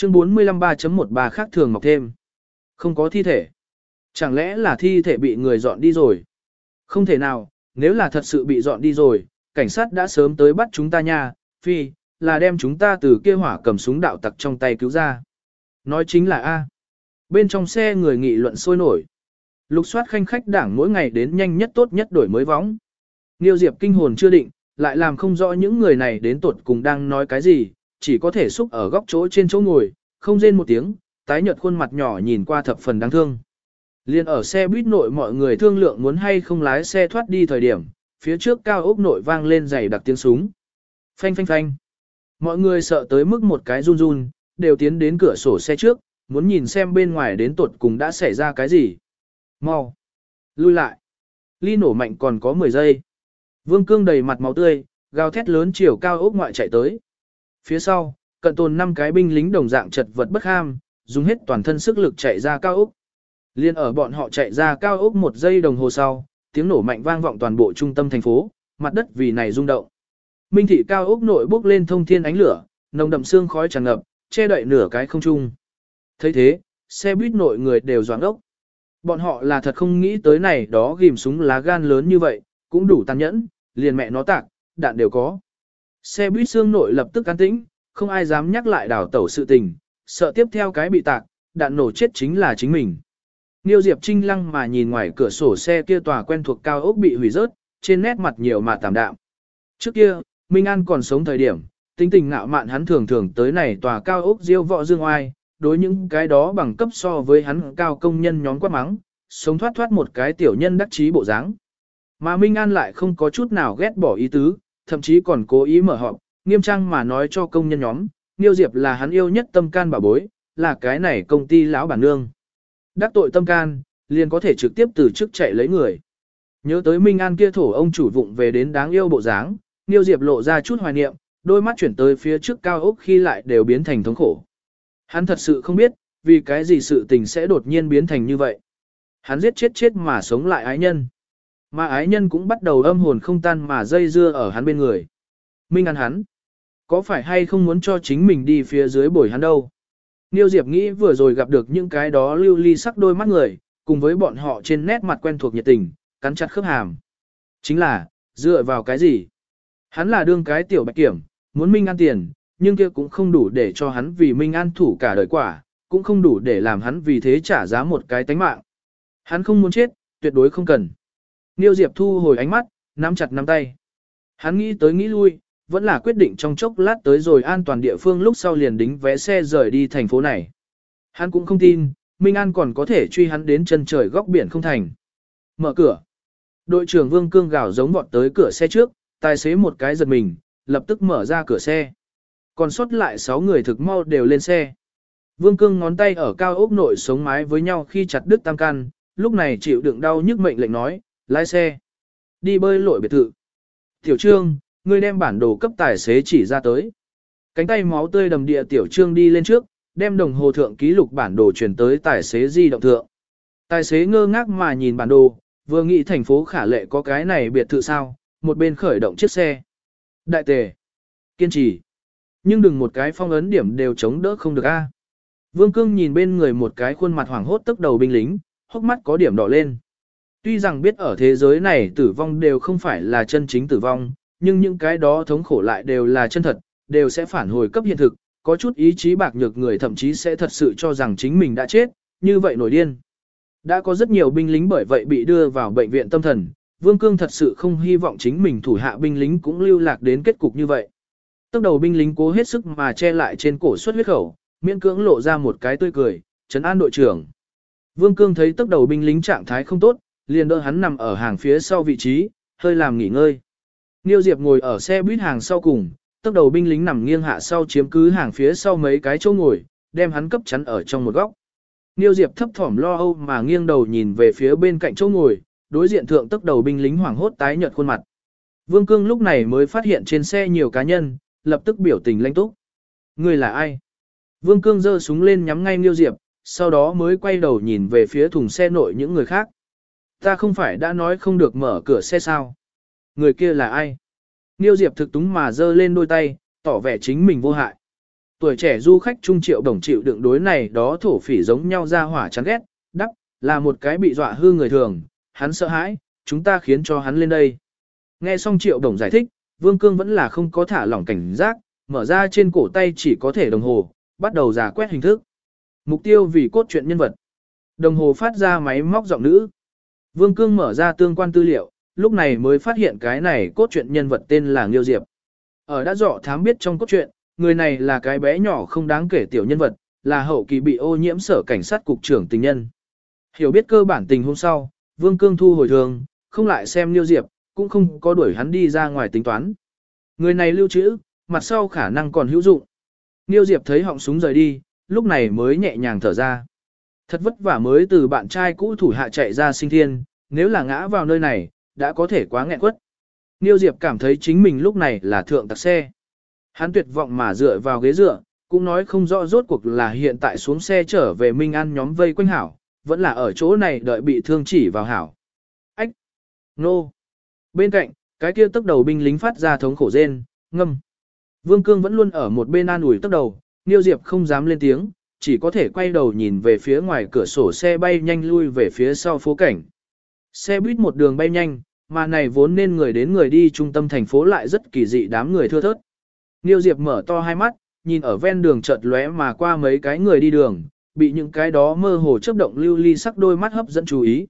Chương 45 3.13 khác thường mọc thêm. Không có thi thể. Chẳng lẽ là thi thể bị người dọn đi rồi? Không thể nào, nếu là thật sự bị dọn đi rồi, cảnh sát đã sớm tới bắt chúng ta nha, phi, là đem chúng ta từ kia hỏa cầm súng đạo tặc trong tay cứu ra. Nói chính là A. Bên trong xe người nghị luận sôi nổi. Lục soát khanh khách đảng mỗi ngày đến nhanh nhất tốt nhất đổi mới vóng. Nghiêu Diệp kinh hồn chưa định, lại làm không rõ những người này đến tuột cùng đang nói cái gì, chỉ có thể xúc ở góc chỗ trên chỗ ngồi, không rên một tiếng, tái nhợt khuôn mặt nhỏ nhìn qua thập phần đáng thương. Liên ở xe buýt nội mọi người thương lượng muốn hay không lái xe thoát đi thời điểm, phía trước cao ốc nội vang lên dày đặc tiếng súng. Phanh phanh phanh. Mọi người sợ tới mức một cái run run, đều tiến đến cửa sổ xe trước, muốn nhìn xem bên ngoài đến tuột cùng đã xảy ra cái gì. Mau. Lui lại. Ly nổ mạnh còn có 10 giây. Vương cương đầy mặt máu tươi, gào thét lớn chiều cao ốc ngoại chạy tới. Phía sau, cận tồn năm cái binh lính đồng dạng chật vật bất ham, dùng hết toàn thân sức lực chạy ra cao ốc. Liên ở bọn họ chạy ra cao ốc một giây đồng hồ sau, tiếng nổ mạnh vang vọng toàn bộ trung tâm thành phố, mặt đất vì này rung động. Minh thị cao ốc nội bốc lên thông thiên ánh lửa, nồng đậm xương khói tràn ngập, che đậy nửa cái không trung. thấy thế, xe buýt nội người đều doáng ốc. Bọn họ là thật không nghĩ tới này đó ghim súng lá gan lớn như vậy, cũng đủ tàn nhẫn, liền mẹ nó tạc, đạn đều có. Xe buýt xương nội lập tức an tĩnh, không ai dám nhắc lại đảo tẩu sự tình, sợ tiếp theo cái bị tạc, đạn nổ chết chính là chính mình. Niêu Diệp Trinh lăng mà nhìn ngoài cửa sổ xe kia tòa quen thuộc cao ốc bị hủy rớt, trên nét mặt nhiều mà tạm đạm. Trước kia, Minh An còn sống thời điểm, tính tình ngạo mạn hắn thường thường tới này tòa cao ốc diêu võ dương oai, đối những cái đó bằng cấp so với hắn cao công nhân nhóm quát mắng, sống thoát thoát một cái tiểu nhân đắc chí bộ dáng. Mà Minh An lại không có chút nào ghét bỏ ý tứ, thậm chí còn cố ý mở họp, nghiêm trang mà nói cho công nhân nhóm, Niêu Diệp là hắn yêu nhất tâm can bảo bối, là cái này công ty lão bản nương. Đắc tội tâm can, liền có thể trực tiếp từ chức chạy lấy người. Nhớ tới Minh An kia thổ ông chủ vụng về đến đáng yêu bộ dáng, Niêu Diệp lộ ra chút hoài niệm, đôi mắt chuyển tới phía trước cao ốc khi lại đều biến thành thống khổ. Hắn thật sự không biết, vì cái gì sự tình sẽ đột nhiên biến thành như vậy. Hắn giết chết chết mà sống lại ái nhân. Mà ái nhân cũng bắt đầu âm hồn không tan mà dây dưa ở hắn bên người. Minh An hắn, có phải hay không muốn cho chính mình đi phía dưới bồi hắn đâu? Niêu Diệp nghĩ vừa rồi gặp được những cái đó lưu ly sắc đôi mắt người, cùng với bọn họ trên nét mặt quen thuộc nhiệt tình, cắn chặt khớp hàm. Chính là, dựa vào cái gì? Hắn là đương cái tiểu bạch kiểm, muốn Minh An tiền, nhưng kia cũng không đủ để cho hắn vì Minh An thủ cả đời quả, cũng không đủ để làm hắn vì thế trả giá một cái tánh mạng. Hắn không muốn chết, tuyệt đối không cần. Niêu Diệp thu hồi ánh mắt, nắm chặt nắm tay. Hắn nghĩ tới nghĩ lui, vẫn là quyết định trong chốc lát tới rồi an toàn địa phương lúc sau liền đính vé xe rời đi thành phố này. Hắn cũng không tin, Minh An còn có thể truy hắn đến chân trời góc biển không thành. Mở cửa. Đội trưởng Vương Cương gào giống vọt tới cửa xe trước, tài xế một cái giật mình, lập tức mở ra cửa xe. Còn sót lại 6 người thực mau đều lên xe. Vương Cương ngón tay ở cao ốc nội sống mái với nhau khi chặt đứt tam can, lúc này chịu đựng đau nhức mệnh lệnh nói, lái xe. Đi bơi lội biệt thự. Tiểu Trương, ngươi đem bản đồ cấp tài xế chỉ ra tới. Cánh tay máu tươi đầm địa Tiểu Trương đi lên trước, đem đồng hồ thượng ký lục bản đồ truyền tới tài xế di động thượng. Tài xế ngơ ngác mà nhìn bản đồ, vừa nghĩ thành phố khả lệ có cái này biệt thự sao, một bên khởi động chiếc xe. Đại tề. Kiên trì. Nhưng đừng một cái phong ấn điểm đều chống đỡ không được a. Vương Cương nhìn bên người một cái khuôn mặt hoảng hốt tức đầu binh lính, hốc mắt có điểm đỏ lên. Tuy rằng biết ở thế giới này tử vong đều không phải là chân chính tử vong, nhưng những cái đó thống khổ lại đều là chân thật, đều sẽ phản hồi cấp hiện thực, có chút ý chí bạc nhược người thậm chí sẽ thật sự cho rằng chính mình đã chết, như vậy nổi điên. Đã có rất nhiều binh lính bởi vậy bị đưa vào bệnh viện tâm thần, Vương Cương thật sự không hy vọng chính mình thủ hạ binh lính cũng lưu lạc đến kết cục như vậy. Tốc đầu binh lính cố hết sức mà che lại trên cổ suất huyết khẩu, miễn cưỡng lộ ra một cái tươi cười, trấn an đội trưởng. Vương Cương thấy tốc đầu binh lính trạng thái không tốt, liền đỡ hắn nằm ở hàng phía sau vị trí, hơi làm nghỉ ngơi. Niêu Diệp ngồi ở xe buýt hàng sau cùng, tốc đầu binh lính nằm nghiêng hạ sau chiếm cứ hàng phía sau mấy cái chỗ ngồi, đem hắn cấp chắn ở trong một góc. Niêu Diệp thấp thỏm lo âu mà nghiêng đầu nhìn về phía bên cạnh chỗ ngồi, đối diện thượng tốc đầu binh lính hoảng hốt tái nhợt khuôn mặt. Vương Cương lúc này mới phát hiện trên xe nhiều cá nhân, lập tức biểu tình lãnh túc. Người là ai? Vương Cương giơ súng lên nhắm ngay Niêu Diệp, sau đó mới quay đầu nhìn về phía thùng xe nội những người khác. Ta không phải đã nói không được mở cửa xe sao? Người kia là ai? Niêu Diệp thực túng mà giơ lên đôi tay, tỏ vẻ chính mình vô hại. Tuổi trẻ du khách trung triệu đồng chịu đựng đối này đó thổ phỉ giống nhau ra hỏa chán ghét, đắc là một cái bị dọa hư người thường, hắn sợ hãi, chúng ta khiến cho hắn lên đây. Nghe xong triệu đồng giải thích, Vương Cương vẫn là không có thả lỏng cảnh giác, mở ra trên cổ tay chỉ có thể đồng hồ, bắt đầu giả quét hình thức. Mục tiêu vì cốt truyện nhân vật. Đồng hồ phát ra máy móc giọng nữ. Vương Cương mở ra tương quan tư liệu, lúc này mới phát hiện cái này cốt truyện nhân vật tên là Nghiêu Diệp. Ở đã dọ thám biết trong cốt truyện, người này là cái bé nhỏ không đáng kể tiểu nhân vật, là hậu kỳ bị ô nhiễm sở cảnh sát cục trưởng tình nhân. Hiểu biết cơ bản tình hôm sau, Vương Cương thu hồi thường, không lại xem Nghiêu Diệp, cũng không có đuổi hắn đi ra ngoài tính toán. Người này lưu trữ, mặt sau khả năng còn hữu dụng. Nghiêu Diệp thấy họng súng rời đi, lúc này mới nhẹ nhàng thở ra. Thật vất vả mới từ bạn trai cũ thủ hạ chạy ra sinh thiên, nếu là ngã vào nơi này, đã có thể quá nghẹn quất. Niêu Diệp cảm thấy chính mình lúc này là thượng tặc xe. Hắn tuyệt vọng mà dựa vào ghế dựa, cũng nói không rõ rốt cuộc là hiện tại xuống xe trở về Minh An nhóm vây quanh hảo, vẫn là ở chỗ này đợi bị thương chỉ vào hảo. Ách! Nô! Bên cạnh, cái kia tức đầu binh lính phát ra thống khổ rên, ngâm. Vương Cương vẫn luôn ở một bên an ủi tức đầu, Niêu Diệp không dám lên tiếng, chỉ có thể quay đầu nhìn về phía ngoài cửa sổ xe bay nhanh lui về phía sau phố cảnh. Xe buýt một đường bay nhanh, mà này vốn nên người đến người đi trung tâm thành phố lại rất kỳ dị đám người thưa thớt. Niêu Diệp mở to hai mắt, nhìn ở ven đường chợt lóe mà qua mấy cái người đi đường, bị những cái đó mơ hồ chớp động lưu ly sắc đôi mắt hấp dẫn chú ý.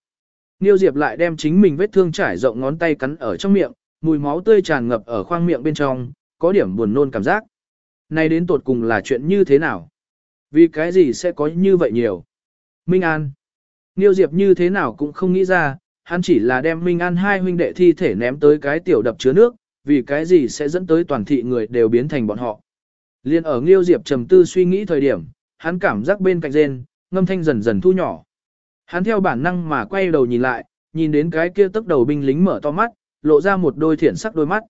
Niêu Diệp lại đem chính mình vết thương trải rộng ngón tay cắn ở trong miệng, mùi máu tươi tràn ngập ở khoang miệng bên trong, có điểm buồn nôn cảm giác. Này đến tột cùng là chuyện như thế nào? Vì cái gì sẽ có như vậy nhiều? Minh An. Niêu Diệp như thế nào cũng không nghĩ ra, hắn chỉ là đem Minh An hai huynh đệ thi thể ném tới cái tiểu đập chứa nước, vì cái gì sẽ dẫn tới toàn thị người đều biến thành bọn họ. Liên ở Nghiêu Diệp trầm tư suy nghĩ thời điểm, hắn cảm giác bên cạnh rên, ngâm thanh dần dần thu nhỏ. Hắn theo bản năng mà quay đầu nhìn lại, nhìn đến cái kia tức đầu binh lính mở to mắt, lộ ra một đôi thiển sắc đôi mắt.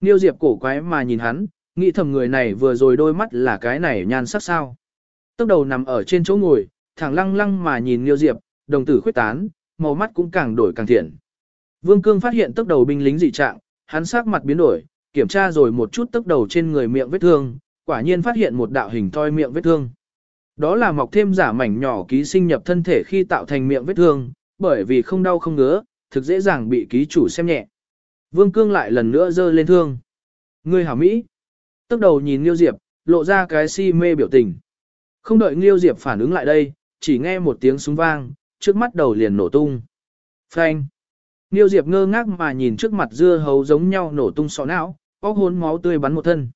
Nghiêu Diệp cổ quái mà nhìn hắn, nghĩ thầm người này vừa rồi đôi mắt là cái này nhan sắc sao. Tốc đầu nằm ở trên chỗ ngồi, thẳng lăng lăng mà nhìn Nghiêu Diệp, đồng tử khuyết tán, màu mắt cũng càng đổi càng thiện. Vương Cương phát hiện tốc đầu binh lính dị trạng, hắn sắc mặt biến đổi, kiểm tra rồi một chút tốc đầu trên người miệng vết thương, quả nhiên phát hiện một đạo hình thoi miệng vết thương. Đó là mọc thêm giả mảnh nhỏ ký sinh nhập thân thể khi tạo thành miệng vết thương, bởi vì không đau không ngứa, thực dễ dàng bị ký chủ xem nhẹ. Vương Cương lại lần nữa giơ lên thương. Ngươi hảo Mỹ. Tốc đầu nhìn Liêu Diệp, lộ ra cái si mê biểu tình. Không đợi Nghiêu Diệp phản ứng lại đây, chỉ nghe một tiếng súng vang, trước mắt đầu liền nổ tung. Phanh. Nghiêu Diệp ngơ ngác mà nhìn trước mặt dưa hấu giống nhau nổ tung sọ não, óc hôn máu tươi bắn một thân.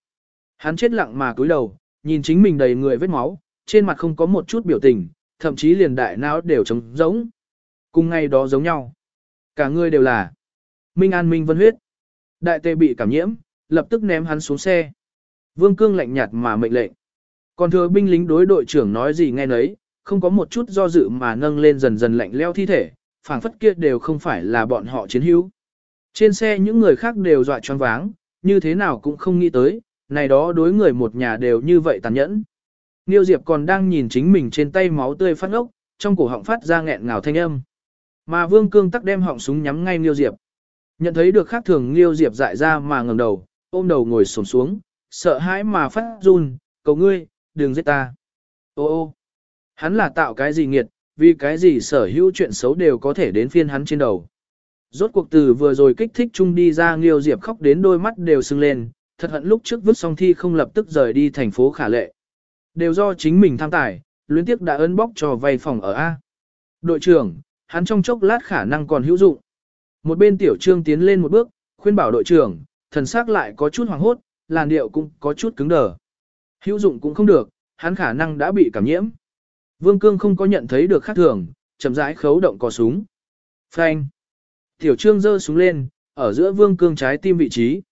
Hắn chết lặng mà cúi đầu, nhìn chính mình đầy người vết máu, trên mặt không có một chút biểu tình, thậm chí liền đại não đều trống giống. Cùng ngay đó giống nhau. Cả người đều là Minh An Minh Vân huyết. Đại tê bị cảm nhiễm, lập tức ném hắn xuống xe. Vương Cương lạnh nhạt mà mệnh lệnh. Còn thừa binh lính đối đội trưởng nói gì nghe nấy, không có một chút do dự mà nâng lên dần dần lạnh leo thi thể, phảng phất kia đều không phải là bọn họ chiến hữu. Trên xe những người khác đều dọa choáng váng, như thế nào cũng không nghĩ tới, này đó đối người một nhà đều như vậy tàn nhẫn. Niêu Diệp còn đang nhìn chính mình trên tay máu tươi phát ốc, trong cổ họng phát ra nghẹn ngào thanh âm. Mà Vương Cương tắc đem họng súng nhắm ngay Niêu Diệp. Nhận thấy được khác thường Niêu Diệp dại ra mà ngẩng đầu, ôm đầu ngồi xổm xuống, sợ hãi mà phát run, cầu ngươi, đừng giết ta. Ô ô, hắn là tạo cái gì nghiệt, vì cái gì sở hữu chuyện xấu đều có thể đến phiên hắn trên đầu. Rốt cuộc từ vừa rồi kích thích chung đi ra Nghiêu Diệp khóc đến đôi mắt đều sưng lên, thật hận lúc trước vứt xong thi không lập tức rời đi thành phố khả lệ. Đều do chính mình tham tài, luyến tiếc đã ơn bóc cho vay phòng ở A. Đội trưởng, hắn trong chốc lát khả năng còn hữu dụng. Một bên tiểu trương tiến lên một bước, khuyên bảo đội trưởng, thần xác lại có chút hoàng hốt, làn điệu cũng có chút cứng đờ. Hữu dụng cũng không được, hắn khả năng đã bị cảm nhiễm. Vương Cương không có nhận thấy được khác thường, chậm rãi khấu động cò súng. Phanh. Tiểu Trương giơ súng lên, ở giữa Vương Cương trái tim vị trí.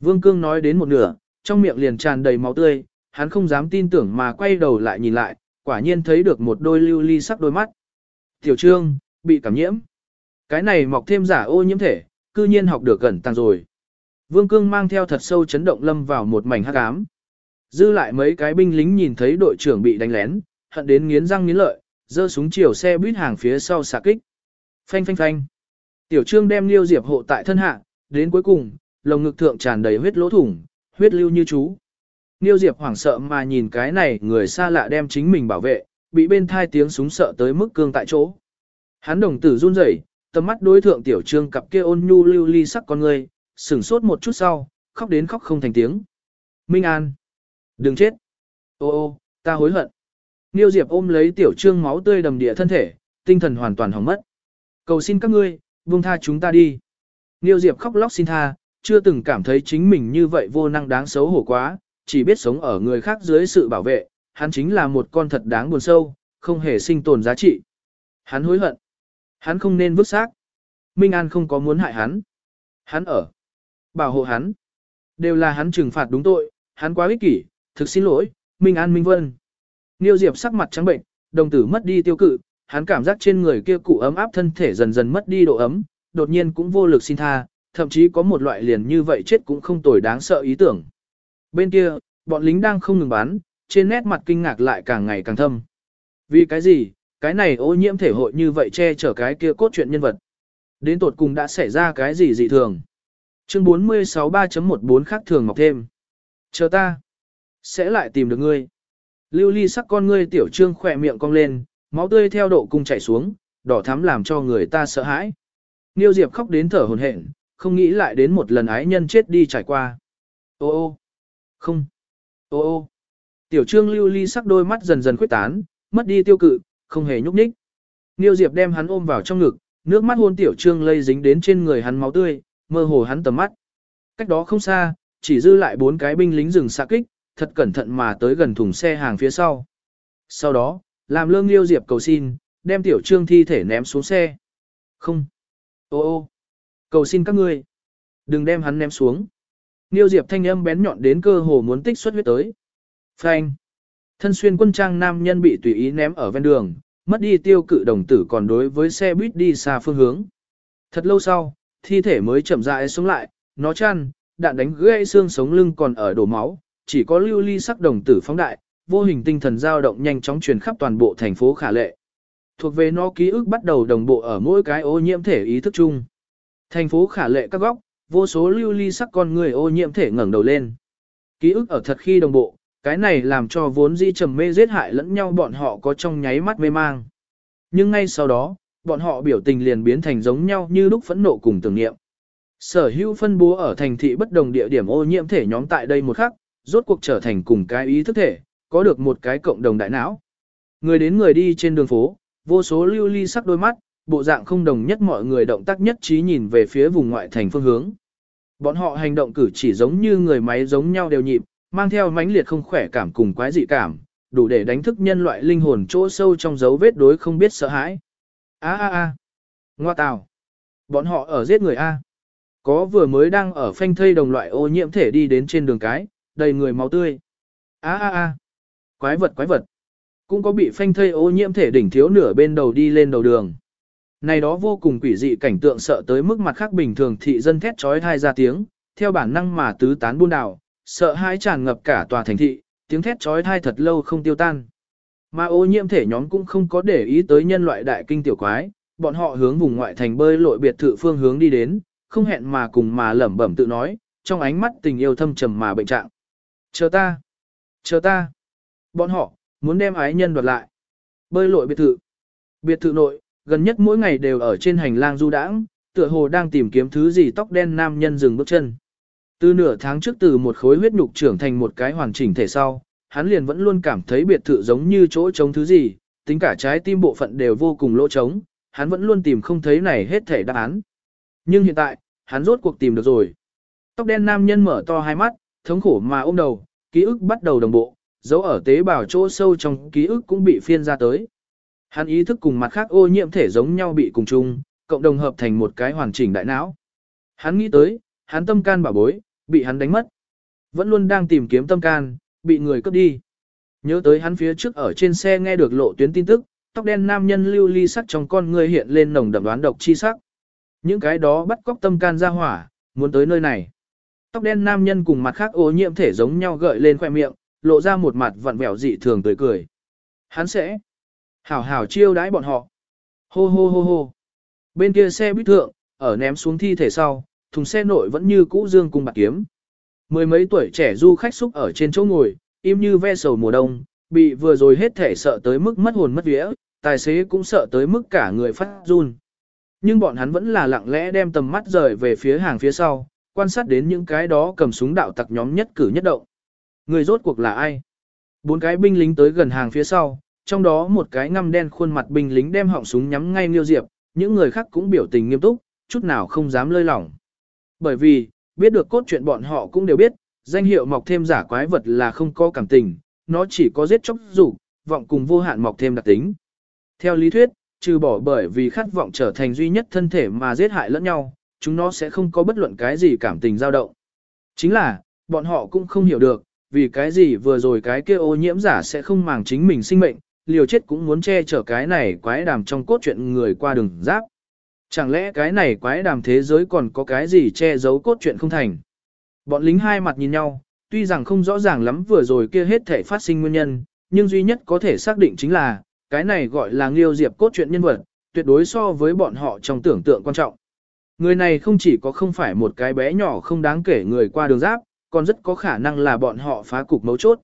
Vương Cương nói đến một nửa, trong miệng liền tràn đầy máu tươi, hắn không dám tin tưởng mà quay đầu lại nhìn lại, quả nhiên thấy được một đôi lưu ly sắc đôi mắt. Tiểu Trương, bị cảm nhiễm. Cái này mọc thêm giả ô nhiễm thể, cư nhiên học được gần tăng rồi. Vương Cương mang theo thật sâu chấn động lâm vào một mảnh hắc ám. Dư lại mấy cái binh lính nhìn thấy đội trưởng bị đánh lén, hận đến nghiến răng nghiến lợi, giơ súng chiều xe buýt hàng phía sau xạ kích. Phanh phanh phanh. Tiểu Trương đem Liêu Diệp hộ tại thân hạ, đến cuối cùng, lồng ngực thượng tràn đầy huyết lỗ thủng, huyết lưu như chú. Liêu Diệp hoảng sợ mà nhìn cái này người xa lạ đem chính mình bảo vệ, bị bên thai tiếng súng sợ tới mức cương tại chỗ. Hắn đồng tử run rẩy, tầm mắt đối thượng Tiểu Trương cặp kia ôn nhu lưu ly sắc con người, sửng sốt một chút sau, khóc đến khóc không thành tiếng. Minh An! Đừng chết! Ô ô, ta hối hận! Niêu Diệp ôm lấy Tiểu Trương máu tươi đầm địa thân thể, tinh thần hoàn toàn hỏng mất. Cầu xin các ngươi, buông tha chúng ta đi. Niêu Diệp khóc lóc xin tha, chưa từng cảm thấy chính mình như vậy vô năng đáng xấu hổ quá, chỉ biết sống ở người khác dưới sự bảo vệ, hắn chính là một con thật đáng buồn sâu, không hề sinh tồn giá trị. Hắn hối hận. Hắn không nên vứt xác. Minh An không có muốn hại hắn. Hắn ở. Bảo hộ hắn. Đều là hắn trừng phạt đúng tội, hắn quá ích kỷ, thực xin lỗi, Minh An Minh Vân. Niêu Diệp sắc mặt trắng bệnh, đồng tử mất đi tiêu cự, hắn cảm giác trên người kia cụ ấm áp thân thể dần dần mất đi độ ấm, đột nhiên cũng vô lực xin tha, thậm chí có một loại liền như vậy chết cũng không tồi đáng sợ ý tưởng. Bên kia, bọn lính đang không ngừng bắn, trên nét mặt kinh ngạc lại càng ngày càng thâm. Vì cái gì, cái này ô nhiễm thể hội như vậy che chở cái kia cốt truyện nhân vật. Đến tột cùng đã xảy ra cái gì dị thường. Chương 46 3.14 khác thường ngọc thêm. Chờ ta. Sẽ lại tìm được ngươi. Lưu ly sắc con ngươi tiểu trương khỏe miệng cong lên, máu tươi theo độ cung chảy xuống, đỏ thắm làm cho người ta sợ hãi. Niêu Diệp khóc đến thở hổn hển, không nghĩ lại đến một lần ái nhân chết đi trải qua. Ô ô, không, ô ô. Tiểu trương lưu ly sắc đôi mắt dần dần khuyết tán, mất đi tiêu cự, không hề nhúc nhích. Niêu Diệp đem hắn ôm vào trong ngực, nước mắt hôn tiểu trương lây dính đến trên người hắn máu tươi, mơ hồ hắn tầm mắt. Cách đó không xa, chỉ dư lại bốn cái binh lính rừng xạ kích, thật cẩn thận mà tới gần thùng xe hàng phía sau. Sau đó, làm lương liêu diệp cầu xin, đem tiểu trương thi thể ném xuống xe. Không. Ô ô. Cầu xin các ngươi. Đừng đem hắn ném xuống. Liêu diệp thanh âm bén nhọn đến cơ hồ muốn tích xuất huyết tới. Phanh. Thân xuyên quân trang nam nhân bị tùy ý ném ở ven đường, mất đi tiêu cự đồng tử còn đối với xe buýt đi xa phương hướng. Thật lâu sau, thi thể mới chậm rãi xuống lại, nó chăn, đạn đánh gãy xương sống lưng còn ở đổ máu, chỉ có lưu ly sắc đồng tử phóng đại, vô hình tinh thần dao động nhanh chóng truyền khắp toàn bộ thành phố khả lệ. Thuộc về nó ký ức bắt đầu đồng bộ ở mỗi cái ô nhiễm thể ý thức chung. Thành phố khả lệ các góc, vô số lưu ly sắc con người ô nhiễm thể ngẩng đầu lên. Ký ức ở thật khi đồng bộ, cái này làm cho vốn di trầm mê giết hại lẫn nhau bọn họ có trong nháy mắt mê mang. Nhưng ngay sau đó, bọn họ biểu tình liền biến thành giống nhau như lúc phẫn nộ cùng tưởng niệm. Sở hữu phân bố ở thành thị bất đồng địa điểm ô nhiễm thể nhóm tại đây một khắc, rốt cuộc trở thành cùng cái ý thức thể, có được một cái cộng đồng đại não. Người đến người đi trên đường phố, vô số lưu ly sắc đôi mắt, bộ dạng không đồng nhất mọi người động tác nhất trí nhìn về phía vùng ngoại thành phương hướng. Bọn họ hành động cử chỉ giống như người máy giống nhau đều nhịp, mang theo mãnh liệt không khỏe cảm cùng quái dị cảm, đủ để đánh thức nhân loại linh hồn chỗ sâu trong dấu vết đối không biết sợ hãi. A a a. Ngoa tào. Bọn họ ở giết người A. Có vừa mới đang ở phanh thây đồng loại ô nhiễm thể đi đến trên đường cái, đầy người máu tươi. a a a quái vật quái vật. Cũng có bị phanh thây ô nhiễm thể đỉnh thiếu nửa bên đầu đi lên đầu đường. Này đó vô cùng quỷ dị cảnh tượng sợ tới mức mặt khác bình thường thị dân thét trói thai ra tiếng, theo bản năng mà tứ tán buôn đảo, sợ hãi tràn ngập cả tòa thành thị, tiếng thét trói thai thật lâu không tiêu tan. Mà ô nhiễm thể nhóm cũng không có để ý tới nhân loại đại kinh tiểu quái, bọn họ hướng vùng ngoại thành bơi lội biệt thự phương hướng đi đến, không hẹn mà cùng mà lẩm bẩm tự nói, trong ánh mắt tình yêu thâm trầm mà bệnh trạng. Chờ ta, chờ ta. Bọn họ, muốn đem ái nhân đoạt lại. Bơi lội biệt thự. Biệt thự nội, gần nhất mỗi ngày đều ở trên hành lang du đãng, tựa hồ đang tìm kiếm thứ gì tóc đen nam nhân dừng bước chân. Từ nửa tháng trước từ một khối huyết nhục trưởng thành một cái hoàn chỉnh thể sau, hắn liền vẫn luôn cảm thấy biệt thự giống như chỗ trống thứ gì, tính cả trái tim bộ phận đều vô cùng lỗ trống, hắn vẫn luôn tìm không thấy này hết thể đáp án. Nhưng hiện tại, hắn rốt cuộc tìm được rồi. Tóc đen nam nhân mở to hai mắt, thống khổ mà ôm đầu, ký ức bắt đầu đồng bộ, dấu ở tế bào chỗ sâu trong ký ức cũng bị phiên ra tới. Hắn ý thức cùng mặt khác ô nhiễm thể giống nhau bị cùng chung, cộng đồng hợp thành một cái hoàn chỉnh đại não. Hắn nghĩ tới, hắn tâm can bảo bối, bị hắn đánh mất. Vẫn luôn đang tìm kiếm tâm can, bị người cướp đi. Nhớ tới hắn phía trước ở trên xe nghe được lộ tuyến tin tức, tóc đen nam nhân lưu ly sắc trong con người hiện lên nồng đậm đoán độc chi sắc. Những cái đó bắt cóc tâm can ra hỏa, muốn tới nơi này. Tóc đen nam nhân cùng mặt khác ô nhiễm thể giống nhau gợi lên khoe miệng, lộ ra một mặt vặn vẹo dị thường tươi cười. Hắn sẽ hảo hảo chiêu đãi bọn họ. Hô hô hô hô. Bên kia xe buýt thượng, ở ném xuống thi thể sau, thùng xe nội vẫn như cũ dương cùng bạc kiếm. Mười mấy tuổi trẻ du khách xúc ở trên chỗ ngồi, im như ve sầu mùa đông, bị vừa rồi hết thể sợ tới mức mất hồn mất vía, tài xế cũng sợ tới mức cả người phát run. Nhưng bọn hắn vẫn là lặng lẽ đem tầm mắt rời về phía hàng phía sau, quan sát đến những cái đó cầm súng đạo tặc nhóm nhất cử nhất động. Người rốt cuộc là ai? Bốn cái binh lính tới gần hàng phía sau, trong đó một cái ngăm đen khuôn mặt binh lính đem họng súng nhắm ngay liêu Diệp, những người khác cũng biểu tình nghiêm túc, chút nào không dám lơi lỏng. Bởi vì, biết được cốt truyện bọn họ cũng đều biết, danh hiệu mọc thêm giả quái vật là không có cảm tình, nó chỉ có giết chóc rủ, vọng cùng vô hạn mọc thêm đặc tính. Theo lý thuyết, trừ bỏ bởi vì khát vọng trở thành duy nhất thân thể mà giết hại lẫn nhau, chúng nó sẽ không có bất luận cái gì cảm tình dao động. Chính là, bọn họ cũng không hiểu được, vì cái gì vừa rồi cái kia ô nhiễm giả sẽ không màng chính mình sinh mệnh, liều chết cũng muốn che chở cái này quái đàm trong cốt truyện người qua đường giáp. Chẳng lẽ cái này quái đàm thế giới còn có cái gì che giấu cốt truyện không thành? Bọn lính hai mặt nhìn nhau, tuy rằng không rõ ràng lắm vừa rồi kia hết thể phát sinh nguyên nhân, nhưng duy nhất có thể xác định chính là, cái này gọi là Nghiêu Diệp cốt truyện nhân vật, tuyệt đối so với bọn họ trong tưởng tượng quan trọng. Người này không chỉ có không phải một cái bé nhỏ không đáng kể người qua đường giáp, còn rất có khả năng là bọn họ phá cục mấu chốt.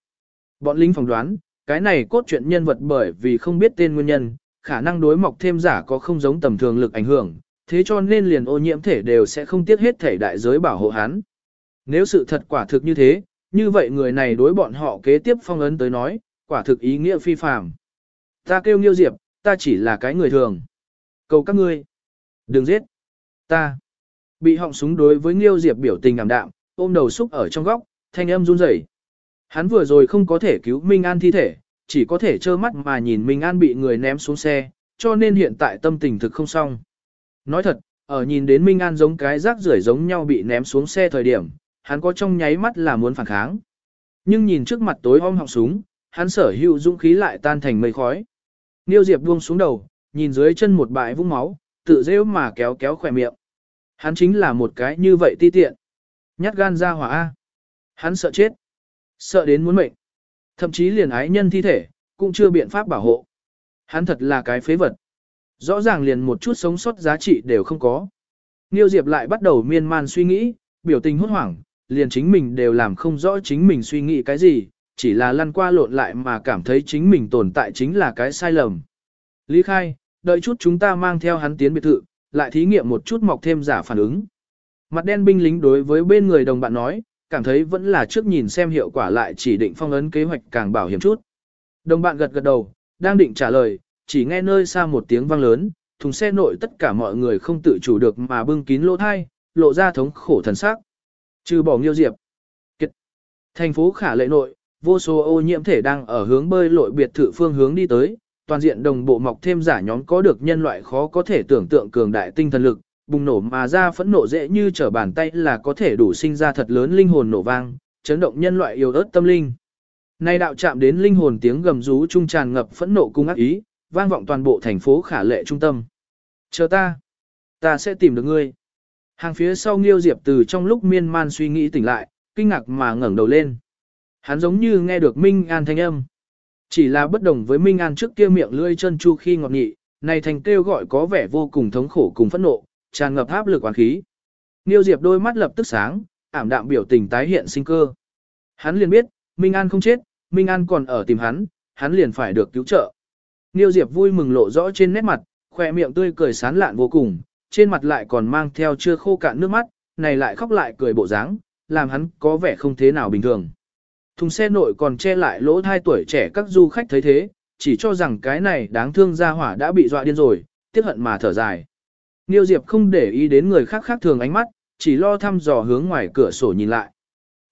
Bọn lính phỏng đoán, cái này cốt truyện nhân vật bởi vì không biết tên nguyên nhân, khả năng đối mọc thêm giả có không giống tầm thường lực ảnh hưởng, thế cho nên liền ô nhiễm thể đều sẽ không tiếc hết thể đại giới bảo hộ hắn. Nếu sự thật quả thực như thế, như vậy người này đối bọn họ kế tiếp phong ấn tới nói, quả thực ý nghĩa phi phàm. Ta kêu Nghiêu Diệp, ta chỉ là cái người thường. Cầu các ngươi, đừng giết. Ta bị họng súng đối với Nghiêu Diệp biểu tình ảm đạm, ôm đầu xúc ở trong góc, thanh âm run rẩy. Hắn vừa rồi không có thể cứu Minh An thi thể, chỉ có thể trơ mắt mà nhìn Minh An bị người ném xuống xe, cho nên hiện tại tâm tình thực không xong. Nói thật, ở nhìn đến Minh An giống cái rác rưởi giống nhau bị ném xuống xe thời điểm, hắn có trong nháy mắt là muốn phản kháng. Nhưng nhìn trước mặt tối om họng súng, hắn sở hữu dũng khí lại tan thành mây khói. Niêu Diệp buông xuống đầu, nhìn dưới chân một bãi vũng máu, tự rêu mà kéo kéo khỏe miệng. Hắn chính là một cái như vậy ti tiện. Nhát gan ra hỏa A. Hắn sợ chết. Sợ đến muốn mệnh. Thậm chí liền ái nhân thi thể, cũng chưa biện pháp bảo hộ. Hắn thật là cái phế vật. Rõ ràng liền một chút sống sót giá trị đều không có. Niêu Diệp lại bắt đầu miên man suy nghĩ, biểu tình hốt hoảng, liền chính mình đều làm không rõ chính mình suy nghĩ cái gì, chỉ là lăn qua lộn lại mà cảm thấy chính mình tồn tại chính là cái sai lầm. Lý Khai, đợi chút chúng ta mang theo hắn tiến biệt thự, lại thí nghiệm một chút mọc thêm giả phản ứng. Mặt đen binh lính đối với bên người đồng bạn nói, cảm thấy vẫn là trước nhìn xem hiệu quả lại chỉ định phong ấn kế hoạch càng bảo hiểm chút. Đồng bạn gật gật đầu, đang định trả lời, chỉ nghe nơi xa một tiếng vang lớn, thùng xe nội tất cả mọi người không tự chủ được mà bưng kín lỗ thai, lộ ra thống khổ thần sắc. Trừ bỏ Nghiêu Diệp. Kiệt. Thành phố Khả Lệ nội, vô số ô nhiễm thể đang ở hướng bơi lội biệt thự phương hướng đi tới, toàn diện đồng bộ mọc thêm giả nhóm có được nhân loại khó có thể tưởng tượng cường đại tinh thần lực, bùng nổ mà ra phẫn nộ dễ như trở bàn tay là có thể đủ sinh ra thật lớn linh hồn nổ vang, chấn động nhân loại yêu ớt tâm linh. Nay đạo chạm đến linh hồn tiếng gầm rú trung tràn ngập phẫn nộ cung ác ý, vang vọng toàn bộ thành phố khả lệ trung tâm. Chờ ta, ta sẽ tìm được ngươi. Hàng phía sau Nghiêu Diệp từ trong lúc miên man suy nghĩ tỉnh lại, kinh ngạc mà ngẩng đầu lên. Hắn giống như nghe được Minh An thanh âm. Chỉ là bất đồng với Minh An trước kia miệng lưỡi chân chu khi ngọt nghị, này thành kêu gọi có vẻ vô cùng thống khổ cùng phẫn nộ, tràn ngập áp lực oán khí. Niêu Diệp đôi mắt lập tức sáng, ảm đạm biểu tình tái hiện sinh cơ. Hắn liền biết, Minh An không chết, Minh An còn ở tìm hắn, hắn liền phải được cứu trợ. Niêu Diệp vui mừng lộ rõ trên nét mặt, khỏe miệng tươi cười sán lạn vô cùng, trên mặt lại còn mang theo chưa khô cạn nước mắt, này lại khóc lại cười bộ dáng, làm hắn có vẻ không thế nào bình thường. Thùng xe nội còn che lại lỗ thai tuổi trẻ các du khách thấy thế, chỉ cho rằng cái này đáng thương gia hỏa đã bị dọa điên rồi, tiếc hận mà thở dài. Niêu Diệp không để ý đến người khác khác thường ánh mắt, chỉ lo thăm dò hướng ngoài cửa sổ nhìn lại.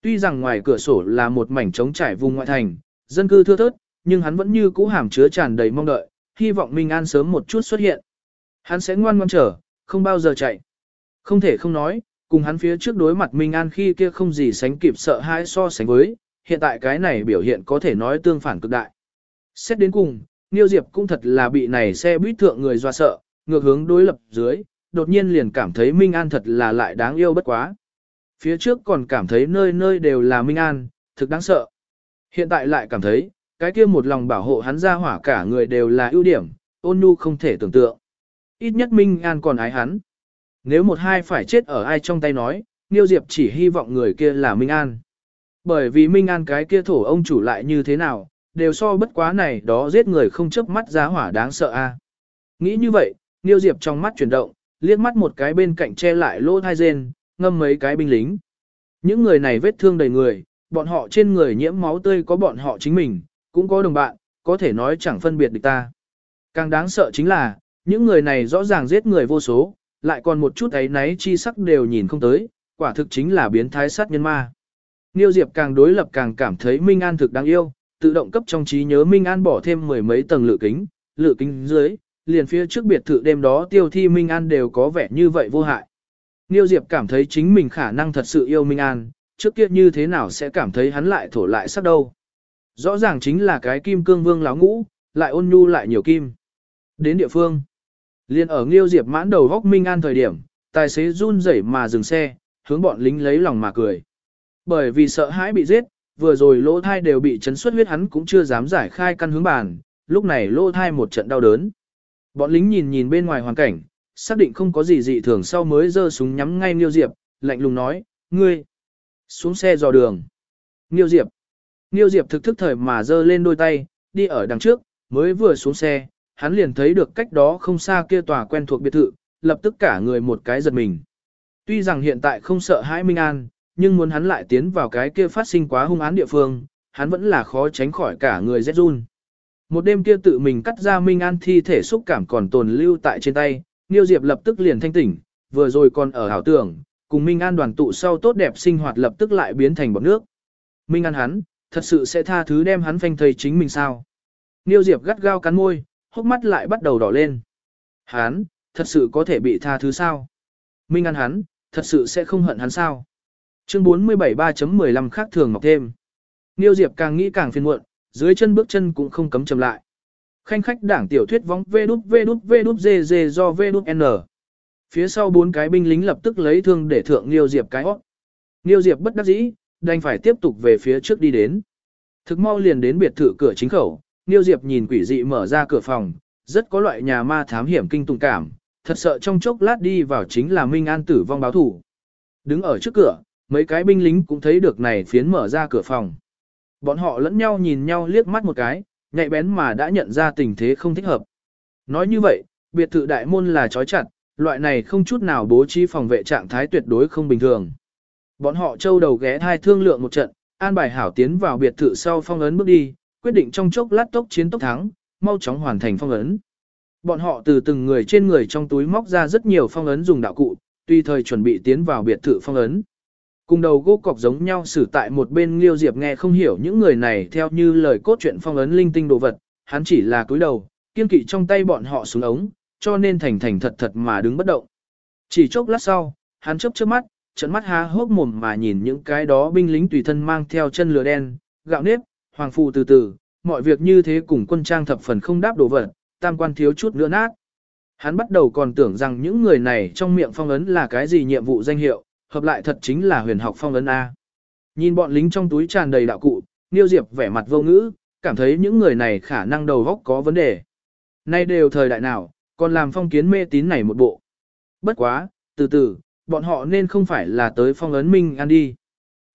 Tuy rằng ngoài cửa sổ là một mảnh trống trải vùng ngoại thành, dân cư thưa thớt, nhưng hắn vẫn như cũ hàm chứa tràn đầy mong đợi, hy vọng Minh An sớm một chút xuất hiện. Hắn sẽ ngoan ngoan chờ, không bao giờ chạy. Không thể không nói, cùng hắn phía trước đối mặt Minh An khi kia không gì sánh kịp sợ hãi so sánh với, hiện tại cái này biểu hiện có thể nói tương phản cực đại. Xét đến cùng, Niêu Diệp cũng thật là bị này xe buýt thượng người doa sợ, ngược hướng đối lập dưới, đột nhiên liền cảm thấy Minh An thật là lại đáng yêu bất quá. Phía trước còn cảm thấy nơi nơi đều là Minh An, thực đáng sợ. Hiện tại lại cảm thấy, cái kia một lòng bảo hộ hắn ra hỏa cả người đều là ưu điểm, ôn nhu không thể tưởng tượng. Ít nhất Minh An còn ái hắn. Nếu một hai phải chết ở ai trong tay nói, Niêu Diệp chỉ hy vọng người kia là Minh An. Bởi vì Minh An cái kia thổ ông chủ lại như thế nào, đều so bất quá này đó giết người không chớp mắt giá hỏa đáng sợ a. Nghĩ như vậy, Niêu Diệp trong mắt chuyển động, liếc mắt một cái bên cạnh che lại lỗ thai rên, ngâm mấy cái binh lính. Những người này vết thương đầy người, bọn họ trên người nhiễm máu tươi có bọn họ chính mình, cũng có đồng bạn, có thể nói chẳng phân biệt được ta. Càng đáng sợ chính là, những người này rõ ràng giết người vô số, lại còn một chút ấy náy chi sắc đều nhìn không tới, quả thực chính là biến thái sát nhân ma. Niêu Diệp càng đối lập càng cảm thấy Minh An thực đáng yêu, tự động cấp trong trí nhớ Minh An bỏ thêm mười mấy tầng lựa kính, lựa kính dưới, liền phía trước biệt thự đêm đó tiêu thi Minh An đều có vẻ như vậy vô hại. Niêu Diệp cảm thấy chính mình khả năng thật sự yêu Minh An, trước kia như thế nào sẽ cảm thấy hắn lại thổ lại sắc đâu. Rõ ràng chính là cái kim cương vương láo ngũ, lại ôn nhu lại nhiều kim. Đến địa phương, liền ở Niêu Diệp mãn đầu góc Minh An thời điểm, tài xế run rẩy mà dừng xe, hướng bọn lính lấy lòng mà cười. Bởi vì sợ hãi bị giết, vừa rồi lỗ thai đều bị chấn xuất huyết hắn cũng chưa dám giải khai căn hướng bàn, lúc này lỗ thai một trận đau đớn. Bọn lính nhìn nhìn bên ngoài hoàn cảnh, xác định không có gì dị thường sau mới giơ súng nhắm ngay Niêu Diệp, lạnh lùng nói, ngươi, xuống xe dò đường. Niêu Diệp, Niêu Diệp thực thức thời mà giơ lên đôi tay, đi ở đằng trước, mới vừa xuống xe, hắn liền thấy được cách đó không xa kia tòa quen thuộc biệt thự, lập tức cả người một cái giật mình. Tuy rằng hiện tại không sợ hãi Minh An, nhưng muốn hắn lại tiến vào cái kia phát sinh quá hung án địa phương, hắn vẫn là khó tránh khỏi cả người rét run. Một đêm kia tự mình cắt ra Minh An thi thể xúc cảm còn tồn lưu tại trên tay, Niêu Diệp lập tức liền thanh tỉnh, vừa rồi còn ở hảo tưởng, cùng Minh An đoàn tụ sau tốt đẹp sinh hoạt lập tức lại biến thành bọt nước. Minh An hắn, thật sự sẽ tha thứ đem hắn phanh thầy chính mình sao? Niêu Diệp gắt gao cắn môi, hốc mắt lại bắt đầu đỏ lên. Hắn, thật sự có thể bị tha thứ sao? Minh An hắn, thật sự sẽ không hận hắn sao? Chương 47 3.15 khác thường ngọc thêm. Niêu Diệp càng nghĩ càng phiền muộn, dưới chân bước chân cũng không cấm chậm lại. Khanh khách đảng tiểu thuyết vóng vê đút vê đút vê đút dê dê do vê đút n. Phía sau bốn cái binh lính lập tức lấy thương để thượng Niêu Diệp cái hót. Niêu Diệp bất đắc dĩ, đành phải tiếp tục về phía trước đi đến. Thực mau liền đến biệt thự cửa chính khẩu, Niêu Diệp nhìn quỷ dị mở ra cửa phòng, rất có loại nhà ma thám hiểm kinh tùng cảm, thật sợ trong chốc lát đi vào chính là Minh An tử vong báo thủ. Đứng ở trước cửa, mấy cái binh lính cũng thấy được này phiến mở ra cửa phòng. Bọn họ lẫn nhau nhìn nhau liếc mắt một cái, nhạy bén mà đã nhận ra tình thế không thích hợp. Nói như vậy, biệt thự đại môn là trói chặt, loại này không chút nào bố trí phòng vệ trạng thái tuyệt đối không bình thường. Bọn họ châu đầu ghé thai thương lượng một trận, an bài hảo tiến vào biệt thự sau phong ấn bước đi, quyết định trong chốc lát tốc chiến tốc thắng, mau chóng hoàn thành phong ấn. Bọn họ từ từng người trên người trong túi móc ra rất nhiều phong ấn dùng đạo cụ, tùy thời chuẩn bị tiến vào biệt thự phong ấn. Cùng đầu gỗ cọc giống nhau xử tại một bên Liêu Diệp nghe không hiểu những người này theo như lời cốt truyện phong ấn linh tinh đồ vật, hắn chỉ là cúi đầu, kiên kỵ trong tay bọn họ xuống ống, cho nên thành thành thật thật mà đứng bất động. Chỉ chốc lát sau, hắn chớp chớp mắt, trận mắt há hốc mồm mà nhìn những cái đó binh lính tùy thân mang theo chân lửa đen, gạo nếp, hoàng phù từ từ, mọi việc như thế cùng quân trang thập phần không đáp đồ vật, tam quan thiếu chút nữa nát. Hắn bắt đầu còn tưởng rằng những người này trong miệng phong ấn là cái gì nhiệm vụ danh hiệu, hợp lại thật chính là huyền học phong ấn A. Nhìn bọn lính trong túi tràn đầy đạo cụ, Niêu Diệp vẻ mặt vô ngữ, cảm thấy những người này khả năng đầu góc có vấn đề. Nay đều thời đại nào, còn làm phong kiến mê tín này một bộ. Bất quá, từ từ, bọn họ nên không phải là tới phong ấn Minh An đi.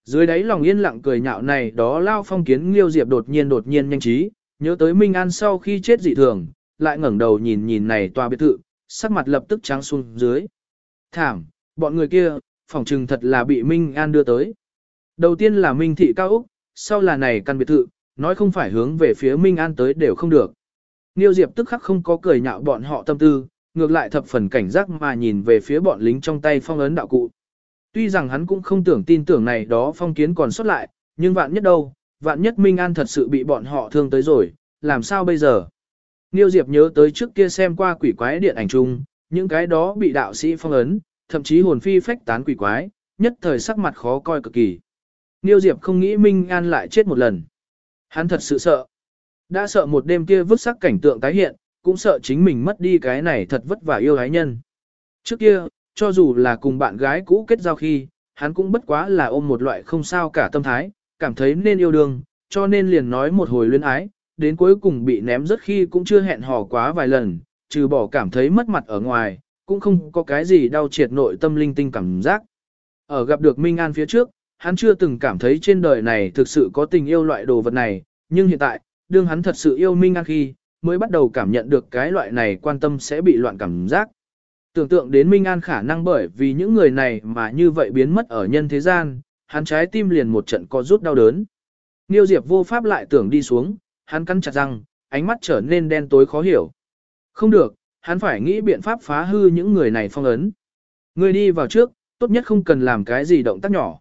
Dưới đáy lòng yên lặng cười nhạo này đó lao phong kiến Liêu Diệp đột nhiên đột nhiên nhanh trí, nhớ tới Minh An sau khi chết dị thường, lại ngẩng đầu nhìn nhìn này tòa biệt thự, sắc mặt lập tức trắng xuống dưới. Thảm, bọn người kia, phỏng trừng thật là bị Minh An đưa tới. Đầu tiên là Minh Thị Cao Úc, sau là này căn biệt thự, nói không phải hướng về phía Minh An tới đều không được. Niêu Diệp tức khắc không có cười nhạo bọn họ tâm tư, ngược lại thập phần cảnh giác mà nhìn về phía bọn lính trong tay phong ấn đạo cụ. Tuy rằng hắn cũng không tưởng tin tưởng này đó phong kiến còn xuất lại, nhưng vạn nhất đâu, vạn nhất Minh An thật sự bị bọn họ thương tới rồi, làm sao bây giờ? Niêu Diệp nhớ tới trước kia xem qua quỷ quái điện ảnh chung, những cái đó bị đạo sĩ phong ấn, thậm chí hồn phi phách tán quỷ quái, nhất thời sắc mặt khó coi cực kỳ. Niêu Diệp không nghĩ Minh An lại chết một lần. Hắn thật sự sợ. Đã sợ một đêm kia vứt sắc cảnh tượng tái hiện, cũng sợ chính mình mất đi cái này thật vất vả yêu gái nhân. Trước kia, cho dù là cùng bạn gái cũ kết giao khi, hắn cũng bất quá là ôm một loại không sao cả tâm thái, cảm thấy nên yêu đương, cho nên liền nói một hồi luyến ái, đến cuối cùng bị ném rất khi cũng chưa hẹn hò quá vài lần, trừ bỏ cảm thấy mất mặt ở ngoài, cũng không có cái gì đau triệt nội tâm linh tinh cảm giác. Ở gặp được Minh An phía trước, hắn chưa từng cảm thấy trên đời này thực sự có tình yêu loại đồ vật này, nhưng hiện tại, đương hắn thật sự yêu Minh An khi, mới bắt đầu cảm nhận được cái loại này quan tâm sẽ bị loạn cảm giác. Tưởng tượng đến Minh An khả năng bởi vì những người này mà như vậy biến mất ở nhân thế gian, hắn trái tim liền một trận co rút đau đớn. Niêu Diệp vô pháp lại tưởng đi xuống, hắn cắn chặt răng, ánh mắt trở nên đen tối khó hiểu. Không được, hắn phải nghĩ biện pháp phá hư những người này phong ấn. Người đi vào trước, tốt nhất không cần làm cái gì động tác nhỏ.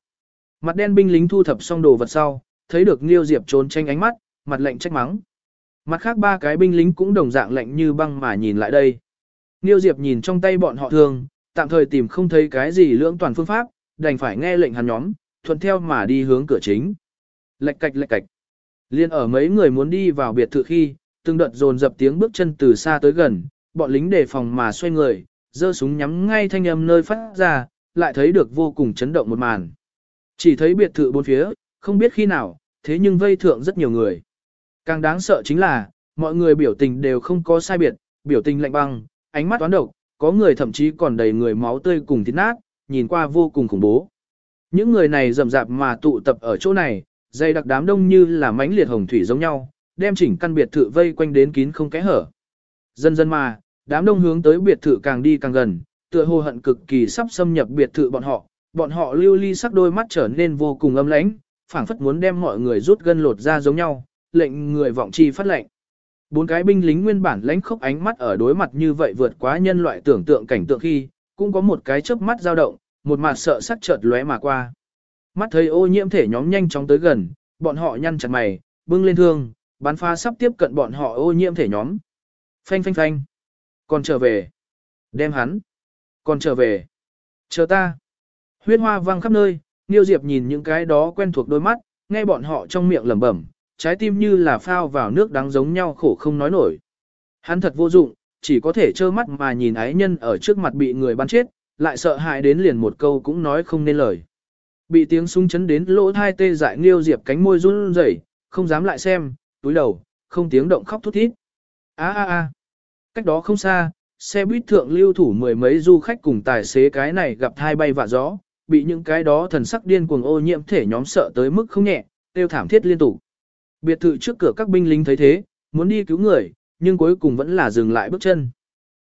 Mặt đen binh lính thu thập xong đồ vật sau, thấy được Nghiêu Diệp trốn tranh ánh mắt, mặt lạnh trách mắng. Mặt khác ba cái binh lính cũng đồng dạng lạnh như băng mà nhìn lại đây. Nghiêu Diệp nhìn trong tay bọn họ thường, tạm thời tìm không thấy cái gì lưỡng toàn phương pháp, đành phải nghe lệnh hắn nhóm, thuận theo mà đi hướng cửa chính. Lệch cạch lệch cạch. Liên ở mấy người muốn đi vào biệt thự khi, từng đợt dồn dập tiếng bước chân từ xa tới gần, bọn lính đề phòng mà xoay người, giơ súng nhắm ngay thanh âm nơi phát ra, lại thấy được vô cùng chấn động một màn. Chỉ thấy biệt thự bốn phía, không biết khi nào, thế nhưng vây thượng rất nhiều người. Càng đáng sợ chính là, mọi người biểu tình đều không có sai biệt, biểu tình lạnh băng, ánh mắt toán độc, có người thậm chí còn đầy người máu tươi cùng thịt nát, nhìn qua vô cùng khủng bố. Những người này rầm rạp mà tụ tập ở chỗ này, dày đặc đám đông như là mánh liệt hồng thủy giống nhau, đem chỉnh căn biệt thự vây quanh đến kín không kẽ hở. Dần dần mà, đám đông hướng tới biệt thự càng đi càng gần, tựa hồ hận cực kỳ sắp xâm nhập biệt thự bọn họ, bọn họ lưu ly sắc đôi mắt trở nên vô cùng âm lãnh, phảng phất muốn đem mọi người rút gân lột ra giống nhau, lệnh người vọng chi phát lệnh. Bốn cái binh lính nguyên bản lãnh khốc ánh mắt ở đối mặt như vậy vượt quá nhân loại tưởng tượng cảnh tượng khi, cũng có một cái chớp mắt dao động, một mặt sợ sắc chợt lóe mà qua. Mắt thấy ô nhiễm thể nhóm nhanh chóng tới gần, bọn họ nhăn chặt mày, bưng lên thương, bắn pha sắp tiếp cận bọn họ ô nhiễm thể nhóm. Phanh phanh phanh. Còn trở về. Đem hắn. Còn trở về. Chờ ta. Huyết hoa vang khắp nơi, Niêu Diệp nhìn những cái đó quen thuộc đôi mắt, nghe bọn họ trong miệng lẩm bẩm, trái tim như là phao vào nước đắng giống nhau khổ không nói nổi. Hắn thật vô dụng, chỉ có thể trơ mắt mà nhìn ái nhân ở trước mặt bị người bắn chết, lại sợ hãi đến liền một câu cũng nói không nên lời. Bị tiếng súng chấn đến lỗ thai tê dại Niêu Diệp cánh môi run rẩy, không dám lại xem, túi đầu, không tiếng động khóc thút thít. A a a. Cách đó không xa, xe buýt thượng lưu thủ mười mấy du khách cùng tài xế cái này gặp thai bay vạ gió, bị những cái đó thần sắc điên cuồng ô nhiễm thể nhóm sợ tới mức không nhẹ, tiêu thảm thiết liên tục. Biệt thự trước cửa các binh lính thấy thế, muốn đi cứu người, nhưng cuối cùng vẫn là dừng lại bước chân.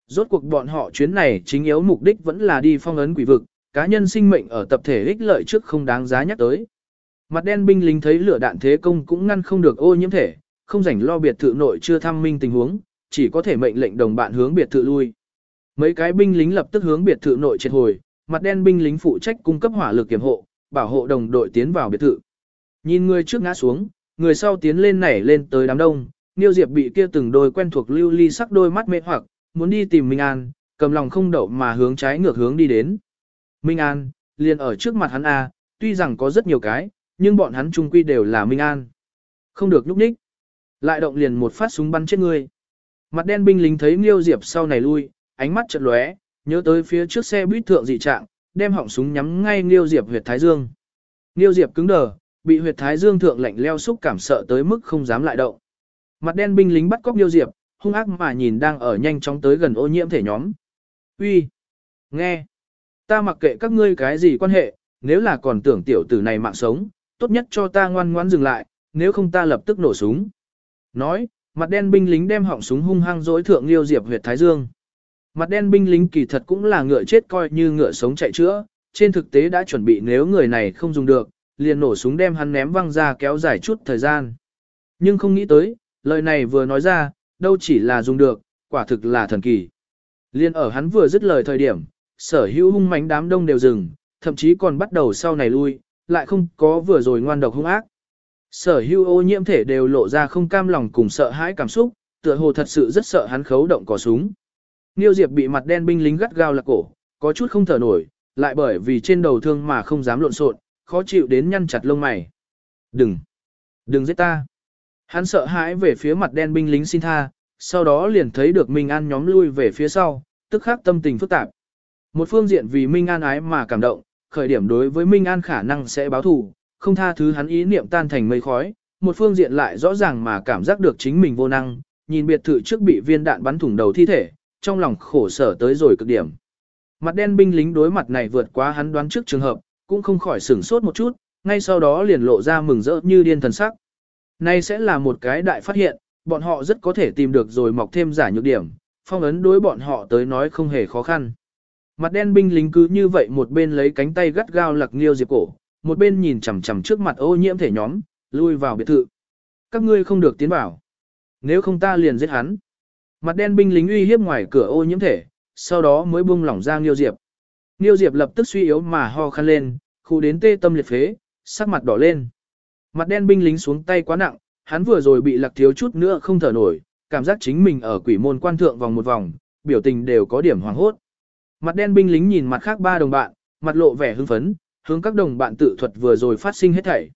Rốt cuộc bọn họ chuyến này chính yếu mục đích vẫn là đi phong ấn quỷ vực, cá nhân sinh mệnh ở tập thể ích lợi trước không đáng giá nhắc tới. Mặt đen binh lính thấy lửa đạn thế công cũng ngăn không được ô nhiễm thể, không rảnh lo biệt thự nội chưa thăm minh tình huống, chỉ có thể mệnh lệnh đồng bạn hướng biệt thự lui. Mấy cái binh lính lập tức hướng biệt thự nội triệt hồi, mặt đen binh lính phụ trách cung cấp hỏa lực kiểm hộ, bảo hộ đồng đội tiến vào biệt thự. Nhìn người trước ngã xuống, người sau tiến lên nảy lên tới đám đông, Niêu Diệp bị kia từng đôi quen thuộc lưu ly sắc đôi mắt mê hoặc, muốn đi tìm Minh An, cầm lòng không đậu mà hướng trái ngược hướng đi đến. Minh An, liền ở trước mặt hắn A, tuy rằng có rất nhiều cái, nhưng bọn hắn chung quy đều là Minh An. Không được nhúc nhích. Lại động liền một phát súng bắn chết người. Mặt đen binh lính thấy Nghiêu Diệp sau này lui, ánh mắt chợt lóe, nhớ tới phía trước xe buýt thượng dị trạng, đem họng súng nhắm ngay Nghiêu Diệp huyệt thái dương. Nghiêu Diệp cứng đờ, bị huyệt thái dương thượng lạnh leo xúc cảm sợ tới mức không dám lại động. Mặt đen binh lính bắt cóc Nghiêu Diệp, hung ác mà nhìn đang ở nhanh chóng tới gần ô nhiễm thể nhóm. Uy, nghe, ta mặc kệ các ngươi cái gì quan hệ, nếu là còn tưởng tiểu tử này mạng sống, tốt nhất cho ta ngoan ngoãn dừng lại, nếu không ta lập tức nổ súng. Nói, mặt đen binh lính đem họng súng hung hăng dối thượng Liêu Diệp huyệt thái dương. Mặt đen binh lính kỳ thật cũng là ngựa chết coi như ngựa sống chạy chữa, trên thực tế đã chuẩn bị nếu người này không dùng được, liền nổ súng đem hắn ném văng ra kéo dài chút thời gian. Nhưng không nghĩ tới, lời này vừa nói ra, đâu chỉ là dùng được, quả thực là thần kỳ. Liên ở hắn vừa dứt lời thời điểm, sở hữu hung mãnh đám đông đều dừng, thậm chí còn bắt đầu sau này lui, lại không có vừa rồi ngoan độc hung ác. Sở hữu ô nhiễm thể đều lộ ra không cam lòng cùng sợ hãi cảm xúc, tựa hồ thật sự rất sợ hắn khấu động cò súng. Niêu Diệp bị mặt đen binh lính gắt gao là cổ, có chút không thở nổi, lại bởi vì trên đầu thương mà không dám lộn xộn, khó chịu đến nhăn chặt lông mày. Đừng! Đừng giết ta! Hắn sợ hãi về phía mặt đen binh lính xin tha, sau đó liền thấy được Minh An nhóm lui về phía sau, tức khắc tâm tình phức tạp. Một phương diện vì Minh An ái mà cảm động, khởi điểm đối với Minh An khả năng sẽ báo thù, không tha thứ hắn ý niệm tan thành mây khói, một phương diện lại rõ ràng mà cảm giác được chính mình vô năng, nhìn biệt thự trước bị viên đạn bắn thủng đầu thi thể, trong lòng khổ sở tới rồi cực điểm. Mặt đen binh lính đối mặt này vượt quá hắn đoán trước trường hợp, cũng không khỏi sửng sốt một chút, ngay sau đó liền lộ ra mừng rỡ như điên thần sắc. Nay sẽ là một cái đại phát hiện, bọn họ rất có thể tìm được rồi mọc thêm giả nhược điểm, phong ấn đối bọn họ tới nói không hề khó khăn. Mặt đen binh lính cứ như vậy một bên lấy cánh tay gắt gao lặc nghiêu diệp cổ, một bên nhìn chằm chằm trước mặt ô nhiễm thể nhóm, lui vào biệt thự. Các ngươi không được tiến vào. Nếu không ta liền giết hắn. Mặt đen binh lính uy hiếp ngoài cửa ô nhiễm thể, sau đó mới buông lỏng ra Nghiêu Diệp. Nghiêu Diệp lập tức suy yếu mà ho khăn lên, khu đến tê tâm liệt phế, sắc mặt đỏ lên. Mặt đen binh lính xuống tay quá nặng, hắn vừa rồi bị lạc thiếu chút nữa không thở nổi, cảm giác chính mình ở quỷ môn quan thượng vòng một vòng, biểu tình đều có điểm hoàng hốt. Mặt đen binh lính nhìn mặt khác ba đồng bạn, mặt lộ vẻ hưng phấn, hướng các đồng bạn tự thuật vừa rồi phát sinh hết thảy.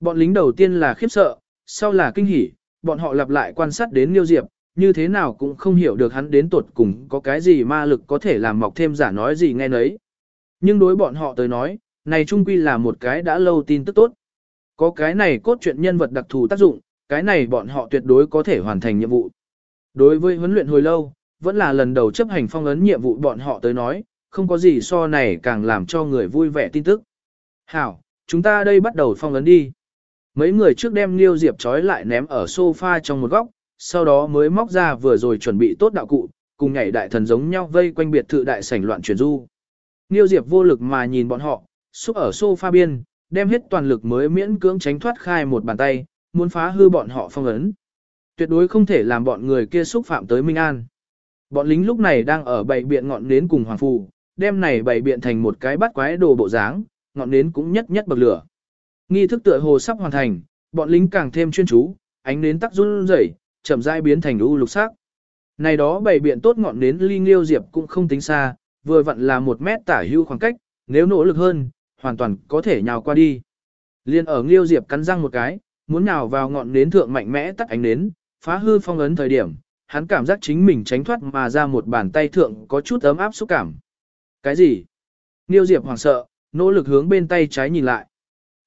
Bọn lính đầu tiên là khiếp sợ, sau là kinh hỉ, bọn họ lặp lại quan sát đến niêu Diệp, như thế nào cũng không hiểu được hắn đến tuột cùng có cái gì ma lực có thể làm mọc thêm giả nói gì nghe nấy. Nhưng đối bọn họ tới nói, này trung quy là một cái đã lâu tin tức tốt. Có cái này cốt truyện nhân vật đặc thù tác dụng, cái này bọn họ tuyệt đối có thể hoàn thành nhiệm vụ. Đối với huấn luyện hồi lâu, vẫn là lần đầu chấp hành phong ấn nhiệm vụ bọn họ tới nói, không có gì so này càng làm cho người vui vẻ tin tức. Hảo, chúng ta đây bắt đầu phong ấn đi. Mấy người trước đem Liêu Diệp trói lại ném ở sofa trong một góc, sau đó mới móc ra vừa rồi chuẩn bị tốt đạo cụ, cùng nhảy đại thần giống nhau vây quanh biệt thự đại sảnh loạn chuyển du. Liêu Diệp vô lực mà nhìn bọn họ, xúc ở sofa biên, đem hết toàn lực mới miễn cưỡng tránh thoát khai một bàn tay, muốn phá hư bọn họ phong ấn. Tuyệt đối không thể làm bọn người kia xúc phạm tới Minh An. Bọn lính lúc này đang ở bày biện ngọn nến cùng hoàng phù, đem này bày biện thành một cái bắt quái đồ bộ dáng, ngọn nến cũng nhất nhất bậc lửa. Nghi thức tựa hồ sắp hoàn thành, bọn lính càng thêm chuyên chú, ánh nến tắc run rẩy, chậm rãi biến thành u lục sắc. Này đó bày biện tốt ngọn nến ly liêu diệp cũng không tính xa, vừa vặn là một mét tả hưu khoảng cách, nếu nỗ lực hơn, hoàn toàn có thể nhào qua đi. Liên ở liêu diệp cắn răng một cái, muốn nhào vào ngọn nến thượng mạnh mẽ tắt ánh nến, phá hư phong ấn thời điểm, hắn cảm giác chính mình tránh thoát mà ra một bàn tay thượng có chút ấm áp xúc cảm. Cái gì? Niêu Diệp hoảng sợ, nỗ lực hướng bên tay trái nhìn lại.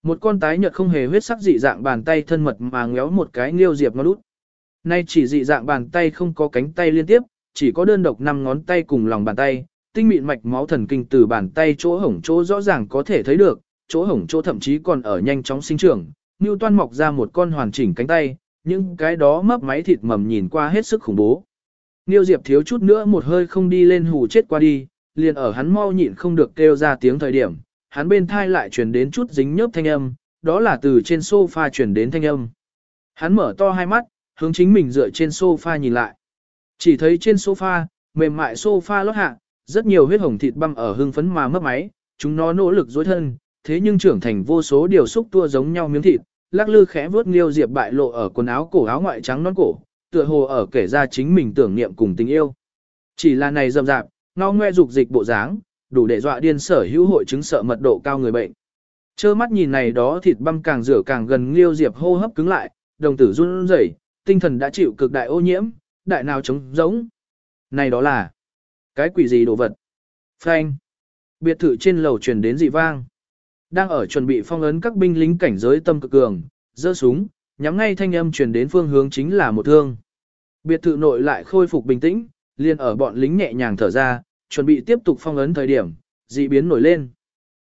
Một con tái nhợt không hề huyết sắc dị dạng bàn tay thân mật mà ngéo một cái Niêu Diệp ngón út. Nay chỉ dị dạng bàn tay không có cánh tay liên tiếp, chỉ có đơn độc năm ngón tay cùng lòng bàn tay, tinh mịn mạch máu thần kinh từ bàn tay chỗ hổng chỗ rõ ràng có thể thấy được, chỗ hổng chỗ thậm chí còn ở nhanh chóng sinh trưởng, Nưu Toan mọc ra một con hoàn chỉnh cánh tay, những cái đó mấp máy thịt mầm nhìn qua hết sức khủng bố. Niêu Diệp thiếu chút nữa một hơi không đi lên hù chết qua đi, liền ở hắn mau nhịn không được kêu ra tiếng thời điểm, hắn bên thai lại truyền đến chút dính nhớp thanh âm, đó là từ trên sofa truyền đến thanh âm. Hắn mở to hai mắt, hướng chính mình dựa trên sofa nhìn lại. Chỉ thấy trên sofa, mềm mại sofa lót hạ, rất nhiều huyết hồng thịt băm ở hưng phấn mà mất máy, chúng nó nỗ lực dối thân, thế nhưng trưởng thành vô số điều xúc tua giống nhau miếng thịt, lắc lư khẽ vớt Liêu Diệp bại lộ ở quần áo cổ áo ngoại trắng non cổ, tựa hồ ở kể ra chính mình tưởng niệm cùng tình yêu. Chỉ là này rậm rạp, ngao ngoe dục dịch bộ dáng, đủ để dọa điên sở hữu hội chứng sợ mật độ cao người bệnh. Chơ mắt nhìn này đó thịt băm càng rửa càng gần Liêu Diệp hô hấp cứng lại, đồng tử run rẩy, tinh thần đã chịu cực đại ô nhiễm, đại nào trống giống. Này đó là cái quỷ gì đồ vật? Phanh. Biệt thự trên lầu truyền đến dị vang. Đang ở chuẩn bị phong ấn các binh lính cảnh giới tâm cực cường, giơ súng, nhắm ngay thanh âm truyền đến phương hướng chính là một thương. Biệt thự nội lại khôi phục bình tĩnh, liền ở bọn lính nhẹ nhàng thở ra, chuẩn bị tiếp tục phong ấn thời điểm, dị biến nổi lên.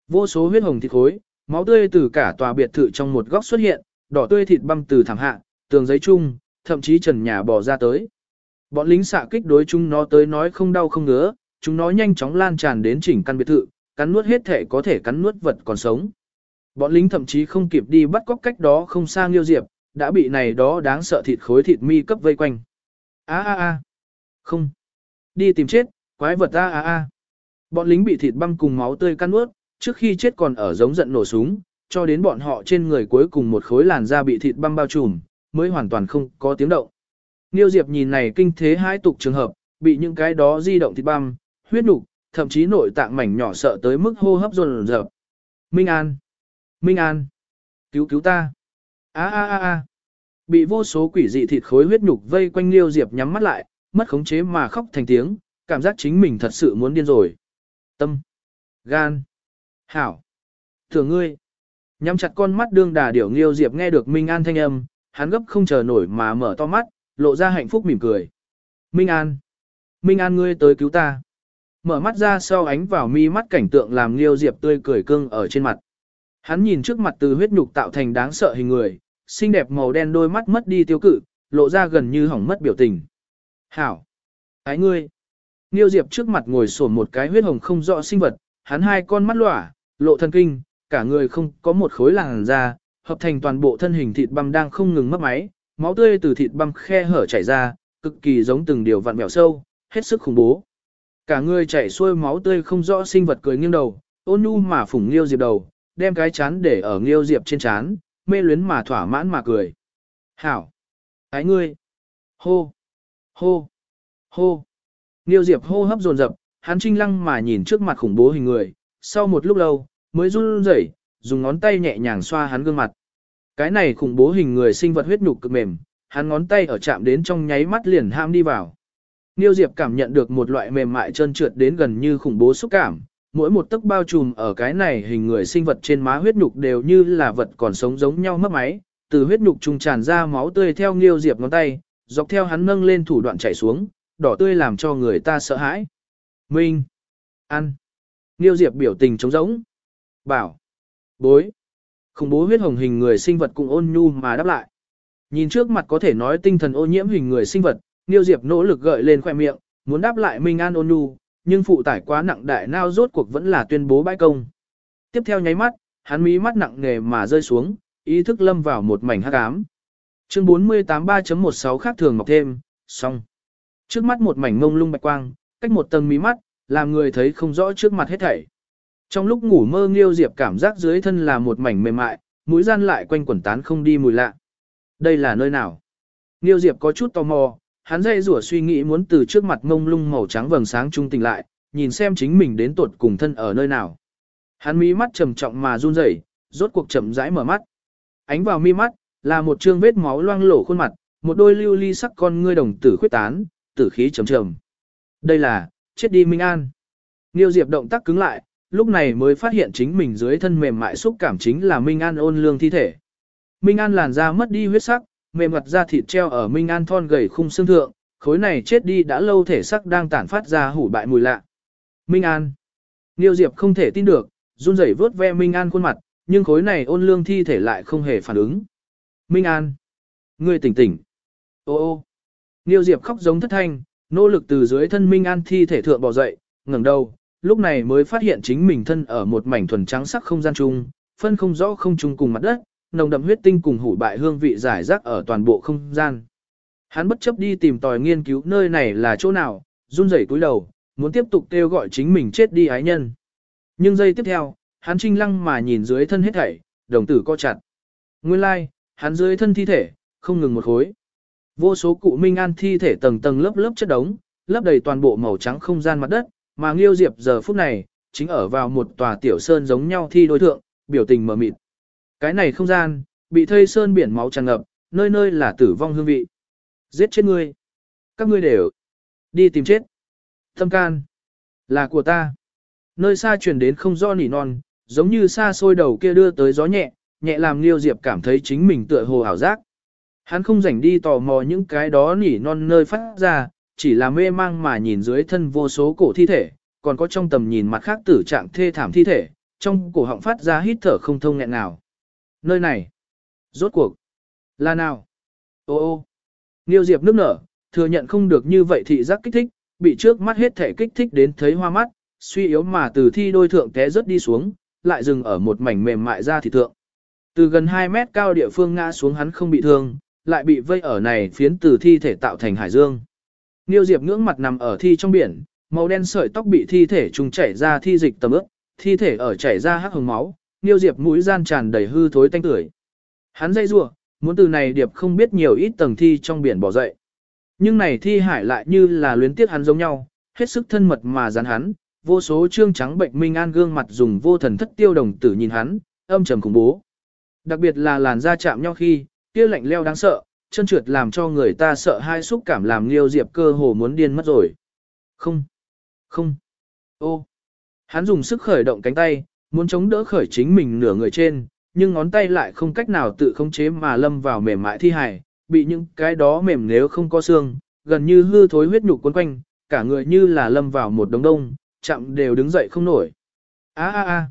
Vô số huyết hồng thịt khối, máu tươi từ cả tòa biệt thự trong một góc xuất hiện, đỏ tươi thịt băm từ thảm hạ, tường giấy chung, thậm chí trần nhà bò ra tới. Bọn lính xạ kích đối chúng nó tới nói không đau không ngứa, chúng nó nhanh chóng lan tràn đến chỉnh căn biệt thự, cắn nuốt hết thể có thể cắn nuốt vật còn sống. Bọn lính thậm chí không kịp đi bắt cóc cách đó không xa Liêu Diệp, đã bị này đó đáng sợ thịt khối thịt mi cấp vây quanh. A a a. Không. Đi tìm chết, quái vật a a a. Bọn lính bị thịt băm cùng máu tươi căn ướt, trước khi chết còn ở giống giận nổ súng, cho đến bọn họ trên người cuối cùng một khối làn da bị thịt băm bao trùm, mới hoàn toàn không có tiếng động. Niêu Diệp nhìn này kinh thế hai tục trường hợp, bị những cái đó di động thịt băm, huyết nục, thậm chí nội tạng mảnh nhỏ sợ tới mức hô hấp dồn dập. Minh An! Minh An! Cứu cứu ta! A a a a! Bị vô số quỷ dị thịt khối huyết nhục vây quanh Liêu Diệp nhắm mắt lại, mất khống chế mà khóc thành tiếng, cảm giác chính mình thật sự muốn điên rồi. Tâm! Gan! Hảo! Thưởng ngươi! Nhắm chặt con mắt đương đà điểu nghiêu Diệp nghe được Minh An thanh âm, hắn gấp không chờ nổi mà mở to mắt, lộ ra hạnh phúc mỉm cười. Minh An! Minh An ngươi tới cứu ta! Mở mắt ra sau ánh vào mi mắt cảnh tượng làm nghiêu Diệp tươi cười cưng ở trên mặt. Hắn nhìn trước mặt từ huyết nhục tạo thành đáng sợ hình người, xinh đẹp màu đen đôi mắt mất đi tiêu cự, lộ ra gần như hỏng mất biểu tình. Hảo! Ái ngươi! Liêu Diệp trước mặt ngồi sổn một cái huyết hồng không rõ sinh vật, hắn hai con mắt lỏa, lộ thần kinh, cả người không có một khối làn da, hợp thành toàn bộ thân hình thịt băm đang không ngừng mất máy, máu tươi từ thịt băm khe hở chảy ra, cực kỳ giống từng điều vặn mèo sâu, hết sức khủng bố. Cả người chảy xuôi máu tươi không rõ sinh vật cười nghiêng đầu, ôn nhu mà phủng Liêu Diệp đầu, đem cái chán để ở Liêu Diệp trên chán, mê luyến mà thỏa mãn mà cười. Hảo! Ái ngươi! Hô! Hô! Hô! Liêu Diệp hô hấp dồn dập, hắn trinh lăng mà nhìn trước mặt khủng bố hình người, sau một lúc lâu, mới run rẩy, dùng ngón tay nhẹ nhàng xoa hắn gương mặt. Cái này khủng bố hình người sinh vật huyết nhục cực mềm, hắn ngón tay ở chạm đến trong nháy mắt liền ham đi vào. Niêu Diệp cảm nhận được một loại mềm mại trơn trượt đến gần như khủng bố xúc cảm, mỗi một tấc bao trùm ở cái này hình người sinh vật trên má huyết nhục đều như là vật còn sống giống nhau mất máy, từ huyết nhục trung tràn ra máu tươi theo Niêu Diệp ngón tay, dọc theo hắn nâng lên thủ đoạn chảy xuống, đỏ tươi làm cho người ta sợ hãi. Minh, ăn. Niêu Diệp biểu tình trống rỗng. Bảo, bối. Khủng bố huyết hồng hình người sinh vật cùng ôn nhu mà đáp lại. Nhìn trước mặt có thể nói tinh thần ô nhiễm hình người sinh vật, Niêu Diệp nỗ lực gợi lên khoẻ miệng, muốn đáp lại Minh An ôn nhu, nhưng phụ tải quá nặng đại nao rốt cuộc vẫn là tuyên bố bãi công. Tiếp theo nháy mắt, hắn mí mắt nặng nề mà rơi xuống, ý thức lâm vào một mảnh hắc ám. Chương 48 3.16 khác thường mọc thêm, xong. Trước mắt một mảnh ngông lung bạch quang, cách một tầng mí mắt, làm người thấy không rõ trước mặt hết thảy. Trong lúc ngủ mơ Nghiêu Diệp cảm giác dưới thân là một mảnh mềm mại, mũi gian lại quanh quẩn tán không đi mùi lạ. Đây là nơi nào? Nghiêu Diệp có chút tò mò, hắn dây rủa suy nghĩ muốn từ trước mặt ngông lung màu trắng vầng sáng trung tỉnh lại, nhìn xem chính mình đến tuột cùng thân ở nơi nào. Hắn mí mắt trầm trọng mà run rẩy, rốt cuộc chậm rãi mở mắt. Ánh vào mi mắt, là một trương vết máu loang lổ khuôn mặt, một đôi lưu ly sắc con ngươi đồng tử khuyết tán, tử khí trầm trầm. Đây là, chết đi Minh An. Niêu Diệp động tác cứng lại, lúc này mới phát hiện chính mình dưới thân mềm mại xúc cảm chính là Minh An ôn lương thi thể. Minh An làn da mất đi huyết sắc, mềm mặt da thịt treo ở Minh An thon gầy khung xương thượng, khối này chết đi đã lâu thể sắc đang tản phát ra hủ bại mùi lạ. Minh An. Niêu Diệp không thể tin được, run rẩy vớt ve Minh An khuôn mặt, nhưng khối này ôn lương thi thể lại không hề phản ứng. Minh An. Ngươi tỉnh tỉnh. Ô ô. Niêu Diệp khóc giống thất thanh, nỗ lực từ dưới thân Minh An thi thể thượng bò dậy, ngẩng đầu, lúc này mới phát hiện chính mình thân ở một mảnh thuần trắng sắc không gian chung, phân không rõ không chung cùng mặt đất, nồng đậm huyết tinh cùng hủ bại hương vị giải rác ở toàn bộ không gian. Hắn bất chấp đi tìm tòi nghiên cứu nơi này là chỗ nào, run rẩy cúi đầu, muốn tiếp tục kêu gọi chính mình chết đi ái nhân. Nhưng giây tiếp theo, hắn trinh lăng mà nhìn dưới thân hết thảy, đồng tử co chặt. Nguyên lai, like, hắn dưới thân thi thể, không ngừng một khối. Vô số cụ minh an thi thể tầng tầng lớp lớp chất đống, lấp đầy toàn bộ màu trắng không gian mặt đất, Mà Nghiêu Diệp giờ phút này, chính ở vào một tòa tiểu sơn giống nhau thi đối thượng, biểu tình mờ mịt. Cái này không gian, bị thây sơn biển máu tràn ngập, nơi nơi là tử vong hương vị. Giết chết ngươi. Các ngươi đều đi tìm chết. Tâm can. Là của ta. Nơi xa truyền đến không do nỉ non, giống như xa xôi đầu kia đưa tới gió nhẹ, nhẹ làm Liêu Diệp cảm thấy chính mình tựa hồ ảo giác. Hắn không rảnh đi tò mò những cái đó nỉ non nơi phát ra, chỉ là mê mang mà nhìn dưới thân vô số cổ thi thể, còn có trong tầm nhìn mặt khác tử trạng thê thảm thi thể, trong cổ họng phát ra hít thở không thông nghẹn nào. Nơi này, rốt cuộc, là nào? Ô ô, Niêu Diệp nước nở, thừa nhận không được như vậy thị giác kích thích, bị trước mắt hết thể kích thích đến thấy hoa mắt, suy yếu mà từ thi đôi thượng té rớt đi xuống, lại dừng ở một mảnh mềm mại ra thị thượng. Từ gần 2 mét cao địa phương ngã xuống hắn không bị thương, lại bị vây ở này phiến từ thi thể tạo thành hải dương. Niêu Diệp ngưỡng mặt nằm ở thi trong biển, màu đen sợi tóc bị thi thể trùng chảy ra thi dịch tầm ướp, thi thể ở chảy ra hắc hồng máu, Niêu Diệp mũi gian tràn đầy hư thối tanh tưởi. Hắn dây rủa, muốn từ này điệp không biết nhiều ít tầng thi trong biển bỏ dậy. Nhưng này thi hải lại như là luyến tiếc hắn giống nhau, hết sức thân mật mà dán hắn, vô số trương trắng bệnh minh an gương mặt dùng vô thần thất tiêu đồng tử nhìn hắn, âm trầm khủng bố. Đặc biệt là làn da chạm nhau khi, kia lạnh leo đáng sợ, chân trượt làm cho người ta sợ hai xúc cảm làm Liêu Diệp cơ hồ muốn điên mất rồi. Không, không, ô. Hắn dùng sức khởi động cánh tay, muốn chống đỡ khởi chính mình nửa người trên, nhưng ngón tay lại không cách nào tự khống chế mà lâm vào mềm mại thi hài, bị những cái đó mềm nếu không có xương, gần như hư thối huyết nhục quấn quanh, cả người như là lâm vào một đống đông, chạm đều đứng dậy không nổi. A a a.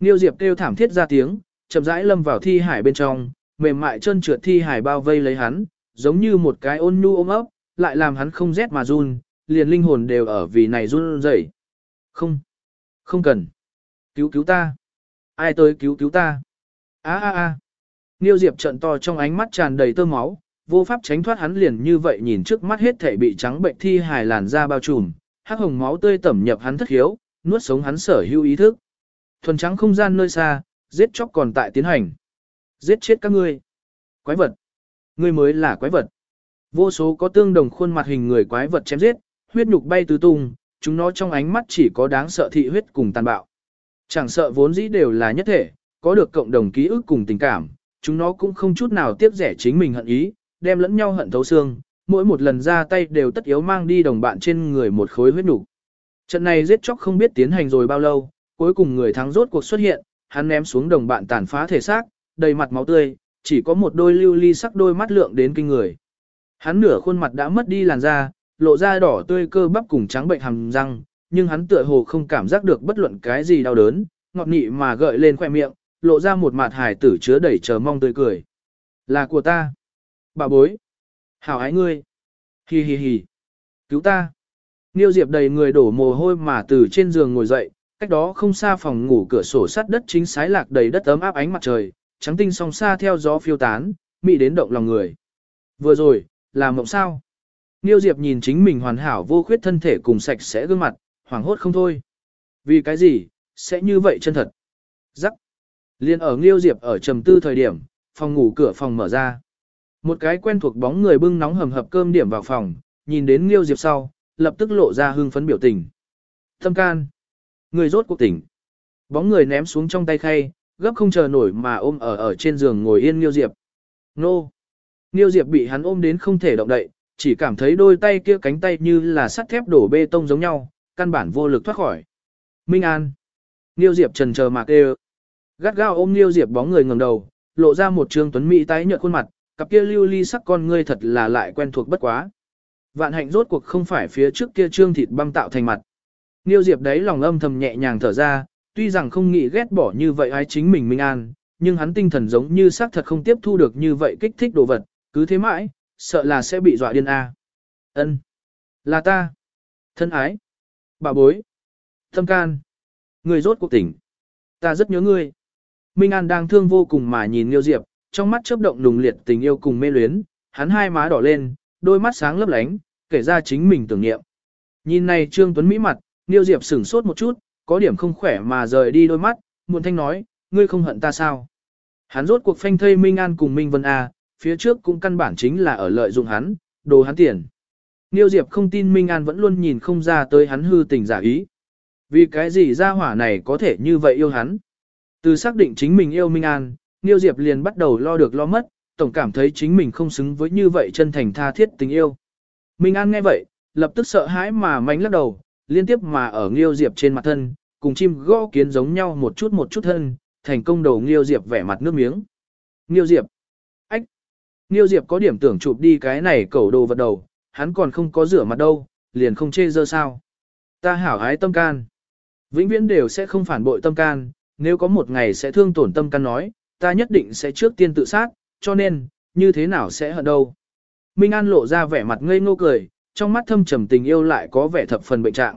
Niêu Diệp kêu thảm thiết ra tiếng, chậm rãi lâm vào thi hải bên trong, mềm mại chân trượt thi hải bao vây lấy hắn, giống như một cái ôn nhu ôm ấp, lại làm hắn không rét mà run, liền linh hồn đều ở vì này run rẩy. Không, không cần. Cứu cứu ta. Ai tới cứu cứu ta. A a a. Niêu Diệp trận to trong ánh mắt tràn đầy tơ máu, vô pháp tránh thoát hắn liền như vậy nhìn trước mắt hết thể bị trắng bệnh thi hài làn da bao trùm, hắc hồng máu tươi tẩm nhập hắn thất hiếu, nuốt sống hắn sở hữu ý thức. Thuần trắng không gian nơi xa, giết chóc còn tại tiến hành. Giết chết các ngươi. Quái vật. Ngươi mới là quái vật. Vô số có tương đồng khuôn mặt hình người quái vật chém giết, huyết nhục bay tứ tung, chúng nó trong ánh mắt chỉ có đáng sợ thị huyết cùng tàn bạo. Chẳng sợ vốn dĩ đều là nhất thể, có được cộng đồng ký ức cùng tình cảm, chúng nó cũng không chút nào tiếp rẻ chính mình hận ý, đem lẫn nhau hận thấu xương, mỗi một lần ra tay đều tất yếu mang đi đồng bạn trên người một khối huyết nhục. Trận này giết chóc không biết tiến hành rồi bao lâu, cuối cùng người thắng rốt cuộc xuất hiện, hắn ném xuống đồng bạn tàn phá thể xác, đầy mặt máu tươi, chỉ có một đôi lưu ly sắc đôi mắt lượng đến kinh người. Hắn nửa khuôn mặt đã mất đi làn da, lộ ra đỏ tươi cơ bắp cùng trắng bệnh hàm răng, nhưng hắn tựa hồ không cảm giác được bất luận cái gì đau đớn, ngọt nị mà gợi lên khoe miệng, lộ ra một mặt hài tử chứa đầy chờ mong tươi cười. Là của ta. Bà bối. Hảo ái ngươi. Hi hi hi. Cứu ta. Niêu Diệp đầy người đổ mồ hôi mà từ trên giường ngồi dậy, cách đó không xa phòng ngủ cửa sổ sắt đất chính sái lạc đầy đất ấm áp ánh mặt trời, trắng tinh song xa theo gió phiêu tán, mị đến động lòng người. Vừa rồi, là mộng sao? Niêu Diệp nhìn chính mình hoàn hảo vô khuyết thân thể cùng sạch sẽ gương mặt, hoảng hốt không thôi. Vì cái gì, sẽ như vậy chân thật? Rắc. Liên ở Niêu Diệp ở trầm tư thời điểm, phòng ngủ cửa phòng mở ra. Một cái quen thuộc bóng người bưng nóng hầm hập cơm điểm vào phòng, nhìn đến Niêu Diệp sau, lập tức lộ ra hưng phấn biểu tình. Thâm can. Người rốt cuộc tỉnh. Bóng người ném xuống trong tay khay, gấp không chờ nổi mà ôm ở ở trên giường ngồi yên Niêu Diệp. Nô! Niêu Diệp bị hắn ôm đến không thể động đậy, chỉ cảm thấy đôi tay kia cánh tay như là sắt thép đổ bê tông giống nhau, căn bản vô lực thoát khỏi. Minh An! Niêu Diệp trần chờ mà kêu. Gắt gao ôm Niêu Diệp bóng người ngẩng đầu, lộ ra một trương tuấn mỹ tái nhợt khuôn mặt, cặp kia lưu ly sắc con ngươi thật là lại quen thuộc bất quá. Vạn hạnh rốt cuộc không phải phía trước kia trương thịt băng tạo thành mặt. Niêu Diệp đấy lòng âm thầm nhẹ nhàng thở ra, tuy rằng không nghĩ ghét bỏ như vậy ai chính mình Minh An, nhưng hắn tinh thần giống như xác thật không tiếp thu được như vậy kích thích đồ vật, cứ thế mãi, sợ là sẽ bị dọa điên a. Ân, Là ta. Thân ái. Bà bối. Thâm can. Người rốt cuộc tỉnh. Ta rất nhớ ngươi. Minh An đang thương vô cùng mà nhìn Nghiêu Diệp, trong mắt chớp động nùng liệt tình yêu cùng mê luyến, hắn hai má đỏ lên, đôi mắt sáng lấp lánh, kể ra chính mình tưởng niệm. Nhìn này Trương Tuấn Mỹ mặt, Nghiêu Diệp sửng sốt một chút, có điểm không khỏe mà rời đi đôi mắt, muộn thanh nói, ngươi không hận ta sao? Hắn rốt cuộc phanh thây Minh An cùng Minh Vân A, phía trước cũng căn bản chính là ở lợi dụng hắn, đồ hắn tiền. Niêu Diệp không tin Minh An vẫn luôn nhìn không ra tới hắn hư tình giả ý. Vì cái gì ra hỏa này có thể như vậy yêu hắn? Từ xác định chính mình yêu Minh An, Niêu Diệp liền bắt đầu lo được lo mất, tổng cảm thấy chính mình không xứng với như vậy chân thành tha thiết tình yêu. Minh An nghe vậy, lập tức sợ hãi mà mánh lắc đầu, liên tiếp mà ở nghiêu Diệp trên mặt thân, cùng chim gõ kiến giống nhau một chút một chút thân, thành công đầu nghiêu Diệp vẻ mặt nước miếng. nghiêu Diệp! Ách! nghiêu Diệp có điểm tưởng chụp đi cái này cẩu đồ vật đầu, hắn còn không có rửa mặt đâu, liền không chê dơ sao. Ta hảo hái tâm can. Vĩnh viễn đều sẽ không phản bội tâm can, nếu có một ngày sẽ thương tổn tâm can nói, ta nhất định sẽ trước tiên tự sát, cho nên, như thế nào sẽ hận đâu. Minh An lộ ra vẻ mặt ngây ngô cười, trong mắt thâm trầm tình yêu lại có vẻ thập phần bệnh trạng.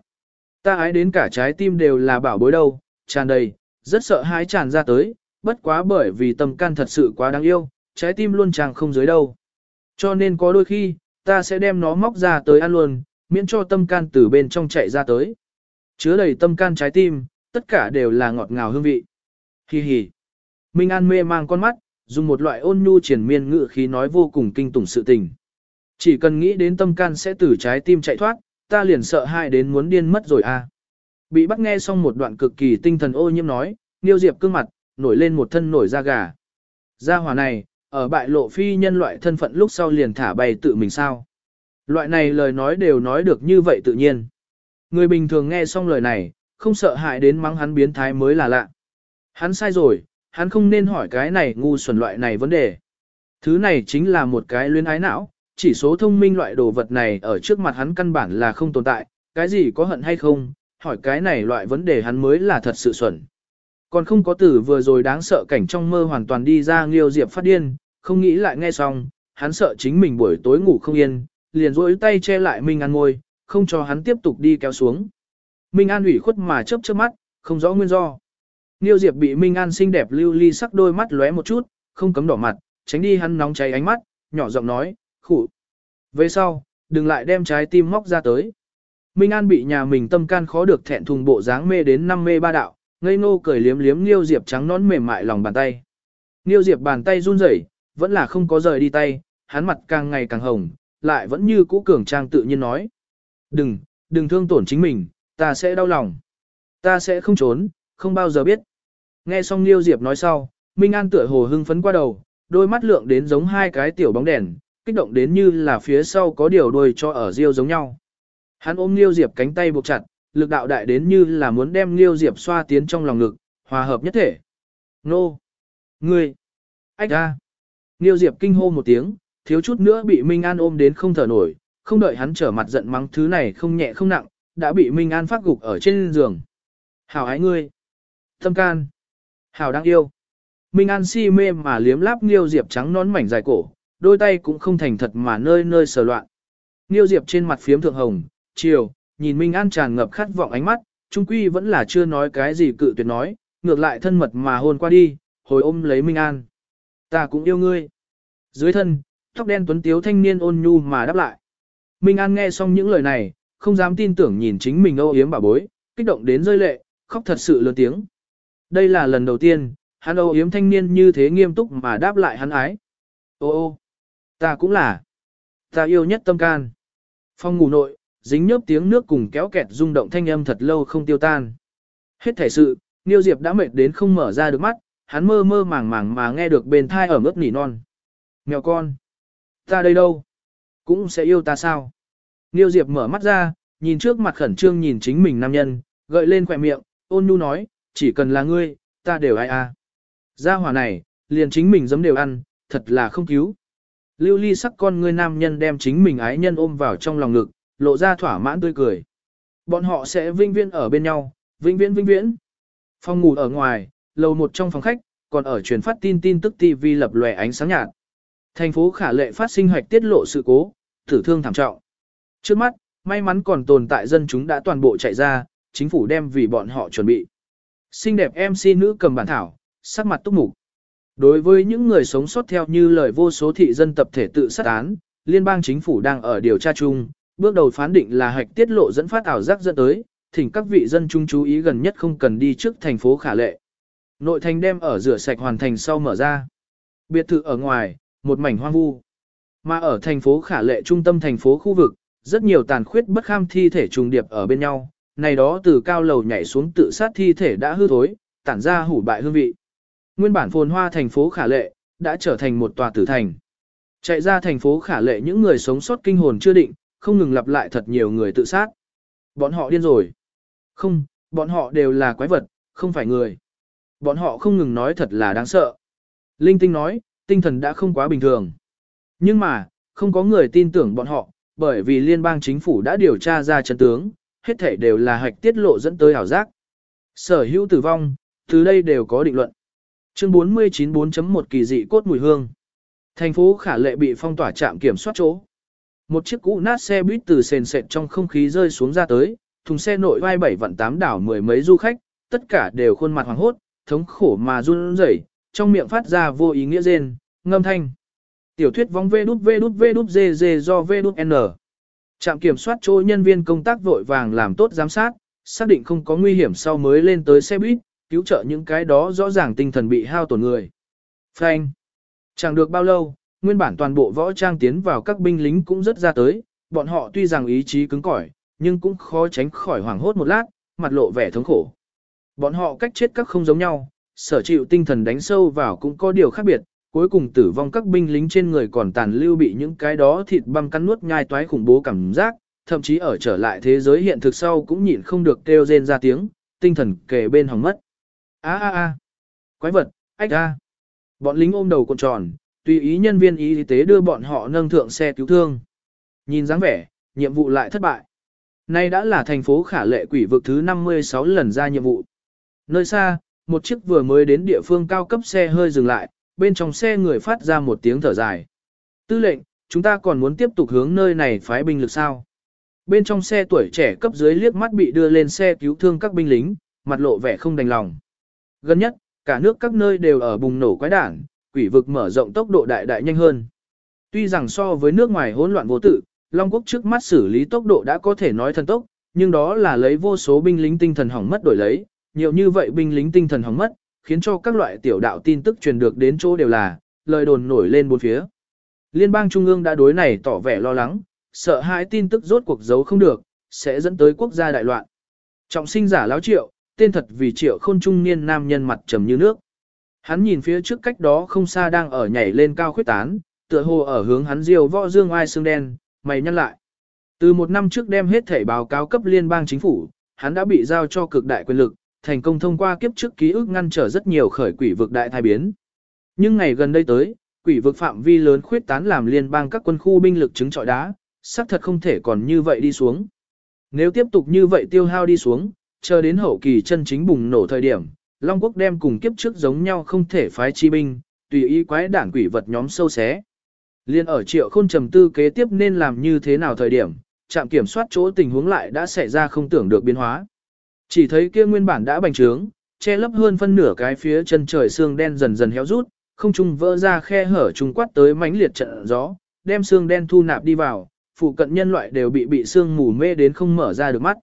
Ta ái đến cả trái tim đều là bảo bối đâu, tràn đầy, rất sợ hái tràn ra tới, bất quá bởi vì tâm can thật sự quá đáng yêu, trái tim luôn tràn không dưới đâu. Cho nên có đôi khi, ta sẽ đem nó móc ra tới ăn luôn, miễn cho tâm can từ bên trong chạy ra tới. Chứa đầy tâm can trái tim, tất cả đều là ngọt ngào hương vị. Hi hi. Minh An mê mang con mắt, dùng một loại ôn nhu triển miên ngự khí nói vô cùng kinh tủng sự tình. Chỉ cần nghĩ đến tâm can sẽ từ trái tim chạy thoát, ta liền sợ hai đến muốn điên mất rồi à. Bị bắt nghe xong một đoạn cực kỳ tinh thần ô nhiễm nói, Niêu Diệp cương mặt, nổi lên một thân nổi da gà. Gia hỏa này, ở bại lộ phi nhân loại thân phận lúc sau liền thả bay tự mình sao. Loại này lời nói đều nói được như vậy tự nhiên. Người bình thường nghe xong lời này, không sợ hại đến mắng hắn biến thái mới là lạ. Hắn sai rồi, hắn không nên hỏi cái này ngu xuẩn loại này vấn đề. Thứ này chính là một cái luyến ái não, chỉ số thông minh loại đồ vật này ở trước mặt hắn căn bản là không tồn tại, cái gì có hận hay không, hỏi cái này loại vấn đề hắn mới là thật sự xuẩn. Còn không có tử vừa rồi đáng sợ cảnh trong mơ hoàn toàn đi ra Nghiêu Diệp phát điên, không nghĩ lại nghe xong, hắn sợ chính mình buổi tối ngủ không yên, liền rỗi tay che lại Minh An ngôi, không cho hắn tiếp tục đi kéo xuống. Minh An ủy khuất mà chớp chớp mắt, không rõ nguyên do. nghiêu Diệp bị Minh An xinh đẹp lưu ly sắc đôi mắt lóe một chút, không cấm đỏ mặt, tránh đi hắn nóng cháy ánh mắt, nhỏ giọng nói, Khụ. Về sau, đừng lại đem trái tim móc ra tới. Minh An bị nhà mình tâm can khó được thẹn thùng bộ dáng mê đến năm mê ba đạo, ngây ngô cười liếm liếm Niêu Diệp trắng nón mềm mại lòng bàn tay. Niêu Diệp bàn tay run rẩy, vẫn là không có rời đi tay, hắn mặt càng ngày càng hồng, lại vẫn như cũ cường trang tự nhiên nói. Đừng, đừng thương tổn chính mình, ta sẽ đau lòng. Ta sẽ không trốn, không bao giờ biết. Nghe xong Niêu Diệp nói sau, Minh An tựa hồ hưng phấn qua đầu, đôi mắt lượng đến giống hai cái tiểu bóng đèn, kích động đến như là phía sau có điều đuôi cho ở riêu giống nhau. Hắn ôm liêu Diệp cánh tay buộc chặt, lực đạo đại đến như là muốn đem liêu Diệp xoa tiến trong lòng ngực, hòa hợp nhất thể. Nô! Ngươi! Ách ra! liêu Diệp kinh hô một tiếng, thiếu chút nữa bị Minh An ôm đến không thở nổi, không đợi hắn trở mặt giận mắng thứ này không nhẹ không nặng, đã bị Minh An phát gục ở trên giường. Hảo ái ngươi! Tâm can! Hảo đang yêu! Minh An si mê mà liếm láp liêu Diệp trắng nón mảnh dài cổ, đôi tay cũng không thành thật mà nơi nơi sờ loạn. Niêu Diệp trên mặt phiếm thượng hồng, chiều, nhìn Minh An tràn ngập khát vọng ánh mắt, trung quy vẫn là chưa nói cái gì cự tuyệt nói, ngược lại thân mật mà hôn qua đi, hồi ôm lấy Minh An. Ta cũng yêu ngươi. Dưới thân, tóc đen tuấn tiếu thanh niên ôn nhu mà đáp lại. Minh An nghe xong những lời này, không dám tin tưởng nhìn chính mình âu yếm bà bối, kích động đến rơi lệ, khóc thật sự lớn tiếng. Đây là lần đầu tiên, hắn âu yếm thanh niên như thế nghiêm túc mà đáp lại hắn ái. Ô ô, ta cũng là. Ta yêu nhất tâm can. Phong ngủ nội, dính nhớp tiếng nước cùng kéo kẹt rung động thanh âm thật lâu không tiêu tan. Hết thể sự, Niêu Diệp đã mệt đến không mở ra được mắt, hắn mơ mơ màng màng mà nghe được bên thai ở mức nỉ non. Mèo con, ta đây đâu? Cũng sẽ yêu ta sao? Niêu Diệp mở mắt ra, nhìn trước mặt khẩn trương nhìn chính mình nam nhân, gợi lên khỏe miệng, ôn nhu nói, chỉ cần là ngươi, ta đều ai a. Gia hỏa này, liền chính mình giấm đều ăn, thật là không cứu. Lưu ly sắc con ngươi nam nhân đem chính mình ái nhân ôm vào trong lòng ngực, lộ ra thỏa mãn tươi cười. Bọn họ sẽ vinh viễn ở bên nhau, vinh viễn vinh viễn. Phòng ngủ ở ngoài, lầu một trong phòng khách, còn ở truyền phát tin tin tức TV lập lòe ánh sáng nhạt. Thành phố khả lệ phát sinh hoạch tiết lộ sự cố, tử thương thảm trọng. Trước mắt, may mắn còn tồn tại dân chúng đã toàn bộ chạy ra, chính phủ đem vì bọn họ chuẩn bị. Xinh đẹp MC nữ cầm bản thảo, sắc mặt túc mục. Đối với những người sống sót theo như lời vô số thị dân tập thể tự sát án, liên bang chính phủ đang ở điều tra chung, bước đầu phán định là hạch tiết lộ dẫn phát ảo giác dẫn tới, thỉnh các vị dân chung chú ý gần nhất không cần đi trước thành phố khả lệ. Nội thành đem ở rửa sạch hoàn thành sau mở ra. Biệt thự ở ngoài, một mảnh hoang vu. Mà ở thành phố khả lệ trung tâm thành phố khu vực, rất nhiều tàn khuyết bất kham thi thể trùng điệp ở bên nhau, này đó từ cao lầu nhảy xuống tự sát thi thể đã hư thối, tản ra hủ bại hương vị. Nguyên bản phồn hoa thành phố khả lệ, đã trở thành một tòa tử thành. Chạy ra thành phố khả lệ những người sống sót kinh hồn chưa định, không ngừng lặp lại thật nhiều người tự sát. Bọn họ điên rồi. Không, bọn họ đều là quái vật, không phải người. Bọn họ không ngừng nói thật là đáng sợ. Linh tinh nói, tinh thần đã không quá bình thường. Nhưng mà, không có người tin tưởng bọn họ, bởi vì liên bang chính phủ đã điều tra ra chân tướng, hết thể đều là hạch tiết lộ dẫn tới ảo giác. Sở hữu tử vong, từ đây đều có định luận. Chương 49 4.1 kỳ dị cốt mùi hương. Thành phố Khả Lệ bị phong tỏa trạm kiểm soát chỗ. Một chiếc cũ nát xe buýt từ sền sệt trong không khí rơi xuống ra tới, thùng xe nội vai bảy vạn tám đảo mười mấy du khách, tất cả đều khuôn mặt hoàng hốt, thống khổ mà run rẩy, trong miệng phát ra vô ý nghĩa rên, ngâm thanh. Tiểu thuyết vong vê đút vê đút vê đút dê dê do vê đút n. Trạm kiểm soát chỗ nhân viên công tác vội vàng làm tốt giám sát, xác định không có nguy hiểm sau mới lên tới xe buýt, cứu trợ những cái đó rõ ràng tinh thần bị hao tổn người. Frank. Chẳng được bao lâu, nguyên bản toàn bộ võ trang tiến vào các binh lính cũng rất ra tới, bọn họ tuy rằng ý chí cứng cỏi, nhưng cũng khó tránh khỏi hoảng hốt một lát, mặt lộ vẻ thống khổ. Bọn họ cách chết các không giống nhau, sở chịu tinh thần đánh sâu vào cũng có điều khác biệt, cuối cùng tử vong các binh lính trên người còn tàn lưu bị những cái đó thịt băm cắn nuốt nhai toái khủng bố cảm giác, thậm chí ở trở lại thế giới hiện thực sau cũng nhịn không được kêu rên ra tiếng, tinh thần kề bên hỏng mất. A a a, quái vật, ách a. Bọn lính ôm đầu cuộn tròn, tùy ý nhân viên y tế đưa bọn họ nâng thượng xe cứu thương. Nhìn dáng vẻ, nhiệm vụ lại thất bại. Nay đã là thành phố khả lệ quỷ vực thứ 56 lần ra nhiệm vụ. Nơi xa, một chiếc vừa mới đến địa phương cao cấp xe hơi dừng lại, bên trong xe người phát ra một tiếng thở dài. Tư lệnh, chúng ta còn muốn tiếp tục hướng nơi này phái binh lực sao? Bên trong xe tuổi trẻ cấp dưới liếc mắt bị đưa lên xe cứu thương các binh lính, mặt lộ vẻ không đành lòng. Gần nhất, cả nước các nơi đều ở bùng nổ quái đảng quỷ vực mở rộng tốc độ đại đại nhanh hơn. Tuy rằng so với nước ngoài hỗn loạn vô tự, Long Quốc trước mắt xử lý tốc độ đã có thể nói thần tốc, nhưng đó là lấy vô số binh lính tinh thần hỏng mất đổi lấy, nhiều như vậy binh lính tinh thần hỏng mất, khiến cho các loại tiểu đạo tin tức truyền được đến chỗ đều là, lời đồn nổi lên bốn phía. Liên bang Trung ương đã đối này tỏ vẻ lo lắng, sợ hãi tin tức rốt cuộc giấu không được, sẽ dẫn tới quốc gia đại loạn. Trọng sinh giả láo triệu, tên thật vì triệu khôn trung niên nam nhân mặt trầm như nước. Hắn nhìn phía trước cách đó không xa đang ở nhảy lên cao khuyết tán, tựa hồ ở hướng hắn diều võ dương ai xương đen, mày nhăn lại. Từ một năm trước đem hết thể báo cáo cấp liên bang chính phủ, hắn đã bị giao cho cực đại quyền lực, thành công thông qua kiếp trước ký ức ngăn trở rất nhiều khởi quỷ vực đại thai biến. Nhưng ngày gần đây tới, quỷ vực phạm vi lớn khuyết tán làm liên bang các quân khu binh lực chứng trọi đá, xác thật không thể còn như vậy đi xuống. Nếu tiếp tục như vậy tiêu hao đi xuống, chờ đến hậu kỳ chân chính bùng nổ thời điểm, Long Quốc đem cùng kiếp trước giống nhau không thể phái chi binh, tùy ý quái đảng quỷ vật nhóm sâu xé. Liên ở triệu khôn trầm tư kế tiếp nên làm như thế nào thời điểm, trạm kiểm soát chỗ tình huống lại đã xảy ra không tưởng được biến hóa. Chỉ thấy kia nguyên bản đã bành trướng, che lấp hơn phân nửa cái phía chân trời xương đen dần dần héo rút, không trung vỡ ra khe hở trung quát tới mãnh liệt trận gió, đem xương đen thu nạp đi vào, phụ cận nhân loại đều bị bị xương mù mê đến không mở ra được mắt.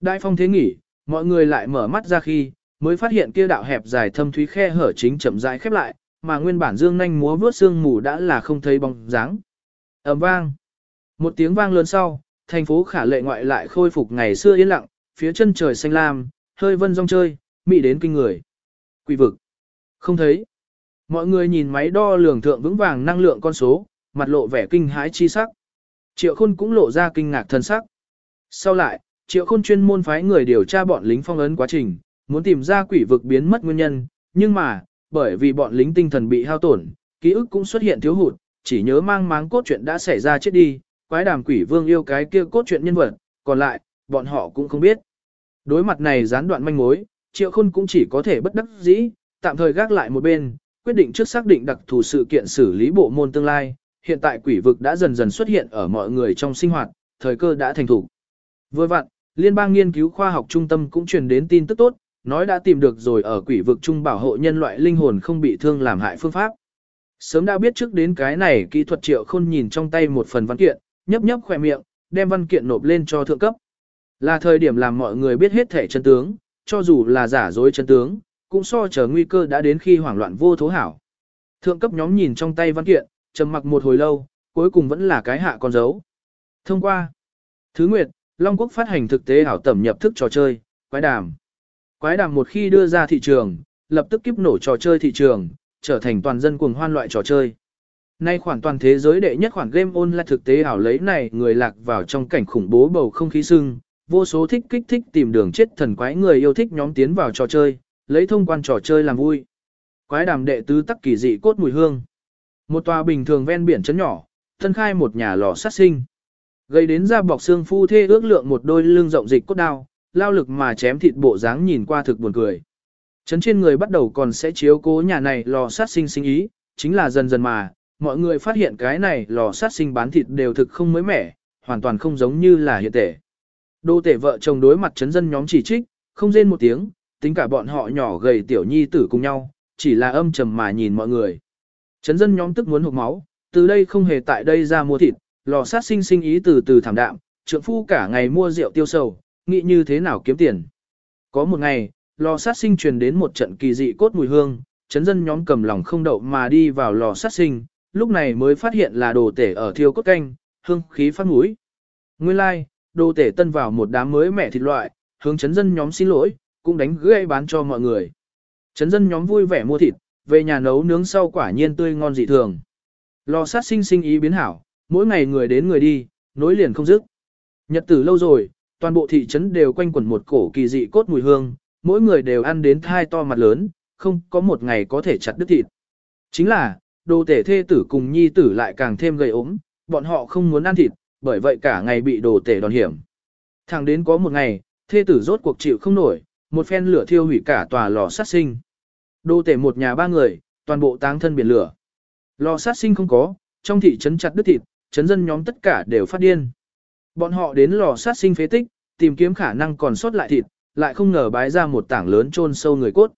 Đại phong thế nghỉ, mọi người lại mở mắt ra khi, mới phát hiện kia đạo hẹp dài thâm thúy khe hở chính chậm rãi khép lại, mà nguyên bản dương nhanh múa vướt xương mù đã là không thấy bóng dáng. ầm vang. Một tiếng vang lớn sau, thành phố khả lệ ngoại lại khôi phục ngày xưa yên lặng, phía chân trời xanh lam, hơi vân rong chơi, mị đến kinh người. Quỷ vực. Không thấy. Mọi người nhìn máy đo lường thượng vững vàng năng lượng con số, mặt lộ vẻ kinh hãi chi sắc. Triệu khôn cũng lộ ra kinh ngạc thân sắc. Sau lại, triệu khôn chuyên môn phái người điều tra bọn lính phong ấn quá trình, muốn tìm ra quỷ vực biến mất nguyên nhân, nhưng mà, bởi vì bọn lính tinh thần bị hao tổn, ký ức cũng xuất hiện thiếu hụt, chỉ nhớ mang máng cốt truyện đã xảy ra chết đi, quái đàm quỷ vương yêu cái kia cốt truyện nhân vật, còn lại, bọn họ cũng không biết. Đối mặt này gián đoạn manh mối, triệu khôn cũng chỉ có thể bất đắc dĩ, tạm thời gác lại một bên, quyết định trước xác định đặc thù sự kiện xử lý bộ môn tương lai, hiện tại quỷ vực đã dần dần xuất hiện ở mọi người trong sinh hoạt, thời cơ đã thành thủ. Vừa vặn, Liên bang nghiên cứu khoa học trung tâm cũng truyền đến tin tức tốt, nói đã tìm được rồi ở quỷ vực trung bảo hộ nhân loại linh hồn không bị thương làm hại phương pháp. Sớm đã biết trước đến cái này kỹ thuật triệu khôn nhìn trong tay một phần văn kiện, nhấp nhấp khỏe miệng, đem văn kiện nộp lên cho thượng cấp. Là thời điểm làm mọi người biết hết thể chân tướng, cho dù là giả dối chân tướng, cũng so chờ nguy cơ đã đến khi hoảng loạn vô thố hảo. Thượng cấp nhóm nhìn trong tay văn kiện, trầm mặc một hồi lâu, cuối cùng vẫn là cái hạ con dấu. Thông qua. Thứ Nguyệt, Long Quốc phát hành thực tế ảo tẩm nhập thức trò chơi, quái đàm. Quái đàm một khi đưa ra thị trường, lập tức kiếp nổ trò chơi thị trường, trở thành toàn dân cuồng hoan loại trò chơi. Nay khoản toàn thế giới đệ nhất khoản game online thực tế ảo lấy này người lạc vào trong cảnh khủng bố bầu không khí sưng, vô số thích kích thích tìm đường chết thần quái người yêu thích nhóm tiến vào trò chơi, lấy thông quan trò chơi làm vui. Quái đàm đệ tứ tắc kỳ dị cốt mùi hương. Một tòa bình thường ven biển chấn nhỏ, thân khai một nhà lò sát sinh. Gây đến ra bọc xương phu thê ước lượng một đôi lưng rộng dịch cốt đao, lao lực mà chém thịt bộ dáng nhìn qua thực buồn cười. Chấn trên người bắt đầu còn sẽ chiếu cố nhà này lò sát sinh sinh ý, chính là dần dần mà, mọi người phát hiện cái này lò sát sinh bán thịt đều thực không mới mẻ, hoàn toàn không giống như là hiện tể. Đô tể vợ chồng đối mặt chấn dân nhóm chỉ trích, không rên một tiếng, tính cả bọn họ nhỏ gầy tiểu nhi tử cùng nhau, chỉ là âm trầm mà nhìn mọi người. Chấn dân nhóm tức muốn hụt máu, từ đây không hề tại đây ra mua thịt, lò sát sinh sinh ý từ từ thảm đạm, trượng phu cả ngày mua rượu tiêu sầu, nghĩ như thế nào kiếm tiền. Có một ngày, lò sát sinh truyền đến một trận kỳ dị cốt mùi hương, chấn dân nhóm cầm lòng không đậu mà đi vào lò sát sinh, lúc này mới phát hiện là đồ tể ở thiêu cốt canh, hương khí phát mũi. Nguyên lai, like, đồ tể tân vào một đám mới mẻ thịt loại, hướng chấn dân nhóm xin lỗi, cũng đánh gây bán cho mọi người. Chấn dân nhóm vui vẻ mua thịt, về nhà nấu nướng sau quả nhiên tươi ngon dị thường. Lò sát sinh sinh ý biến hảo, mỗi ngày người đến người đi, nối liền không dứt. Nhật tử lâu rồi, toàn bộ thị trấn đều quanh quẩn một cổ kỳ dị cốt mùi hương, mỗi người đều ăn đến thai to mặt lớn, không có một ngày có thể chặt đứt thịt. Chính là, đồ tể thê tử cùng nhi tử lại càng thêm gây ốm, bọn họ không muốn ăn thịt, bởi vậy cả ngày bị đồ tể đòn hiểm. Thẳng đến có một ngày, thê tử rốt cuộc chịu không nổi, một phen lửa thiêu hủy cả tòa lò sát sinh. Đồ tể một nhà ba người, toàn bộ táng thân biển lửa. Lò sát sinh không có, trong thị trấn chặt đứt thịt, Chấn dân nhóm tất cả đều phát điên. Bọn họ đến lò sát sinh phế tích, tìm kiếm khả năng còn sót lại thịt, lại không ngờ bái ra một tảng lớn chôn sâu người cốt.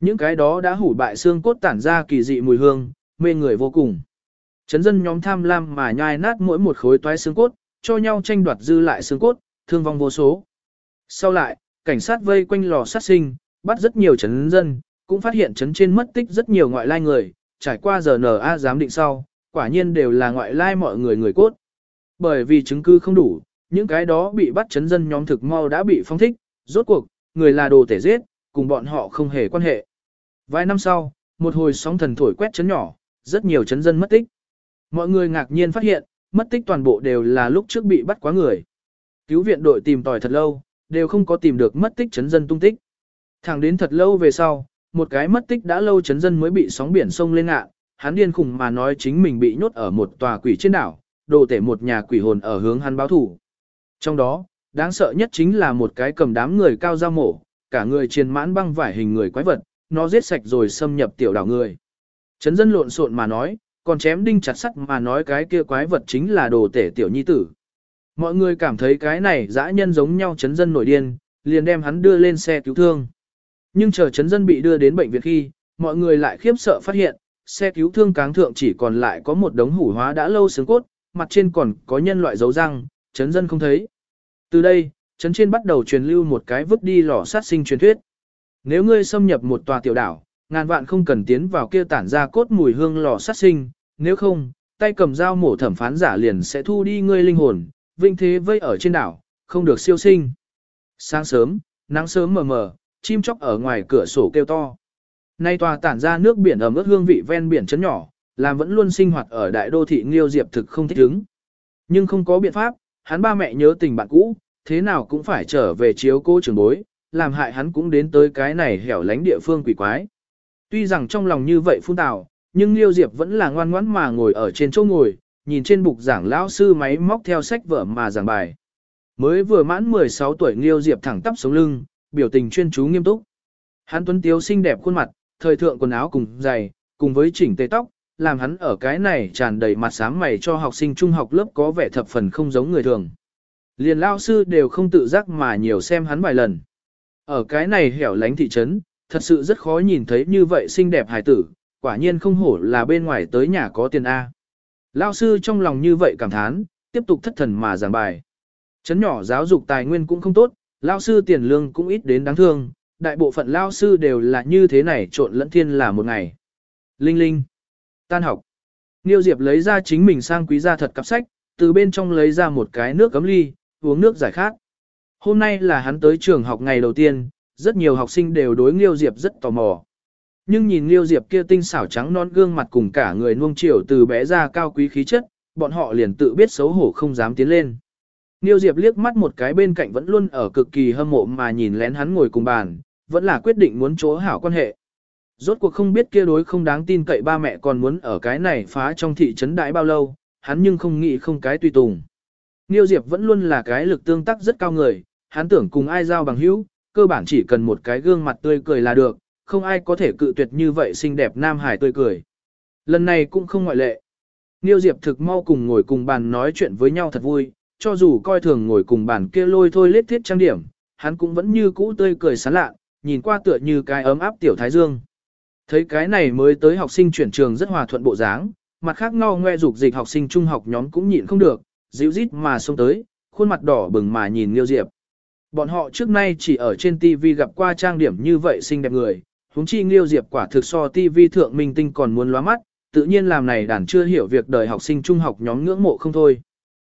Những cái đó đã hủ bại xương cốt tản ra kỳ dị mùi hương, mê người vô cùng. Chấn dân nhóm tham lam mà nhai nát mỗi một khối toái xương cốt, cho nhau tranh đoạt dư lại xương cốt, thương vong vô số. Sau lại, cảnh sát vây quanh lò sát sinh, bắt rất nhiều chấn dân, cũng phát hiện chấn trên mất tích rất nhiều ngoại lai người, trải qua giờ NA giám định sau, quả nhiên đều là ngoại lai mọi người người cốt. Bởi vì chứng cứ không đủ, những cái đó bị bắt chấn dân nhóm thực mau đã bị phong thích, rốt cuộc, người là đồ tể giết, cùng bọn họ không hề quan hệ. Vài năm sau, một hồi sóng thần thổi quét chấn nhỏ, rất nhiều chấn dân mất tích. Mọi người ngạc nhiên phát hiện, mất tích toàn bộ đều là lúc trước bị bắt quá người. Cứu viện đội tìm tòi thật lâu, đều không có tìm được mất tích chấn dân tung tích. Thẳng đến thật lâu về sau, một cái mất tích đã lâu chấn dân mới bị sóng biển sông lên ngạ, hắn điên khùng mà nói chính mình bị nhốt ở một tòa quỷ trên đảo, đồ tể một nhà quỷ hồn ở hướng hắn báo thủ. Trong đó, đáng sợ nhất chính là một cái cầm đám người cao dao mổ, cả người triền mãn băng vải hình người quái vật, nó giết sạch rồi xâm nhập tiểu đảo người. Chấn dân lộn xộn mà nói, còn chém đinh chặt sắt mà nói cái kia quái vật chính là đồ tể tiểu nhi tử. Mọi người cảm thấy cái này dã nhân giống nhau chấn dân nổi điên, liền đem hắn đưa lên xe cứu thương. Nhưng chờ chấn dân bị đưa đến bệnh viện khi, mọi người lại khiếp sợ phát hiện, xe cứu thương cáng thượng chỉ còn lại có một đống hủ hóa đã lâu xương cốt, mặt trên còn có nhân loại dấu răng, chấn dân không thấy. Từ đây, chấn trên bắt đầu truyền lưu một cái vứt đi lò sát sinh truyền thuyết. Nếu ngươi xâm nhập một tòa tiểu đảo, ngàn vạn không cần tiến vào kia tản ra cốt mùi hương lò sát sinh, nếu không, tay cầm dao mổ thẩm phán giả liền sẽ thu đi ngươi linh hồn, vinh thế vây ở trên đảo, không được siêu sinh. Sáng sớm, nắng sớm mờ mờ, chim chóc ở ngoài cửa sổ kêu to. Nay tòa tản ra nước biển ẩm ướt hương vị ven biển chấn nhỏ, làm vẫn luôn sinh hoạt ở đại đô thị Nghiêu Diệp thực không thích ứng. Nhưng không có biện pháp, hắn ba mẹ nhớ tình bạn cũ, thế nào cũng phải trở về chiếu cô trường bối, làm hại hắn cũng đến tới cái này hẻo lánh địa phương quỷ quái. Tuy rằng trong lòng như vậy phun tào, nhưng Liêu Diệp vẫn là ngoan ngoãn mà ngồi ở trên chỗ ngồi, nhìn trên bục giảng lão sư máy móc theo sách vở mà giảng bài. Mới vừa mãn 16 tuổi Liêu Diệp thẳng tắp sống lưng, biểu tình chuyên chú nghiêm túc. Hắn tuấn tiếu xinh đẹp khuôn mặt, thời thượng quần áo cùng giày, cùng với chỉnh tề tóc, làm hắn ở cái này tràn đầy mặt sáng mày cho học sinh trung học lớp có vẻ thập phần không giống người thường. Liền lao sư đều không tự giác mà nhiều xem hắn vài lần. Ở cái này hẻo lánh thị trấn, thật sự rất khó nhìn thấy như vậy xinh đẹp hài tử, quả nhiên không hổ là bên ngoài tới nhà có tiền A. Lao sư trong lòng như vậy cảm thán, tiếp tục thất thần mà giảng bài. Trấn nhỏ giáo dục tài nguyên cũng không tốt, lao sư tiền lương cũng ít đến đáng thương, đại bộ phận lao sư đều là như thế này trộn lẫn thiên là một ngày. Linh linh. Tan học. Niêu Diệp lấy ra chính mình sang quý gia thật cặp sách, từ bên trong lấy ra một cái nước cấm ly, uống nước giải khát. Hôm nay là hắn tới trường học ngày đầu tiên, rất nhiều học sinh đều đối Nghiêu Diệp rất tò mò. Nhưng nhìn Nghiêu Diệp kia tinh xảo trắng non gương mặt cùng cả người nuông chiều từ bé ra cao quý khí chất, bọn họ liền tự biết xấu hổ không dám tiến lên. Nghiêu Diệp liếc mắt một cái bên cạnh vẫn luôn ở cực kỳ hâm mộ mà nhìn lén hắn ngồi cùng bàn, vẫn là quyết định muốn chỗ hảo quan hệ. Rốt cuộc không biết kia đối không đáng tin cậy ba mẹ còn muốn ở cái này phá trong thị trấn đại bao lâu, hắn nhưng không nghĩ không cái tùy tùng. Nghiêu Diệp vẫn luôn là cái lực tương tác rất cao người, hắn tưởng cùng ai giao bằng hữu, cơ bản chỉ cần một cái gương mặt tươi cười là được, không ai có thể cự tuyệt như vậy xinh đẹp nam hải tươi cười. Lần này cũng không ngoại lệ. Nghiêu Diệp thực mau cùng ngồi cùng bàn nói chuyện với nhau thật vui, cho dù coi thường ngồi cùng bàn kia lôi thôi lết thiết trang điểm, hắn cũng vẫn như cũ tươi cười sán lạ, nhìn qua tựa như cái ấm áp tiểu thái dương. Thấy cái này mới tới học sinh chuyển trường rất hòa thuận bộ dáng, mặt khác ngao ngoe dục dịch học sinh trung học nhóm cũng nhịn không được, dịu rít mà xông tới, khuôn mặt đỏ bừng mà nhìn Nghiêu Diệp. Bọn họ trước nay chỉ ở trên TV gặp qua trang điểm như vậy xinh đẹp người, huống chi Nghiêu Diệp quả thực so TV thượng minh tinh còn muốn lóa mắt, tự nhiên làm này đàn chưa hiểu việc đời học sinh trung học nhóm ngưỡng mộ không thôi.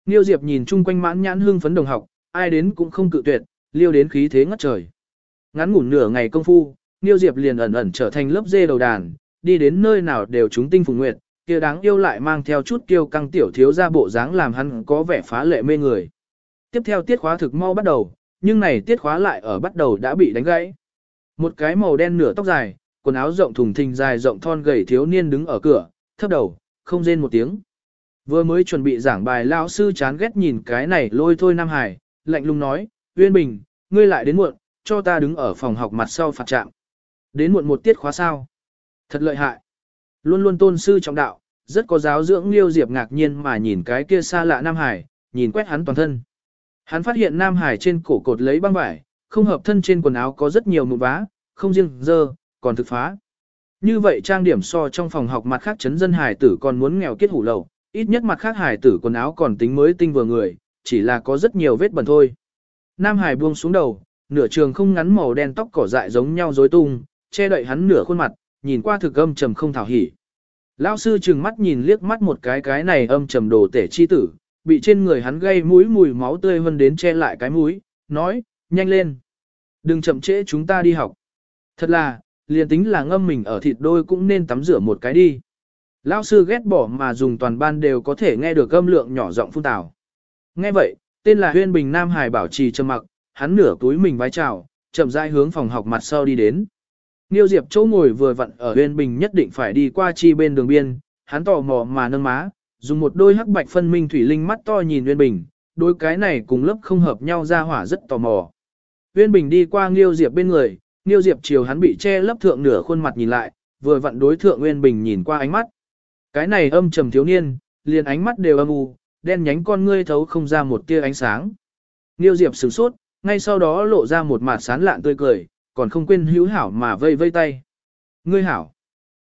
Nghiêu Diệp nhìn chung quanh mãn nhãn hương phấn đồng học, ai đến cũng không cự tuyệt, liêu đến khí thế ngất trời. Ngắn ngủn nửa ngày công phu, Nghiêu Diệp liền ẩn ẩn trở thành lớp dê đầu đàn, đi đến nơi nào đều chúng tinh phùng nguyệt, kia đáng yêu lại mang theo chút kiêu căng tiểu thiếu ra bộ dáng làm hắn có vẻ phá lệ mê người. Tiếp theo tiết khóa thực mau bắt đầu, nhưng này tiết khóa lại ở bắt đầu đã bị đánh gãy. Một cái màu đen nửa tóc dài, quần áo rộng thùng thình dài rộng thon gầy thiếu niên đứng ở cửa, thấp đầu, không rên một tiếng. Vừa mới chuẩn bị giảng bài lao sư chán ghét nhìn cái này lôi thôi Nam Hải, lạnh lùng nói, Uyên Bình, ngươi lại đến muộn, cho ta đứng ở phòng học mặt sau phạt trạm. Đến muộn một tiết khóa sao. Thật lợi hại. Luôn luôn tôn sư trọng đạo, rất có giáo dưỡng Liêu Diệp ngạc nhiên mà nhìn cái kia xa lạ Nam Hải, nhìn quét hắn toàn thân. Hắn phát hiện Nam Hải trên cổ cột lấy băng vải, không hợp thân trên quần áo có rất nhiều mụn vá, không riêng dơ, còn thực phá. Như vậy trang điểm so trong phòng học mặt khác chấn dân hải tử còn muốn nghèo kết hủ lậu ít nhất mặt khác hải tử quần áo còn tính mới tinh vừa người, chỉ là có rất nhiều vết bẩn thôi. Nam Hải buông xuống đầu, nửa trường không ngắn màu đen tóc cỏ dại giống nhau rối tung, che đậy hắn nửa khuôn mặt, nhìn qua thực âm trầm không thảo hỉ. Lão sư trừng mắt nhìn liếc mắt một cái cái này âm trầm đồ tể chi tử, bị trên người hắn gây mũi mùi máu tươi hơn đến che lại cái mũi, nói, nhanh lên. Đừng chậm trễ chúng ta đi học. Thật là, liền tính là ngâm mình ở thịt đôi cũng nên tắm rửa một cái đi. Lão sư ghét bỏ mà dùng toàn ban đều có thể nghe được âm lượng nhỏ giọng phun tào. Nghe vậy, tên là Huyên Bình Nam Hải bảo trì trầm mặc, hắn nửa túi mình vái chào, chậm rãi hướng phòng học mặt sau đi đến. Niêu Diệp chỗ ngồi vừa vặn ở bên Bình nhất định phải đi qua chi bên đường biên, hắn tò mò mà nâng má, dùng một đôi hắc bạch phân minh thủy linh mắt to nhìn Nguyên Bình, đôi cái này cùng lớp không hợp nhau ra hỏa rất tò mò. Nguyên Bình đi qua Niêu Diệp bên người, Niêu Diệp chiều hắn bị che lấp thượng nửa khuôn mặt nhìn lại, vừa vặn đối thượng Nguyên Bình nhìn qua ánh mắt. Cái này âm trầm thiếu niên, liền ánh mắt đều âm u, đen nhánh con ngươi thấu không ra một tia ánh sáng. Niêu Diệp sửng sốt, ngay sau đó lộ ra một mặt sán lạn tươi cười, còn không quên hữu hảo mà vây vây tay. Ngươi hảo.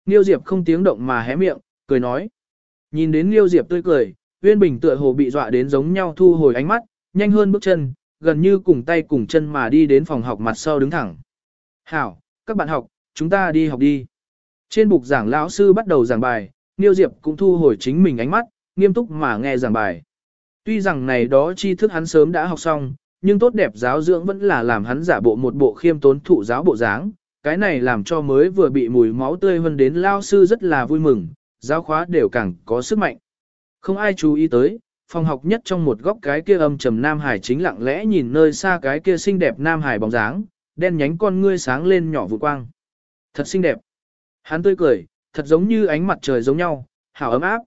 Niêu Diệp không tiếng động mà hé miệng, cười nói. Nhìn đến Niêu Diệp tươi cười, Uyên Bình tựa hồ bị dọa đến giống nhau thu hồi ánh mắt, nhanh hơn bước chân, gần như cùng tay cùng chân mà đi đến phòng học mặt sau đứng thẳng. Hảo, các bạn học, chúng ta đi học đi. Trên bục giảng lão sư bắt đầu giảng bài, Niêu Diệp cũng thu hồi chính mình ánh mắt, nghiêm túc mà nghe giảng bài. Tuy rằng này đó tri thức hắn sớm đã học xong, nhưng tốt đẹp giáo dưỡng vẫn là làm hắn giả bộ một bộ khiêm tốn thụ giáo bộ dáng. Cái này làm cho mới vừa bị mùi máu tươi hơn đến lao sư rất là vui mừng, giáo khóa đều càng có sức mạnh. Không ai chú ý tới, phòng học nhất trong một góc cái kia âm trầm Nam Hải chính lặng lẽ nhìn nơi xa cái kia xinh đẹp Nam Hải bóng dáng, đen nhánh con ngươi sáng lên nhỏ vụ quang. Thật xinh đẹp. Hắn tươi cười, thật giống như ánh mặt trời giống nhau, hảo ấm áp.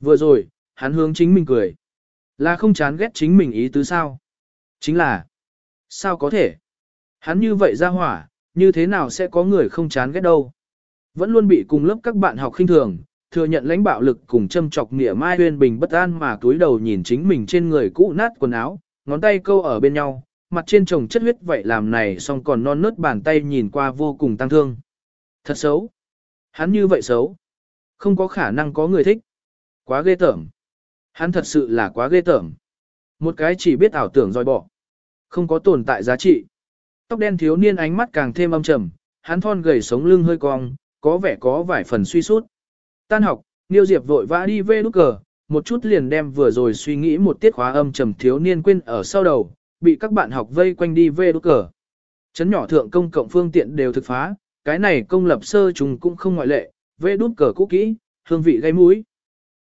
Vừa rồi, hắn hướng chính mình cười. Là không chán ghét chính mình ý tứ sao? Chính là, sao có thể? Hắn như vậy ra hỏa, như thế nào sẽ có người không chán ghét đâu? Vẫn luôn bị cùng lớp các bạn học khinh thường, thừa nhận lãnh bạo lực cùng châm chọc nghĩa mai huyên bình bất an mà túi đầu nhìn chính mình trên người cũ nát quần áo, ngón tay câu ở bên nhau, mặt trên chồng chất huyết vậy làm này xong còn non nớt bàn tay nhìn qua vô cùng tăng thương. Thật xấu. Hắn như vậy xấu. Không có khả năng có người thích. Quá ghê tởm. Hắn thật sự là quá ghê tởm. Một cái chỉ biết ảo tưởng dòi bỏ. Không có tồn tại giá trị. Tóc đen thiếu niên ánh mắt càng thêm âm trầm, hắn thon gầy sống lưng hơi cong, có vẻ có vài phần suy sút. Tan học, Niêu Diệp vội vã đi về nút cờ, một chút liền đem vừa rồi suy nghĩ một tiết khóa âm trầm thiếu niên quên ở sau đầu, bị các bạn học vây quanh đi về nút cờ. Chấn nhỏ thượng công cộng phương tiện đều thực phá, cái này công lập sơ trùng cũng không ngoại lệ, vê đút cờ cũ kỹ, hương vị gây mũi.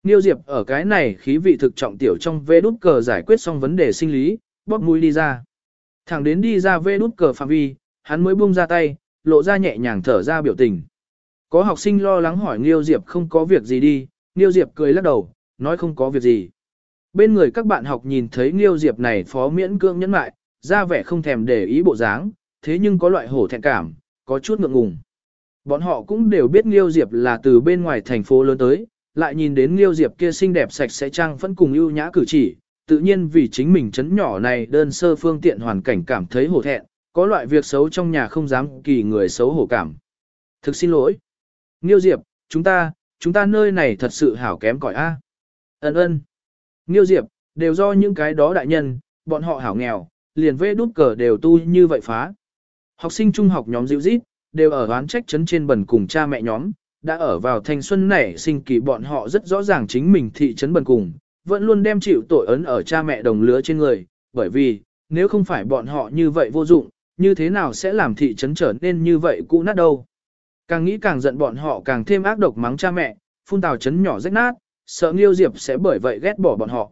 Niêu Diệp ở cái này khí vị thực trọng tiểu trong vê đút cờ giải quyết xong vấn đề sinh lý, bóp mũi đi ra. Thẳng đến đi ra vê đút cờ phạm vi, hắn mới buông ra tay, lộ ra nhẹ nhàng thở ra biểu tình. Có học sinh lo lắng hỏi Niêu Diệp không có việc gì đi, Niêu Diệp cười lắc đầu, nói không có việc gì. Bên người các bạn học nhìn thấy Niêu Diệp này phó miễn cương nhẫn mại, ra vẻ không thèm để ý bộ dáng, thế nhưng có loại hổ thẹn cảm, có chút ngượng ngùng. Bọn họ cũng đều biết Niêu Diệp là từ bên ngoài thành phố lớn tới, lại nhìn đến liêu Diệp kia xinh đẹp sạch sẽ trang vẫn cùng ưu nhã cử chỉ, tự nhiên vì chính mình chấn nhỏ này đơn sơ phương tiện hoàn cảnh cảm thấy hổ thẹn, có loại việc xấu trong nhà không dám kỳ người xấu hổ cảm. Thực xin lỗi. liêu Diệp, chúng ta, chúng ta nơi này thật sự hảo kém cỏi a. Ân ân. liêu Diệp, đều do những cái đó đại nhân, bọn họ hảo nghèo, liền vê đút cờ đều tu như vậy phá. Học sinh trung học nhóm dịu rít, đều ở oán trách chấn trên bẩn cùng cha mẹ nhóm, đã ở vào thanh xuân nảy sinh kỳ bọn họ rất rõ ràng chính mình thị trấn bần cùng, vẫn luôn đem chịu tội ấn ở cha mẹ đồng lứa trên người, bởi vì, nếu không phải bọn họ như vậy vô dụng, như thế nào sẽ làm thị trấn trở nên như vậy cũ nát đâu. Càng nghĩ càng giận bọn họ càng thêm ác độc mắng cha mẹ, phun tào trấn nhỏ rách nát, sợ Nghiêu Diệp sẽ bởi vậy ghét bỏ bọn họ.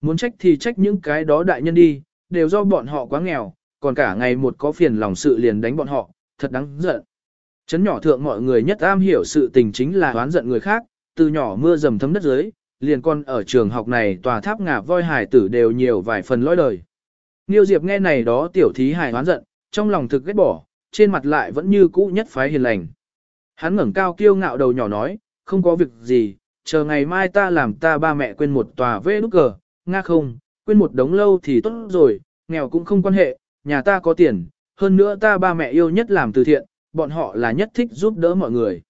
Muốn trách thì trách những cái đó đại nhân đi, đều do bọn họ quá nghèo, còn cả ngày một có phiền lòng sự liền đánh bọn họ, thật đáng giận. Chấn nhỏ thượng mọi người nhất am hiểu sự tình chính là oán giận người khác, từ nhỏ mưa dầm thấm đất dưới, liền con ở trường học này tòa tháp ngà voi hải tử đều nhiều vài phần lõi đời. Niêu Diệp nghe này đó tiểu thí hài oán giận, trong lòng thực ghét bỏ, trên mặt lại vẫn như cũ nhất phái hiền lành. Hắn ngẩng cao kiêu ngạo đầu nhỏ nói, không có việc gì, chờ ngày mai ta làm ta ba mẹ quên một tòa vê nút cờ, nga không, quên một đống lâu thì tốt rồi, nghèo cũng không quan hệ, nhà ta có tiền, hơn nữa ta ba mẹ yêu nhất làm từ thiện, bọn họ là nhất thích giúp đỡ mọi người.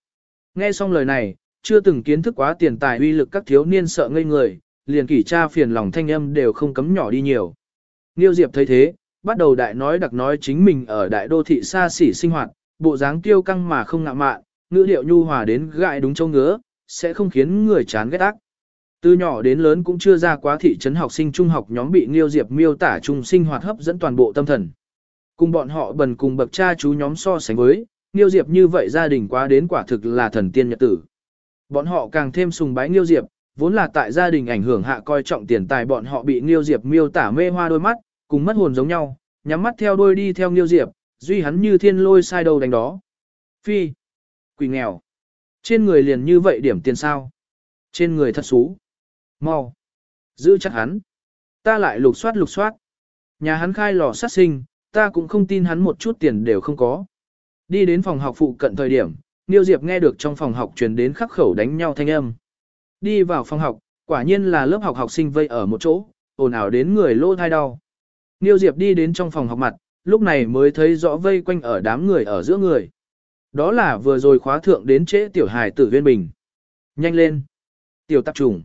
Nghe xong lời này, chưa từng kiến thức quá tiền tài uy lực các thiếu niên sợ ngây người, liền kỷ tra phiền lòng thanh âm đều không cấm nhỏ đi nhiều. Niêu Diệp thấy thế, bắt đầu đại nói đặc nói chính mình ở đại đô thị xa xỉ sinh hoạt, bộ dáng tiêu căng mà không ngạ mạn, ngữ điệu nhu hòa đến gại đúng châu ngứa, sẽ không khiến người chán ghét ác. Từ nhỏ đến lớn cũng chưa ra quá thị trấn học sinh trung học nhóm bị Niêu Diệp miêu tả chung sinh hoạt hấp dẫn toàn bộ tâm thần. Cùng bọn họ bần cùng bậc cha chú nhóm so sánh với, Nghiêu Diệp như vậy gia đình quá đến quả thực là thần tiên nhật tử. Bọn họ càng thêm sùng bái Nghiêu Diệp, vốn là tại gia đình ảnh hưởng hạ coi trọng tiền tài bọn họ bị Nghiêu Diệp miêu tả mê hoa đôi mắt, cùng mất hồn giống nhau, nhắm mắt theo đôi đi theo Nghiêu Diệp, duy hắn như thiên lôi sai đầu đánh đó. Phi, quỷ nghèo, trên người liền như vậy điểm tiền sao? Trên người thật xú. Mau, giữ chắc hắn. Ta lại lục soát lục soát. Nhà hắn khai lò sát sinh, ta cũng không tin hắn một chút tiền đều không có. Đi đến phòng học phụ cận thời điểm, Niêu Diệp nghe được trong phòng học truyền đến khắc khẩu đánh nhau thanh âm. Đi vào phòng học, quả nhiên là lớp học học sinh vây ở một chỗ, ồn ào đến người lô thai đau. Niêu Diệp đi đến trong phòng học mặt, lúc này mới thấy rõ vây quanh ở đám người ở giữa người. Đó là vừa rồi khóa thượng đến trễ tiểu hài tử viên bình. Nhanh lên. Tiểu tạp trùng.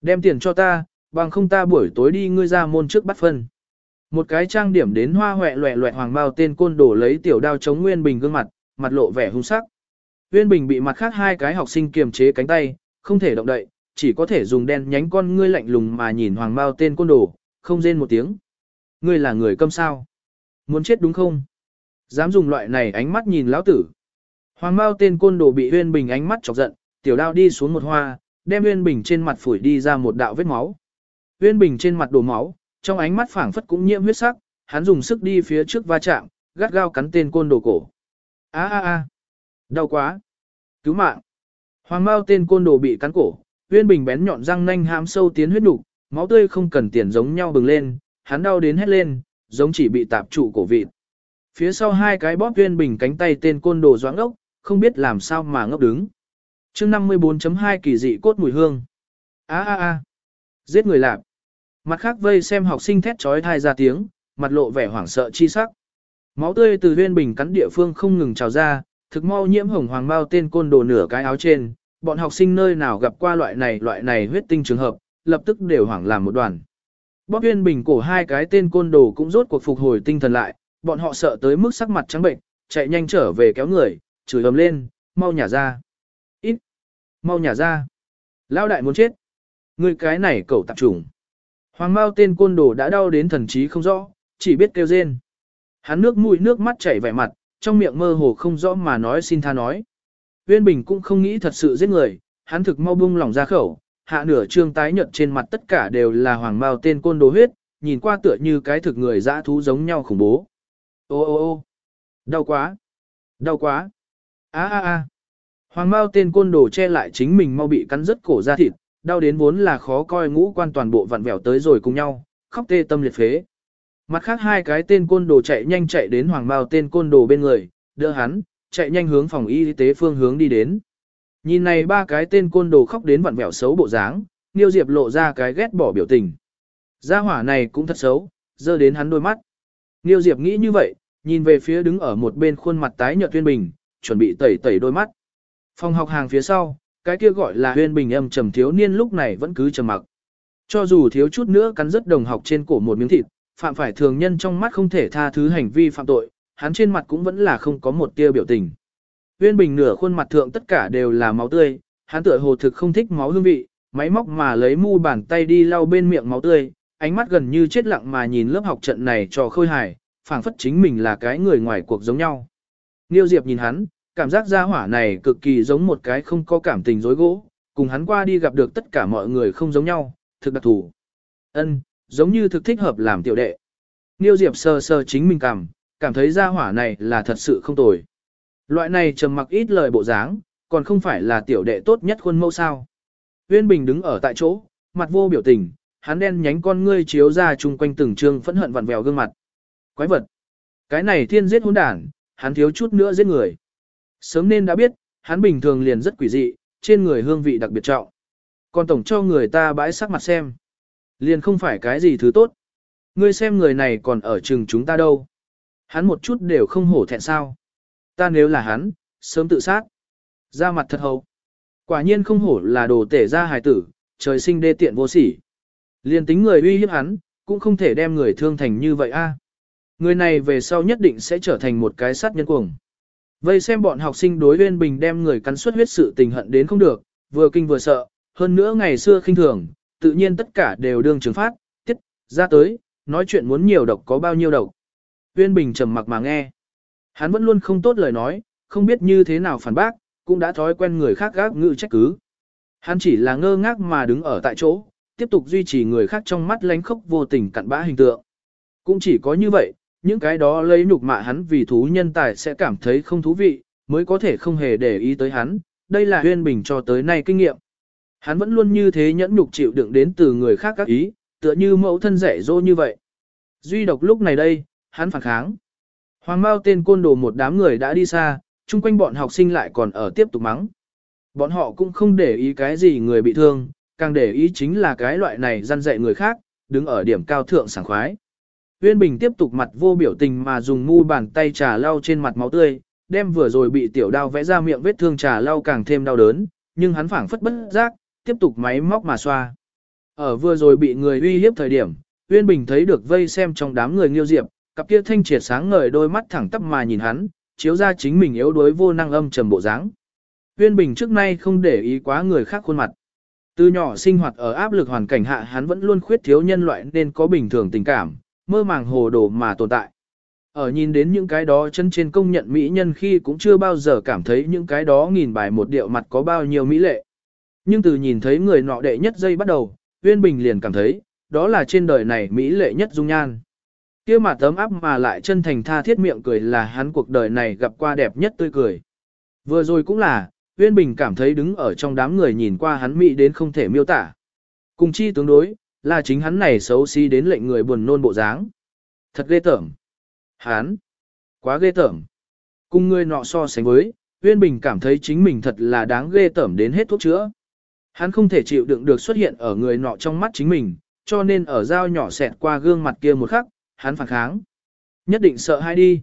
Đem tiền cho ta, bằng không ta buổi tối đi ngươi ra môn trước bắt phân. Một cái trang điểm đến hoa hoẹ loẹ loẹ hoàng bao tên côn đổ lấy tiểu đao chống Nguyên Bình gương mặt, mặt lộ vẻ hung sắc. Nguyên Bình bị mặt khác hai cái học sinh kiềm chế cánh tay, không thể động đậy, chỉ có thể dùng đen nhánh con ngươi lạnh lùng mà nhìn hoàng bao tên côn đồ, không rên một tiếng. Ngươi là người câm sao? Muốn chết đúng không? Dám dùng loại này ánh mắt nhìn lão tử. Hoàng bao tên côn đồ bị Nguyên Bình ánh mắt chọc giận, tiểu đao đi xuống một hoa, đem Nguyên Bình trên mặt phủi đi ra một đạo vết máu. Nguyên Bình trên mặt đổ máu, trong ánh mắt phảng phất cũng nhiễm huyết sắc, hắn dùng sức đi phía trước va chạm, gắt gao cắn tên côn đồ cổ. A a a, đau quá, cứu mạng. Hoàng Mao tên côn đồ bị cắn cổ, Uyên Bình bén nhọn răng nanh hãm sâu tiến huyết nục, máu tươi không cần tiền giống nhau bừng lên, hắn đau đến hét lên, giống chỉ bị tạp trụ cổ vịt. Phía sau hai cái bóp Uyên Bình cánh tay tên côn đồ doãn ốc, không biết làm sao mà ngốc đứng. Chương 54.2 kỳ dị cốt mùi hương. A a a, giết người lạp. Mặt khác vây xem học sinh thét trói thai ra tiếng, mặt lộ vẻ hoảng sợ chi sắc. Máu tươi từ huyên bình cắn địa phương không ngừng trào ra, thực mau nhiễm hồng hoàng bao tên côn đồ nửa cái áo trên, bọn học sinh nơi nào gặp qua loại này loại này huyết tinh trường hợp, lập tức đều hoảng làm một đoàn. Bóp huyên bình cổ hai cái tên côn đồ cũng rốt cuộc phục hồi tinh thần lại, bọn họ sợ tới mức sắc mặt trắng bệnh, chạy nhanh trở về kéo người, chửi ầm lên, mau nhả ra. Ít, mau nhả ra. Lao đại muốn chết. Ngươi cái này cẩu tạp trùng. Hoàng Mao tên côn đồ đã đau đến thần trí không rõ, chỉ biết kêu rên. Hắn nước mũi nước mắt chảy vẻ mặt, trong miệng mơ hồ không rõ mà nói xin tha nói. Uyên Bình cũng không nghĩ thật sự giết người, hắn thực mau bung lòng ra khẩu, hạ nửa trương tái nhợt trên mặt tất cả đều là hoàng mao tên côn đồ huyết, nhìn qua tựa như cái thực người dã thú giống nhau khủng bố. Ô ô ô đau quá, đau quá, a a a. Hoàng mao tên côn đồ che lại chính mình mau bị cắn rứt cổ ra thịt, đau đến vốn là khó coi ngũ quan toàn bộ vặn vẹo tới rồi cùng nhau, khóc tê tâm liệt phế. Mặt khác hai cái tên côn đồ chạy nhanh chạy đến hoàng mao tên côn đồ bên người, đỡ hắn, chạy nhanh hướng phòng y tế phương hướng đi đến. Nhìn này ba cái tên côn đồ khóc đến vặn vẹo xấu bộ dáng, Niêu Diệp lộ ra cái ghét bỏ biểu tình. Gia hỏa này cũng thật xấu, dơ đến hắn đôi mắt. Niêu Diệp nghĩ như vậy, nhìn về phía đứng ở một bên khuôn mặt tái nhợt tuyên Bình, chuẩn bị tẩy tẩy đôi mắt. Phòng học hàng phía sau, cái kia gọi là Huyên Bình âm trầm thiếu niên lúc này vẫn cứ trầm mặc. Cho dù thiếu chút nữa cắn rất đồng học trên cổ một miếng thịt, phạm phải thường nhân trong mắt không thể tha thứ hành vi phạm tội, hắn trên mặt cũng vẫn là không có một tia biểu tình. Uyên Bình nửa khuôn mặt thượng tất cả đều là máu tươi, hắn tựa hồ thực không thích máu hương vị, máy móc mà lấy mu bàn tay đi lau bên miệng máu tươi, ánh mắt gần như chết lặng mà nhìn lớp học trận này cho khôi hài, phảng phất chính mình là cái người ngoài cuộc giống nhau. Niêu Diệp nhìn hắn, cảm giác gia hỏa này cực kỳ giống một cái không có cảm tình dối gỗ, cùng hắn qua đi gặp được tất cả mọi người không giống nhau, thực đặc thù. Ân, giống như thực thích hợp làm tiểu đệ. Niêu Diệp sờ sờ chính mình cảm, cảm thấy gia hỏa này là thật sự không tồi. Loại này trầm mặc ít lời bộ dáng, còn không phải là tiểu đệ tốt nhất khuôn mẫu sao. Uyên Bình đứng ở tại chỗ, mặt vô biểu tình, hắn đen nhánh con ngươi chiếu ra chung quanh từng trương phẫn hận vặn vẹo gương mặt. Quái vật! Cái này thiên giết hỗn đản, hắn thiếu chút nữa giết người. Sớm nên đã biết, hắn bình thường liền rất quỷ dị, trên người hương vị đặc biệt trọng. Còn tổng cho người ta bãi sắc mặt xem. Liền không phải cái gì thứ tốt. Ngươi xem người này còn ở chừng chúng ta đâu. Hắn một chút đều không hổ thẹn sao. Ta nếu là hắn, sớm tự sát. Ra mặt thật hầu. Quả nhiên không hổ là đồ tể ra hài tử, trời sinh đê tiện vô sỉ. liền tính người uy hiếp hắn, cũng không thể đem người thương thành như vậy a. Người này về sau nhất định sẽ trở thành một cái sát nhân cuồng. Vây xem bọn học sinh đối Uyên Bình đem người cắn suất huyết sự tình hận đến không được, vừa kinh vừa sợ, hơn nữa ngày xưa khinh thường, tự nhiên tất cả đều đương trừng phát, tiết, ra tới, nói chuyện muốn nhiều độc có bao nhiêu độc. Uyên Bình trầm mặc mà nghe. Hắn vẫn luôn không tốt lời nói, không biết như thế nào phản bác, cũng đã thói quen người khác gác ngự trách cứ. Hắn chỉ là ngơ ngác mà đứng ở tại chỗ, tiếp tục duy trì người khác trong mắt lánh khốc vô tình cặn bã hình tượng. Cũng chỉ có như vậy, những cái đó lấy nhục mạ hắn vì thú nhân tài sẽ cảm thấy không thú vị, mới có thể không hề để ý tới hắn, đây là huyên bình cho tới nay kinh nghiệm. Hắn vẫn luôn như thế nhẫn nhục chịu đựng đến từ người khác các ý, tựa như mẫu thân rẻ dỗ như vậy. Duy độc lúc này đây, hắn phản kháng. Hoàng Mao tên côn đồ một đám người đã đi xa, chung quanh bọn học sinh lại còn ở tiếp tục mắng. Bọn họ cũng không để ý cái gì người bị thương, càng để ý chính là cái loại này răn dạy người khác, đứng ở điểm cao thượng sảng khoái. Uyên Bình tiếp tục mặt vô biểu tình mà dùng mu bàn tay trà lau trên mặt máu tươi, đem vừa rồi bị tiểu đao vẽ ra miệng vết thương trà lau càng thêm đau đớn, nhưng hắn phảng phất bất giác, tiếp tục máy móc mà xoa. Ở vừa rồi bị người uy hiếp thời điểm, Uyên Bình thấy được vây xem trong đám người Nghiêu Diệp, cặp kia thanh triệt sáng ngời đôi mắt thẳng tắp mà nhìn hắn, chiếu ra chính mình yếu đuối vô năng âm trầm bộ dáng. Uyên Bình trước nay không để ý quá người khác khuôn mặt. Từ nhỏ sinh hoạt ở áp lực hoàn cảnh hạ hắn vẫn luôn khuyết thiếu nhân loại nên có bình thường tình cảm, mơ màng hồ đồ mà tồn tại. Ở nhìn đến những cái đó chân trên công nhận mỹ nhân khi cũng chưa bao giờ cảm thấy những cái đó nghìn bài một điệu mặt có bao nhiêu mỹ lệ. Nhưng từ nhìn thấy người nọ đệ nhất giây bắt đầu, Uyên Bình liền cảm thấy, đó là trên đời này mỹ lệ nhất dung nhan. Kia mà tấm áp mà lại chân thành tha thiết miệng cười là hắn cuộc đời này gặp qua đẹp nhất tươi cười. Vừa rồi cũng là, Uyên Bình cảm thấy đứng ở trong đám người nhìn qua hắn mỹ đến không thể miêu tả. Cùng chi tương đối, là chính hắn này xấu xí đến lệnh người buồn nôn bộ dáng. Thật ghê tởm. Hắn. Quá ghê tởm. Cùng người nọ so sánh với, Uyên Bình cảm thấy chính mình thật là đáng ghê tởm đến hết thuốc chữa. Hắn không thể chịu đựng được xuất hiện ở người nọ trong mắt chính mình, cho nên ở dao nhỏ xẹt qua gương mặt kia một khắc, hắn phản kháng. Nhất định sợ hai đi.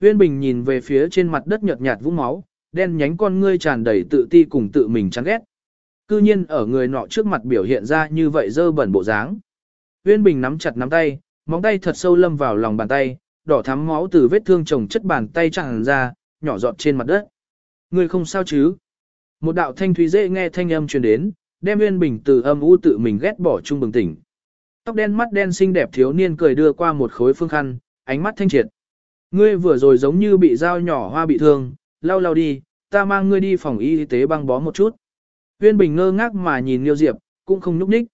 Uyên Bình nhìn về phía trên mặt đất nhợt nhạt vũng máu, đen nhánh con ngươi tràn đầy tự ti cùng tự mình chán ghét. Cư nhiên ở người nọ trước mặt biểu hiện ra như vậy dơ bẩn bộ dáng. Uyên Bình nắm chặt nắm tay, móng tay thật sâu lâm vào lòng bàn tay, đỏ thắm máu từ vết thương chồng chất bàn tay tràn ra, nhỏ giọt trên mặt đất. Người không sao chứ? Một đạo thanh thúy dễ nghe thanh âm truyền đến, đem Uyên Bình từ âm u tự mình ghét bỏ chung bừng tỉnh. Tóc đen mắt đen xinh đẹp thiếu niên cười đưa qua một khối phương khăn, ánh mắt thanh triệt. Ngươi vừa rồi giống như bị dao nhỏ hoa bị thương, lau lau đi, ta mang ngươi đi phòng y tế băng bó một chút. Huyên Bình ngơ ngác mà nhìn Niêu Diệp, cũng không nhúc nhích.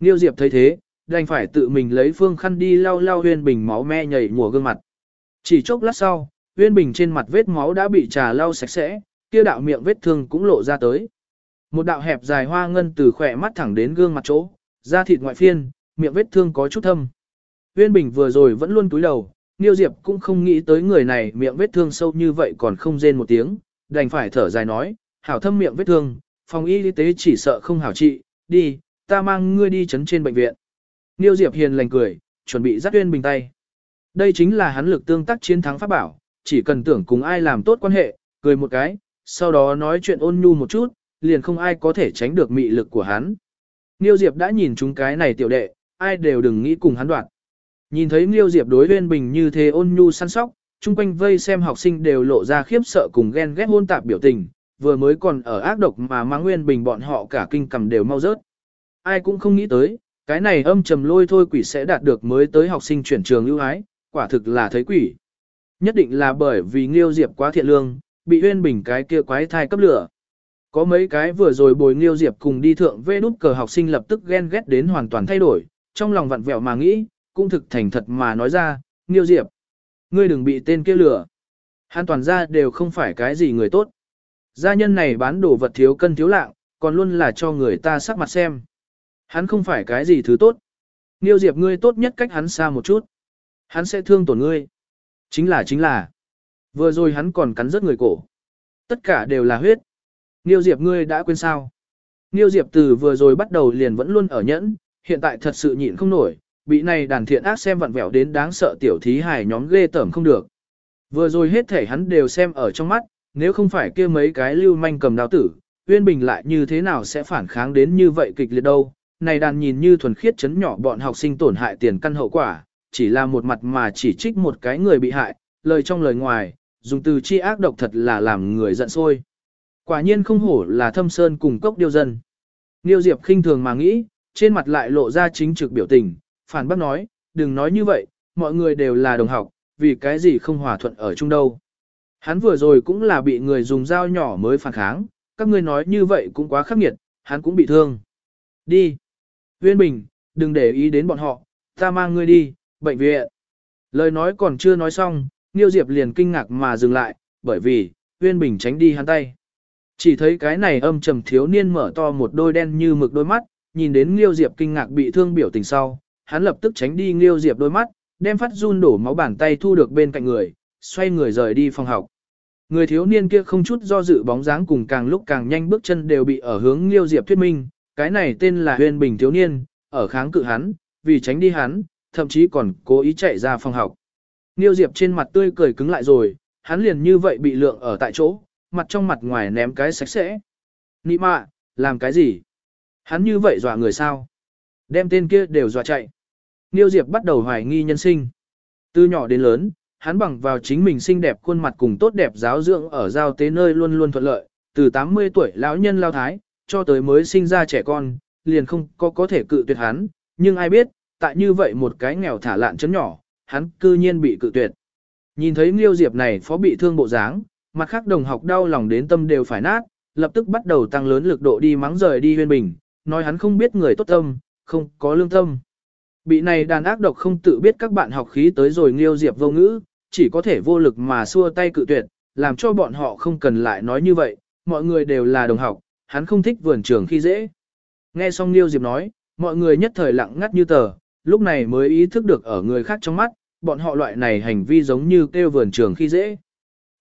Niêu Diệp thấy thế, đành phải tự mình lấy phương khăn đi lau lau Huyên Bình máu me nhảy mùa gương mặt. Chỉ chốc lát sau, Huyên Bình trên mặt vết máu đã bị trà lau sạch sẽ, kia đạo miệng vết thương cũng lộ ra tới. Một đạo hẹp dài hoa ngân từ khỏe mắt thẳng đến gương mặt chỗ, da thịt ngoại phiên, miệng vết thương có chút thâm. Huyên Bình vừa rồi vẫn luôn túi đầu, Niêu Diệp cũng không nghĩ tới người này miệng vết thương sâu như vậy còn không rên một tiếng, đành phải thở dài nói, hảo thâm miệng vết thương, phòng y tế chỉ sợ không hảo trị, đi, ta mang ngươi đi chấn trên bệnh viện. Niêu Diệp hiền lành cười, chuẩn bị dắt Uyên Bình tay. Đây chính là hắn lực tương tác chiến thắng pháp bảo, chỉ cần tưởng cùng ai làm tốt quan hệ, cười một cái, sau đó nói chuyện ôn nhu một chút, liền không ai có thể tránh được mị lực của hắn. Niêu Diệp đã nhìn chúng cái này tiểu đệ, ai đều đừng nghĩ cùng hắn đoạn. Nhìn thấy Niêu Diệp đối Uyên Bình như thế ôn nhu săn sóc, chung quanh vây xem học sinh đều lộ ra khiếp sợ cùng ghen ghét hôn tạp biểu tình, vừa mới còn ở ác độc mà mang Nguyên Bình bọn họ cả kinh cầm đều mau rớt. Ai cũng không nghĩ tới, cái này âm trầm lôi thôi quỷ sẽ đạt được mới tới học sinh chuyển trường ưu ái, quả thực là thấy quỷ. Nhất định là bởi vì Nghiêu Diệp quá thiện lương, bị Uyên Bình cái kia quái thai cấp lửa. Có mấy cái vừa rồi bồi Nghiêu Diệp cùng đi thượng vê đút cờ học sinh lập tức ghen ghét đến hoàn toàn thay đổi, trong lòng vặn vẹo mà nghĩ, cũng thực thành thật mà nói ra, Nghiêu Diệp, ngươi đừng bị tên kia lửa. Hắn toàn ra đều không phải cái gì người tốt. Gia nhân này bán đồ vật thiếu cân thiếu lạng, còn luôn là cho người ta sắc mặt xem. Hắn không phải cái gì thứ tốt. Nghiêu Diệp ngươi tốt nhất cách hắn xa một chút. Hắn sẽ thương tổn ngươi. Chính là chính là. Vừa rồi hắn còn cắn rớt người cổ. Tất cả đều là huyết. Nghiêu Diệp ngươi đã quên sao? Nghiêu Diệp từ vừa rồi bắt đầu liền vẫn luôn ở nhẫn, hiện tại thật sự nhịn không nổi, bị này đàn thiện ác xem vặn vẹo đến đáng sợ tiểu thí hài nhóm ghê tởm không được. Vừa rồi hết thể hắn đều xem ở trong mắt, nếu không phải kia mấy cái lưu manh cầm đao tử, Uyên Bình lại như thế nào sẽ phản kháng đến như vậy kịch liệt đâu. Này đàn nhìn như thuần khiết chấn nhỏ bọn học sinh tổn hại tiền căn hậu quả, chỉ là một mặt mà chỉ trích một cái người bị hại, lời trong lời ngoài, dùng từ chi ác độc thật là làm người giận sôi. Quả nhiên không hổ là thâm sơn cùng cốc điêu dân. Niêu Diệp khinh thường mà nghĩ, trên mặt lại lộ ra chính trực biểu tình, phản bác nói, đừng nói như vậy, mọi người đều là đồng học, vì cái gì không hòa thuận ở chung đâu. Hắn vừa rồi cũng là bị người dùng dao nhỏ mới phản kháng, các ngươi nói như vậy cũng quá khắc nghiệt, hắn cũng bị thương. Đi. Viên Bình, đừng để ý đến bọn họ, ta mang ngươi đi, bệnh viện. Lời nói còn chưa nói xong, Niêu Diệp liền kinh ngạc mà dừng lại, bởi vì, Viên Bình tránh đi hắn tay. Chỉ thấy cái này âm trầm thiếu niên mở to một đôi đen như mực đôi mắt, nhìn đến Niêu Diệp kinh ngạc bị thương biểu tình sau, hắn lập tức tránh đi Niêu Diệp đôi mắt, đem phát run đổ máu bàn tay thu được bên cạnh người, xoay người rời đi phòng học. Người thiếu niên kia không chút do dự bóng dáng cùng càng lúc càng nhanh bước chân đều bị ở hướng liêu Diệp thuyết minh, cái này tên là Huyền Bình thiếu niên, ở kháng cự hắn, vì tránh đi hắn, thậm chí còn cố ý chạy ra phòng học. liêu Diệp trên mặt tươi cười cứng lại rồi, hắn liền như vậy bị lượng ở tại chỗ, mặt trong mặt ngoài ném cái sạch sẽ. Nị mạ, làm cái gì? Hắn như vậy dọa người sao? Đem tên kia đều dọa chạy. Niêu Diệp bắt đầu hoài nghi nhân sinh. Từ nhỏ đến lớn, hắn bằng vào chính mình xinh đẹp khuôn mặt cùng tốt đẹp giáo dưỡng ở giao tế nơi luôn luôn thuận lợi, từ 80 tuổi lão nhân lao thái, cho tới mới sinh ra trẻ con, liền không có có thể cự tuyệt hắn, nhưng ai biết, tại như vậy một cái nghèo thả lạn chấn nhỏ, hắn cư nhiên bị cự tuyệt. Nhìn thấy nghiêu Diệp này phó bị thương bộ dáng, mặt khác đồng học đau lòng đến tâm đều phải nát, lập tức bắt đầu tăng lớn lực độ đi mắng rời đi huyên bình, nói hắn không biết người tốt tâm, không có lương tâm. Bị này đàn ác độc không tự biết các bạn học khí tới rồi nghiêu Diệp vô ngữ, chỉ có thể vô lực mà xua tay cự tuyệt, làm cho bọn họ không cần lại nói như vậy, mọi người đều là đồng học, hắn không thích vườn trường khi dễ. Nghe xong Liêu Diệp nói, mọi người nhất thời lặng ngắt như tờ, lúc này mới ý thức được ở người khác trong mắt, bọn họ loại này hành vi giống như kêu vườn trường khi dễ.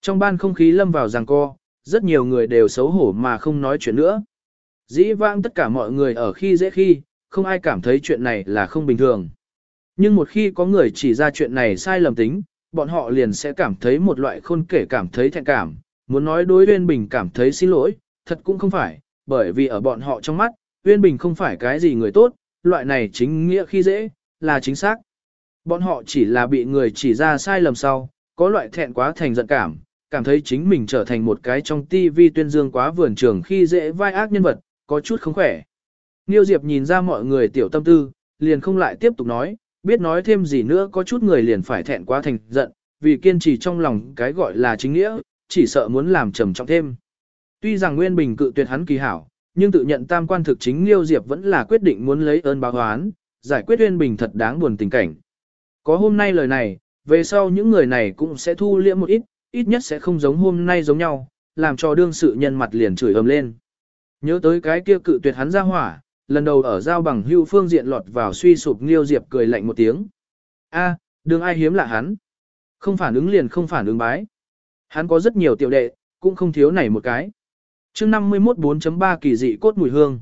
Trong ban không khí lâm vào giằng co, rất nhiều người đều xấu hổ mà không nói chuyện nữa. Dĩ vãng tất cả mọi người ở khi dễ khi, không ai cảm thấy chuyện này là không bình thường. Nhưng một khi có người chỉ ra chuyện này sai lầm tính, bọn họ liền sẽ cảm thấy một loại khôn kể cảm thấy thẹn cảm, muốn nói đối Uyên Bình cảm thấy xin lỗi, thật cũng không phải, bởi vì ở bọn họ trong mắt, Uyên Bình không phải cái gì người tốt, loại này chính nghĩa khi dễ, là chính xác. Bọn họ chỉ là bị người chỉ ra sai lầm sau, có loại thẹn quá thành giận cảm, cảm thấy chính mình trở thành một cái trong TV tuyên dương quá vườn trường khi dễ vai ác nhân vật, có chút không khỏe. Niêu Diệp nhìn ra mọi người tiểu tâm tư, liền không lại tiếp tục nói, biết nói thêm gì nữa có chút người liền phải thẹn quá thành giận, vì kiên trì trong lòng cái gọi là chính nghĩa, chỉ sợ muốn làm trầm trọng thêm. Tuy rằng Nguyên Bình cự tuyệt hắn kỳ hảo, nhưng tự nhận tam quan thực chính Liêu Diệp vẫn là quyết định muốn lấy ơn báo oán, giải quyết Nguyên Bình thật đáng buồn tình cảnh. Có hôm nay lời này, về sau những người này cũng sẽ thu liễm một ít, ít nhất sẽ không giống hôm nay giống nhau, làm cho đương sự nhân mặt liền chửi ầm lên. Nhớ tới cái kia cự tuyệt hắn ra hỏa, lần đầu ở giao bằng hưu phương diện lọt vào suy sụp Liêu Diệp cười lạnh một tiếng. A, đừng ai hiếm lạ hắn. Không phản ứng liền không phản ứng bái. Hắn có rất nhiều tiểu đệ, cũng không thiếu này một cái. chương 51 4.3 kỳ dị cốt mùi hương.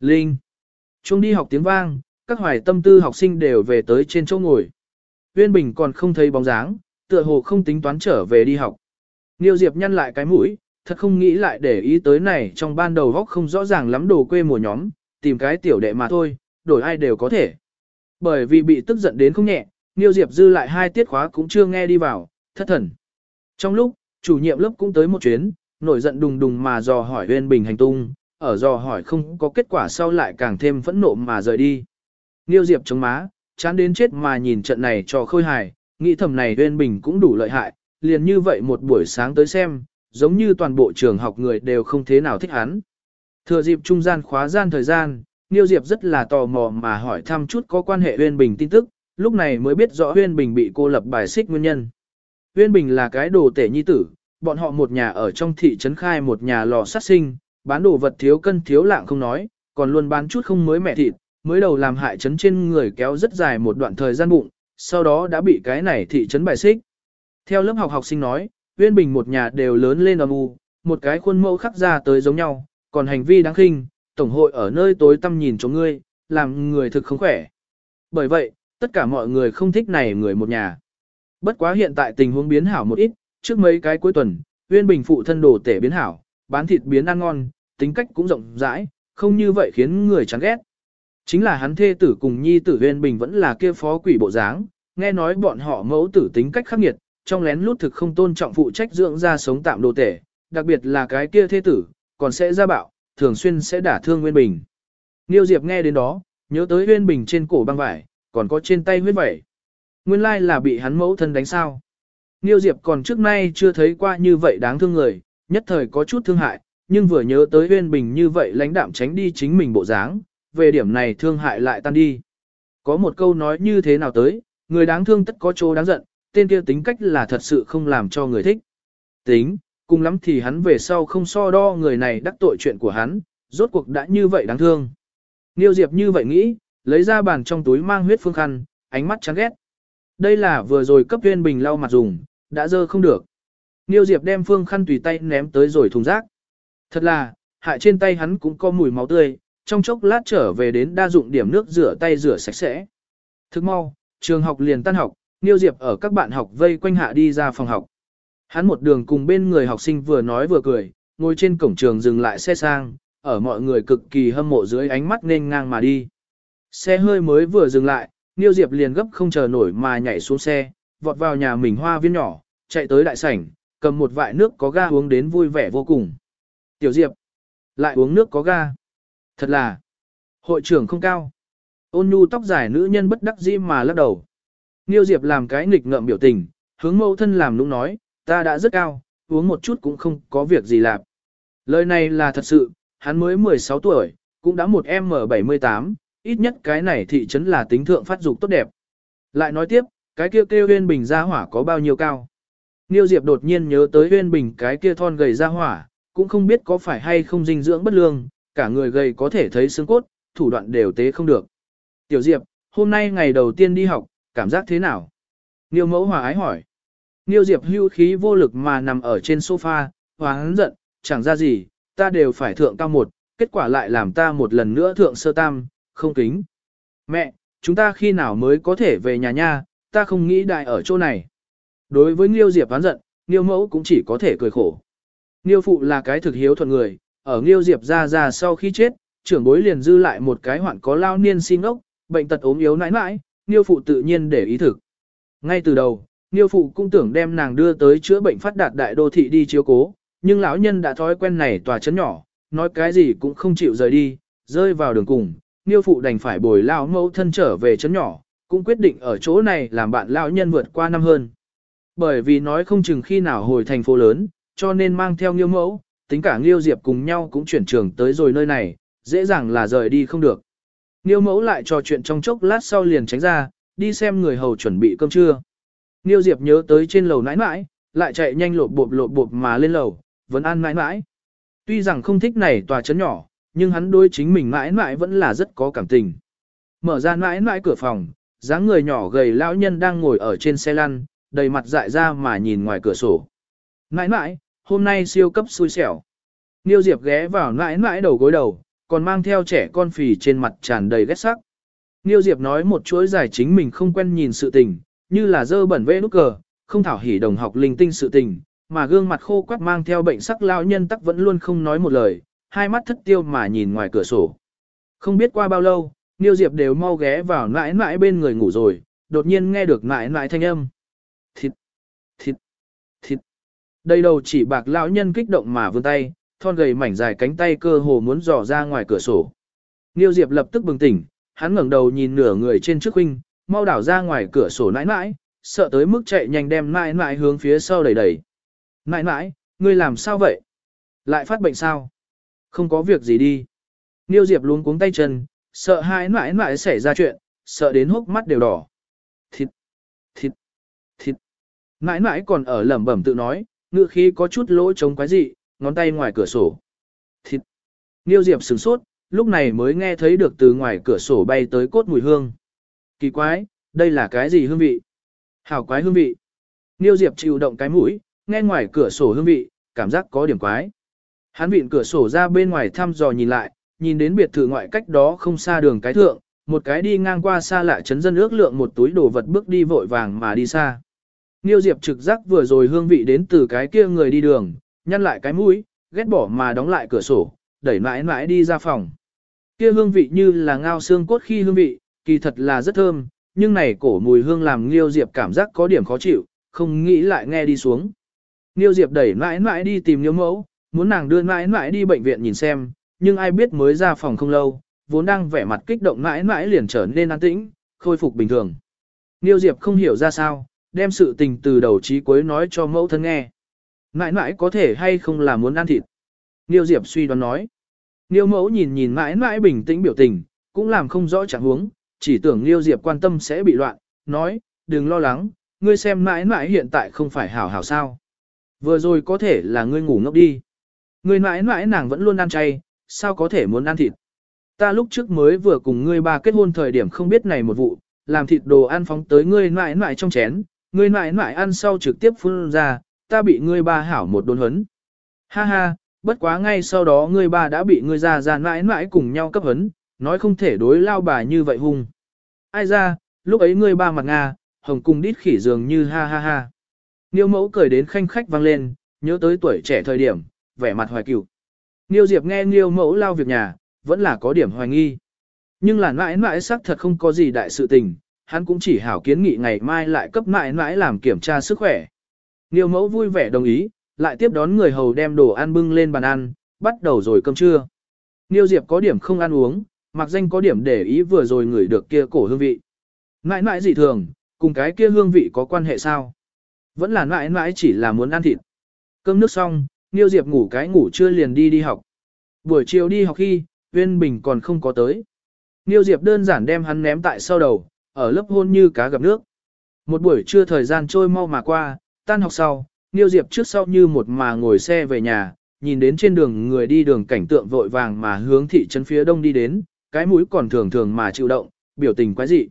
Linh. Trung đi học tiếng vang, các hoài tâm tư học sinh đều về tới trên chỗ ngồi. Uyên Bình còn không thấy bóng dáng, tựa hồ không tính toán trở về đi học. Niêu Diệp nhăn lại cái mũi, thật không nghĩ lại để ý tới này trong ban đầu góc không rõ ràng lắm đồ quê mùa nhóm, tìm cái tiểu đệ mà thôi, đổi ai đều có thể. Bởi vì bị tức giận đến không nhẹ, Niêu Diệp dư lại hai tiết khóa cũng chưa nghe đi vào, thất thần. Trong lúc, chủ nhiệm lớp cũng tới một chuyến, nổi giận đùng đùng mà dò hỏi Uyên Bình hành tung, ở dò hỏi không có kết quả sau lại càng thêm phẫn nộ mà rời đi. Niêu Diệp chống má, chán đến chết mà nhìn trận này cho khôi hài, nghĩ thầm này Uyên Bình cũng đủ lợi hại, liền như vậy một buổi sáng tới xem, giống như toàn bộ trường học người đều không thế nào thích hắn. Thừa dịp trung gian khóa gian thời gian, Niêu Diệp rất là tò mò mà hỏi thăm chút có quan hệ Uyên Bình tin tức, lúc này mới biết rõ Uyên Bình bị cô lập bài xích nguyên nhân. Uyên Bình là cái đồ tể nhi tử, bọn họ một nhà ở trong thị trấn khai một nhà lò sát sinh, bán đồ vật thiếu cân thiếu lạng không nói, còn luôn bán chút không mới mẹ thịt, mới đầu làm hại trấn trên người kéo rất dài một đoạn thời gian bụng, sau đó đã bị cái này thị trấn bài xích. Theo lớp học học sinh nói, Uyên Bình một nhà đều lớn lên âm u, một cái khuôn mẫu khắc ra tới giống nhau, còn hành vi đáng khinh, tổng hội ở nơi tối tăm nhìn chỗ ngươi, làm người thực không khỏe. Bởi vậy, tất cả mọi người không thích này người một nhà. Bất quá hiện tại tình huống biến hảo một ít, trước mấy cái cuối tuần, Uyên Bình phụ thân đồ tể biến hảo, bán thịt biến ăn ngon, tính cách cũng rộng rãi, không như vậy khiến người chán ghét. Chính là hắn thê tử cùng nhi tử Uyên Bình vẫn là kia phó quỷ bộ dáng, nghe nói bọn họ mẫu tử tính cách khắc nghiệt, trong lén lút thực không tôn trọng phụ trách dưỡng ra sống tạm đồ tể, đặc biệt là cái kia thê tử, còn sẽ ra bạo, thường xuyên sẽ đả thương nguyên Bình. Niêu Diệp nghe đến đó, nhớ tới nguyên Bình trên cổ băng vải, còn có trên tay huyết vẩy. Nguyên lai là bị hắn mẫu thân đánh sao. Niêu Diệp còn trước nay chưa thấy qua như vậy đáng thương người, nhất thời có chút thương hại, nhưng vừa nhớ tới nguyên Bình như vậy lãnh đạm tránh đi chính mình bộ dáng, về điểm này thương hại lại tan đi. Có một câu nói như thế nào tới, người đáng thương tất có chỗ đáng giận, tên kia tính cách là thật sự không làm cho người thích. Tính, cùng lắm thì hắn về sau không so đo người này đắc tội chuyện của hắn, rốt cuộc đã như vậy đáng thương. Niêu Diệp như vậy nghĩ, lấy ra bàn trong túi mang huyết phương khăn, ánh mắt chán ghét. Đây là vừa rồi cấp viên bình lau mặt dùng, đã dơ không được. Niêu Diệp đem phương khăn tùy tay ném tới rồi thùng rác. Thật là, hại trên tay hắn cũng có mùi máu tươi, trong chốc lát trở về đến đa dụng điểm nước rửa tay rửa sạch sẽ. Thức mau, trường học liền tan học, Niêu Diệp ở các bạn học vây quanh hạ đi ra phòng học. Hắn một đường cùng bên người học sinh vừa nói vừa cười, ngồi trên cổng trường dừng lại xe sang, ở mọi người cực kỳ hâm mộ dưới ánh mắt nên ngang mà đi. Xe hơi mới vừa dừng lại, Niêu Diệp liền gấp không chờ nổi mà nhảy xuống xe, vọt vào nhà mình hoa viên nhỏ, chạy tới đại sảnh, cầm một vại nước có ga uống đến vui vẻ vô cùng. Tiểu Diệp, lại uống nước có ga. Thật là, hội trưởng không cao. Ôn nhu tóc dài nữ nhân bất đắc dĩ mà lắc đầu. Niêu Diệp làm cái nghịch ngợm biểu tình, hướng mẫu thân làm nũng nói, ta đã rất cao, uống một chút cũng không có việc gì làm. Lời này là thật sự, hắn mới 16 tuổi, cũng đã một M78, ít nhất cái này thị trấn là tính thượng phát dục tốt đẹp. Lại nói tiếp, cái kia kêu huyên bình ra hỏa có bao nhiêu cao. Niêu Diệp đột nhiên nhớ tới huyên bình cái kia thon gầy ra hỏa, cũng không biết có phải hay không dinh dưỡng bất lương, cả người gầy có thể thấy xương cốt, thủ đoạn đều tế không được. Tiểu Diệp, hôm nay ngày đầu tiên đi học, cảm giác thế nào? Niêu mẫu hòa ái hỏi. Niêu Diệp hưu khí vô lực mà nằm ở trên sofa, hoáng giận, chẳng ra gì, ta đều phải thượng cao một, kết quả lại làm ta một lần nữa thượng sơ tam, không kính. Mẹ, chúng ta khi nào mới có thể về nhà nha, ta không nghĩ đại ở chỗ này. Đối với Nghiêu Diệp oán giận, Nghiêu mẫu cũng chỉ có thể cười khổ. Nghiêu phụ là cái thực hiếu thuận người, ở Nghiêu Diệp ra ra sau khi chết, trưởng bối liền dư lại một cái hoạn có lao niên xin ốc, bệnh tật ốm yếu nãi nãi, Nghiêu phụ tự nhiên để ý thực. Ngay từ đầu, Nghiêu phụ cũng tưởng đem nàng đưa tới chữa bệnh phát đạt đại đô thị đi chiếu cố, nhưng lão nhân đã thói quen này tòa chấn nhỏ, nói cái gì cũng không chịu rời đi, rơi vào đường cùng, Niêu phụ đành phải bồi lão mẫu thân trở về chấn nhỏ, cũng quyết định ở chỗ này làm bạn lão nhân vượt qua năm hơn. Bởi vì nói không chừng khi nào hồi thành phố lớn, cho nên mang theo Niêu mẫu, tính cả Niêu Diệp cùng nhau cũng chuyển trường tới rồi nơi này, dễ dàng là rời đi không được. Niêu mẫu lại trò chuyện trong chốc lát sau liền tránh ra, đi xem người hầu chuẩn bị cơm trưa. Niêu Diệp nhớ tới trên lầu nãi nãi, lại chạy nhanh lộp bộp lộp bộp mà lên lầu, vẫn an nãi nãi. Tuy rằng không thích này tòa chấn nhỏ, nhưng hắn đối chính mình nãi nãi vẫn là rất có cảm tình. Mở ra nãi nãi cửa phòng, dáng người nhỏ gầy lão nhân đang ngồi ở trên xe lăn, đầy mặt dại ra mà nhìn ngoài cửa sổ. Nãi nãi, hôm nay siêu cấp xui xẻo. Niêu Diệp ghé vào nãi nãi đầu gối đầu, còn mang theo trẻ con phì trên mặt tràn đầy ghét sắc. Niêu Diệp nói một chuỗi giải chính mình không quen nhìn sự tình, như là dơ bẩn vẽ nút cờ, không thảo hỉ đồng học linh tinh sự tình, mà gương mặt khô quắt mang theo bệnh sắc lão nhân tắc vẫn luôn không nói một lời, hai mắt thất tiêu mà nhìn ngoài cửa sổ. Không biết qua bao lâu, Niêu Diệp đều mau ghé vào nãi nãi bên người ngủ rồi, đột nhiên nghe được nãi nãi thanh âm. Thịt, thịt, thịt. Đây đầu chỉ bạc lão nhân kích động mà vươn tay, thon gầy mảnh dài cánh tay cơ hồ muốn dò ra ngoài cửa sổ. Niêu Diệp lập tức bừng tỉnh, hắn ngẩng đầu nhìn nửa người trên trước huynh, mau đảo ra ngoài cửa sổ nãi nãi, sợ tới mức chạy nhanh đem nãi nãi hướng phía sau đẩy đẩy. Nãi nãi, ngươi làm sao vậy? Lại phát bệnh sao? Không có việc gì đi. Niêu Diệp luống cuống tay chân, sợ hai nãi mãi xảy ra chuyện, sợ đến hốc mắt đều đỏ. Thịt, thịt, thịt. Nãi mãi còn ở lẩm bẩm tự nói, ngựa khí có chút lỗ trống quái dị, ngón tay ngoài cửa sổ. Thịt. Niêu Diệp sửng sốt, lúc này mới nghe thấy được từ ngoài cửa sổ bay tới cốt mùi hương. Kỳ quái, đây là cái gì hương vị? Hảo quái hương vị. Niêu Diệp chịu động cái mũi, nghe ngoài cửa sổ hương vị, cảm giác có điểm quái. Hắn vịn cửa sổ ra bên ngoài thăm dò nhìn lại, nhìn đến biệt thự ngoại cách đó không xa đường cái thượng, một cái đi ngang qua xa lạ chấn dân ước lượng một túi đồ vật bước đi vội vàng mà đi xa. Niêu Diệp trực giác vừa rồi hương vị đến từ cái kia người đi đường, nhăn lại cái mũi, ghét bỏ mà đóng lại cửa sổ, đẩy mãi mãi đi ra phòng. Kia hương vị như là ngao xương cốt khi hương vị, kỳ thật là rất thơm, nhưng này cổ mùi hương làm Nghiêu Diệp cảm giác có điểm khó chịu, không nghĩ lại nghe đi xuống. Nghiêu Diệp đẩy mãi mãi đi tìm Nghiêu mẫu, muốn nàng đưa mãi mãi đi bệnh viện nhìn xem, nhưng ai biết mới ra phòng không lâu, vốn đang vẻ mặt kích động mãi mãi liền trở nên an tĩnh, khôi phục bình thường. Nghiêu Diệp không hiểu ra sao, đem sự tình từ đầu chí cuối nói cho mẫu thân nghe. Mãi mãi có thể hay không là muốn ăn thịt. Nghiêu Diệp suy đoán nói. Nghiêu mẫu nhìn nhìn mãi mãi bình tĩnh biểu tình, cũng làm không rõ trạng huống, chỉ tưởng liêu Diệp quan tâm sẽ bị loạn, nói, đừng lo lắng, ngươi xem mãi mãi hiện tại không phải hảo hảo sao. Vừa rồi có thể là ngươi ngủ ngốc đi. Ngươi mãi mãi nàng vẫn luôn ăn chay, sao có thể muốn ăn thịt. Ta lúc trước mới vừa cùng ngươi ba kết hôn thời điểm không biết này một vụ, làm thịt đồ ăn phóng tới ngươi mãi mãi trong chén, ngươi mãi mãi ăn sau trực tiếp phun ra, ta bị ngươi ba hảo một đốn hấn. Ha ha, bất quá ngay sau đó ngươi ba đã bị ngươi ra ra mãi mãi cùng nhau cấp hấn, nói không thể đối lao bà như vậy hung. Ai ra, lúc ấy ngươi ba mặt Nga, hồng cung đít khỉ dường như ha ha ha. Niêu mẫu cười đến khanh khách vang lên, nhớ tới tuổi trẻ thời điểm, vẻ mặt hoài cửu. Niêu Diệp nghe Niêu mẫu lao việc nhà, vẫn là có điểm hoài nghi. Nhưng là mãi mãi xác thật không có gì đại sự tình, hắn cũng chỉ hảo kiến nghị ngày mai lại cấp mãi mãi làm kiểm tra sức khỏe. Niêu mẫu vui vẻ đồng ý, lại tiếp đón người hầu đem đồ ăn bưng lên bàn ăn, bắt đầu rồi cơm trưa. Niêu Diệp có điểm không ăn uống, mặc danh có điểm để ý vừa rồi ngửi được kia cổ hương vị. Mãi mãi dị thường, cùng cái kia hương vị có quan hệ sao? Vẫn là mãi mãi chỉ là muốn ăn thịt. Cơm nước xong, Niêu Diệp ngủ cái ngủ trưa liền đi đi học. Buổi chiều đi học khi, Viên Bình còn không có tới. Niêu Diệp đơn giản đem hắn ném tại sau đầu, ở lớp hôn như cá gặp nước. Một buổi trưa thời gian trôi mau mà qua, tan học sau, Niêu Diệp trước sau như một mà ngồi xe về nhà, nhìn đến trên đường người đi đường cảnh tượng vội vàng mà hướng thị trấn phía đông đi đến, cái mũi còn thường thường mà chịu động, biểu tình quái dị.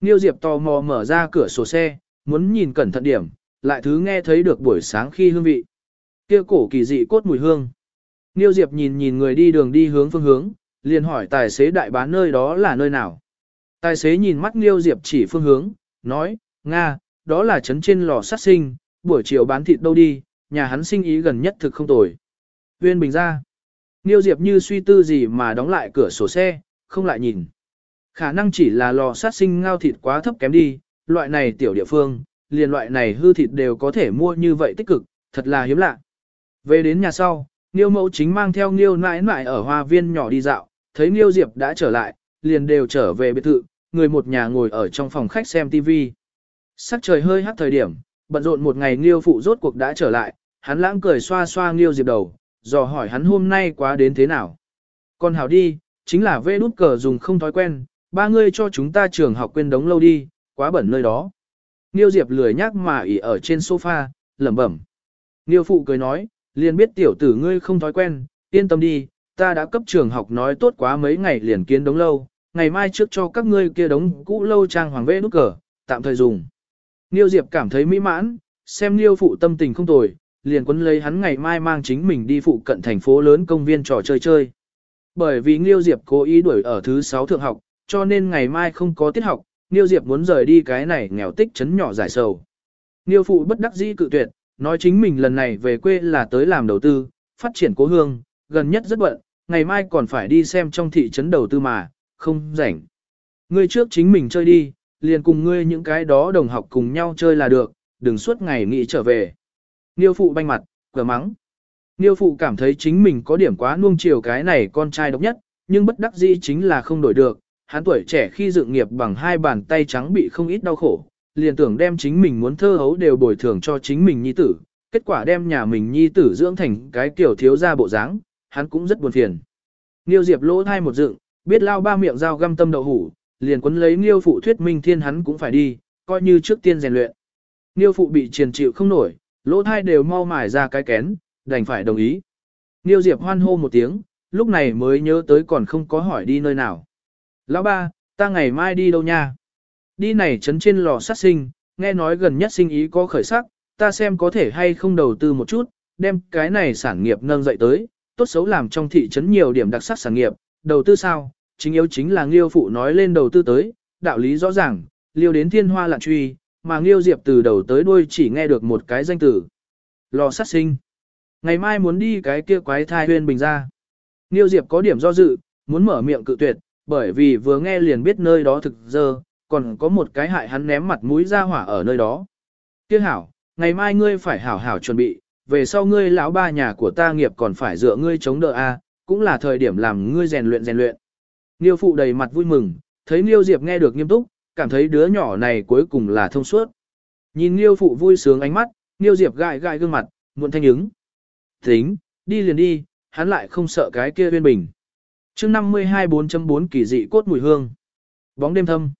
Niêu Diệp tò mò mở ra cửa sổ xe, muốn nhìn cẩn thận điểm, lại thứ nghe thấy được buổi sáng khi hương vị. Kia cổ kỳ dị cốt mùi hương. Niêu Diệp nhìn nhìn người đi đường đi hướng phương hướng, liền hỏi tài xế đại bán nơi đó là nơi nào. Tài xế nhìn mắt Niêu Diệp chỉ phương hướng, nói, Nga, đó là trấn trên lò sát sinh, buổi chiều bán thịt đâu đi, nhà hắn sinh ý gần nhất thực không tồi. Viên bình ra. Niêu Diệp như suy tư gì mà đóng lại cửa sổ xe, không lại nhìn. Khả năng chỉ là lò sát sinh ngao thịt quá thấp kém đi, loại này tiểu địa phương, liền loại này hư thịt đều có thể mua như vậy tích cực, thật là hiếm lạ. Về đến nhà sau, Niêu mẫu chính mang theo Niêu nãi nãi ở hoa viên nhỏ đi dạo, thấy Niêu Diệp đã trở lại, liền đều trở về biệt thự, người một nhà ngồi ở trong phòng khách xem TV. Sắc trời hơi hắt thời điểm, bận rộn một ngày Niêu phụ rốt cuộc đã trở lại, hắn lãng cười xoa xoa Niêu Diệp đầu, dò hỏi hắn hôm nay quá đến thế nào. Con hảo đi, chính là vê đút cờ dùng không thói quen, ba ngươi cho chúng ta trường học quên đống lâu đi, quá bẩn nơi đó. Niêu Diệp lười nhác mà ỉ ở trên sofa, lẩm bẩm. Niêu phụ cười nói, liền biết tiểu tử ngươi không thói quen, yên tâm đi, ta đã cấp trường học nói tốt quá mấy ngày liền kiến đống lâu, ngày mai trước cho các ngươi kia đống cũ lâu trang hoàng vê nút cờ, tạm thời dùng. Niêu Diệp cảm thấy mỹ mãn, xem Niêu phụ tâm tình không tồi, liền quấn lấy hắn ngày mai mang chính mình đi phụ cận thành phố lớn công viên trò chơi chơi. Bởi vì Nghiêu Diệp cố ý đuổi ở thứ 6 thượng học, cho nên ngày mai không có tiết học, Nghiêu Diệp muốn rời đi cái này nghèo tích chấn nhỏ giải sầu. Nghiêu phụ bất đắc dĩ cự tuyệt, nói chính mình lần này về quê là tới làm đầu tư, phát triển cố hương, gần nhất rất bận, ngày mai còn phải đi xem trong thị trấn đầu tư mà, không rảnh. Ngươi trước chính mình chơi đi, liền cùng ngươi những cái đó đồng học cùng nhau chơi là được, đừng suốt ngày nghĩ trở về. Niêu phụ banh mặt, cửa mắng. Niêu phụ cảm thấy chính mình có điểm quá nuông chiều cái này con trai độc nhất, nhưng bất đắc dĩ chính là không đổi được. Hắn tuổi trẻ khi dựng nghiệp bằng hai bàn tay trắng bị không ít đau khổ, liền tưởng đem chính mình muốn thơ hấu đều bồi thường cho chính mình nhi tử, kết quả đem nhà mình nhi tử dưỡng thành cái kiểu thiếu gia bộ dáng, hắn cũng rất buồn phiền. Niêu Diệp lỗ thai một dựng, biết lao ba miệng dao găm tâm đậu hủ, liền quấn lấy Niêu phụ thuyết minh thiên hắn cũng phải đi, coi như trước tiên rèn luyện. Niêu phụ bị triền chịu không nổi, lỗ thai đều mau mải ra cái kén, đành phải đồng ý. Niêu Diệp hoan hô một tiếng, lúc này mới nhớ tới còn không có hỏi đi nơi nào. Lão ba, ta ngày mai đi đâu nha? Đi này chấn trên lò sát sinh, nghe nói gần nhất sinh ý có khởi sắc, ta xem có thể hay không đầu tư một chút, đem cái này sản nghiệp nâng dậy tới, tốt xấu làm trong thị trấn nhiều điểm đặc sắc sản nghiệp, đầu tư sao, chính yếu chính là Nghiêu phụ nói lên đầu tư tới, đạo lý rõ ràng, liêu đến thiên hoa lạn truy, mà Nghiêu Diệp từ đầu tới đuôi chỉ nghe được một cái danh từ. Lò sát sinh. Ngày mai muốn đi cái kia quái thai huyên bình ra. Nghiêu Diệp có điểm do dự, muốn mở miệng cự tuyệt, bởi vì vừa nghe liền biết nơi đó thực dơ, còn có một cái hại hắn ném mặt mũi ra hỏa ở nơi đó. Tiếc hảo, ngày mai ngươi phải hảo hảo chuẩn bị, về sau ngươi lão ba nhà của ta nghiệp còn phải dựa ngươi chống đỡ a, cũng là thời điểm làm ngươi rèn luyện rèn luyện. Niêu phụ đầy mặt vui mừng, thấy Niêu Diệp nghe được nghiêm túc, cảm thấy đứa nhỏ này cuối cùng là thông suốt. Nhìn Niêu phụ vui sướng ánh mắt, Niêu Diệp gãi gãi gương mặt, muộn thanh ứng. Tính, đi liền đi, hắn lại không sợ cái kia uyên bình. Chương 52 4.4 kỳ dị cốt mùi hương. Bóng đêm thâm.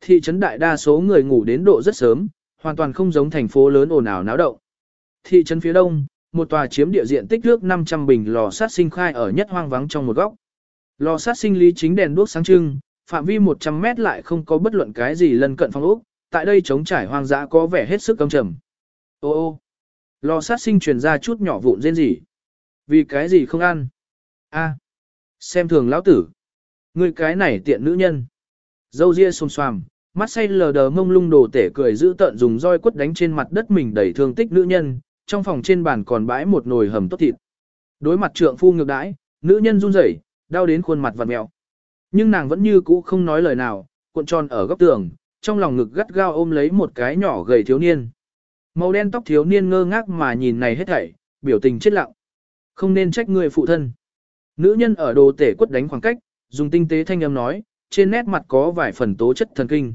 Thị trấn đại đa số người ngủ đến độ rất sớm, hoàn toàn không giống thành phố lớn ồn ào náo động. Thị trấn phía đông, một tòa chiếm địa diện tích nước 500 bình lò sát sinh khai ở nhất hoang vắng trong một góc. Lò sát sinh lý chính đèn đuốc sáng trưng, phạm vi 100 mét lại không có bất luận cái gì lân cận phong ốc, tại đây trống trải hoang dã có vẻ hết sức căm trầm. Ô ô, lò sát sinh truyền ra chút nhỏ vụn rên rỉ. Vì cái gì không ăn? A, xem thường lão tử. Ngươi cái này tiện nữ nhân. Dâu ria xồm xoàm, mắt say lờ đờ mông lung đồ tể cười giữ tận dùng roi quất đánh trên mặt đất mình đầy thương tích nữ nhân, trong phòng trên bàn còn bãi một nồi hầm tốt thịt. Đối mặt trượng phu ngược đãi, nữ nhân run rẩy, đau đến khuôn mặt vặn mèo. Nhưng nàng vẫn như cũ không nói lời nào, cuộn tròn ở góc tường, trong lòng ngực gắt gao ôm lấy một cái nhỏ gầy thiếu niên. Màu đen tóc thiếu niên ngơ ngác mà nhìn này hết thảy, biểu tình chết lặng. Không nên trách người phụ thân. Nữ nhân ở đồ tể quất đánh khoảng cách, dùng tinh tế thanh âm nói, trên nét mặt có vài phần tố chất thần kinh.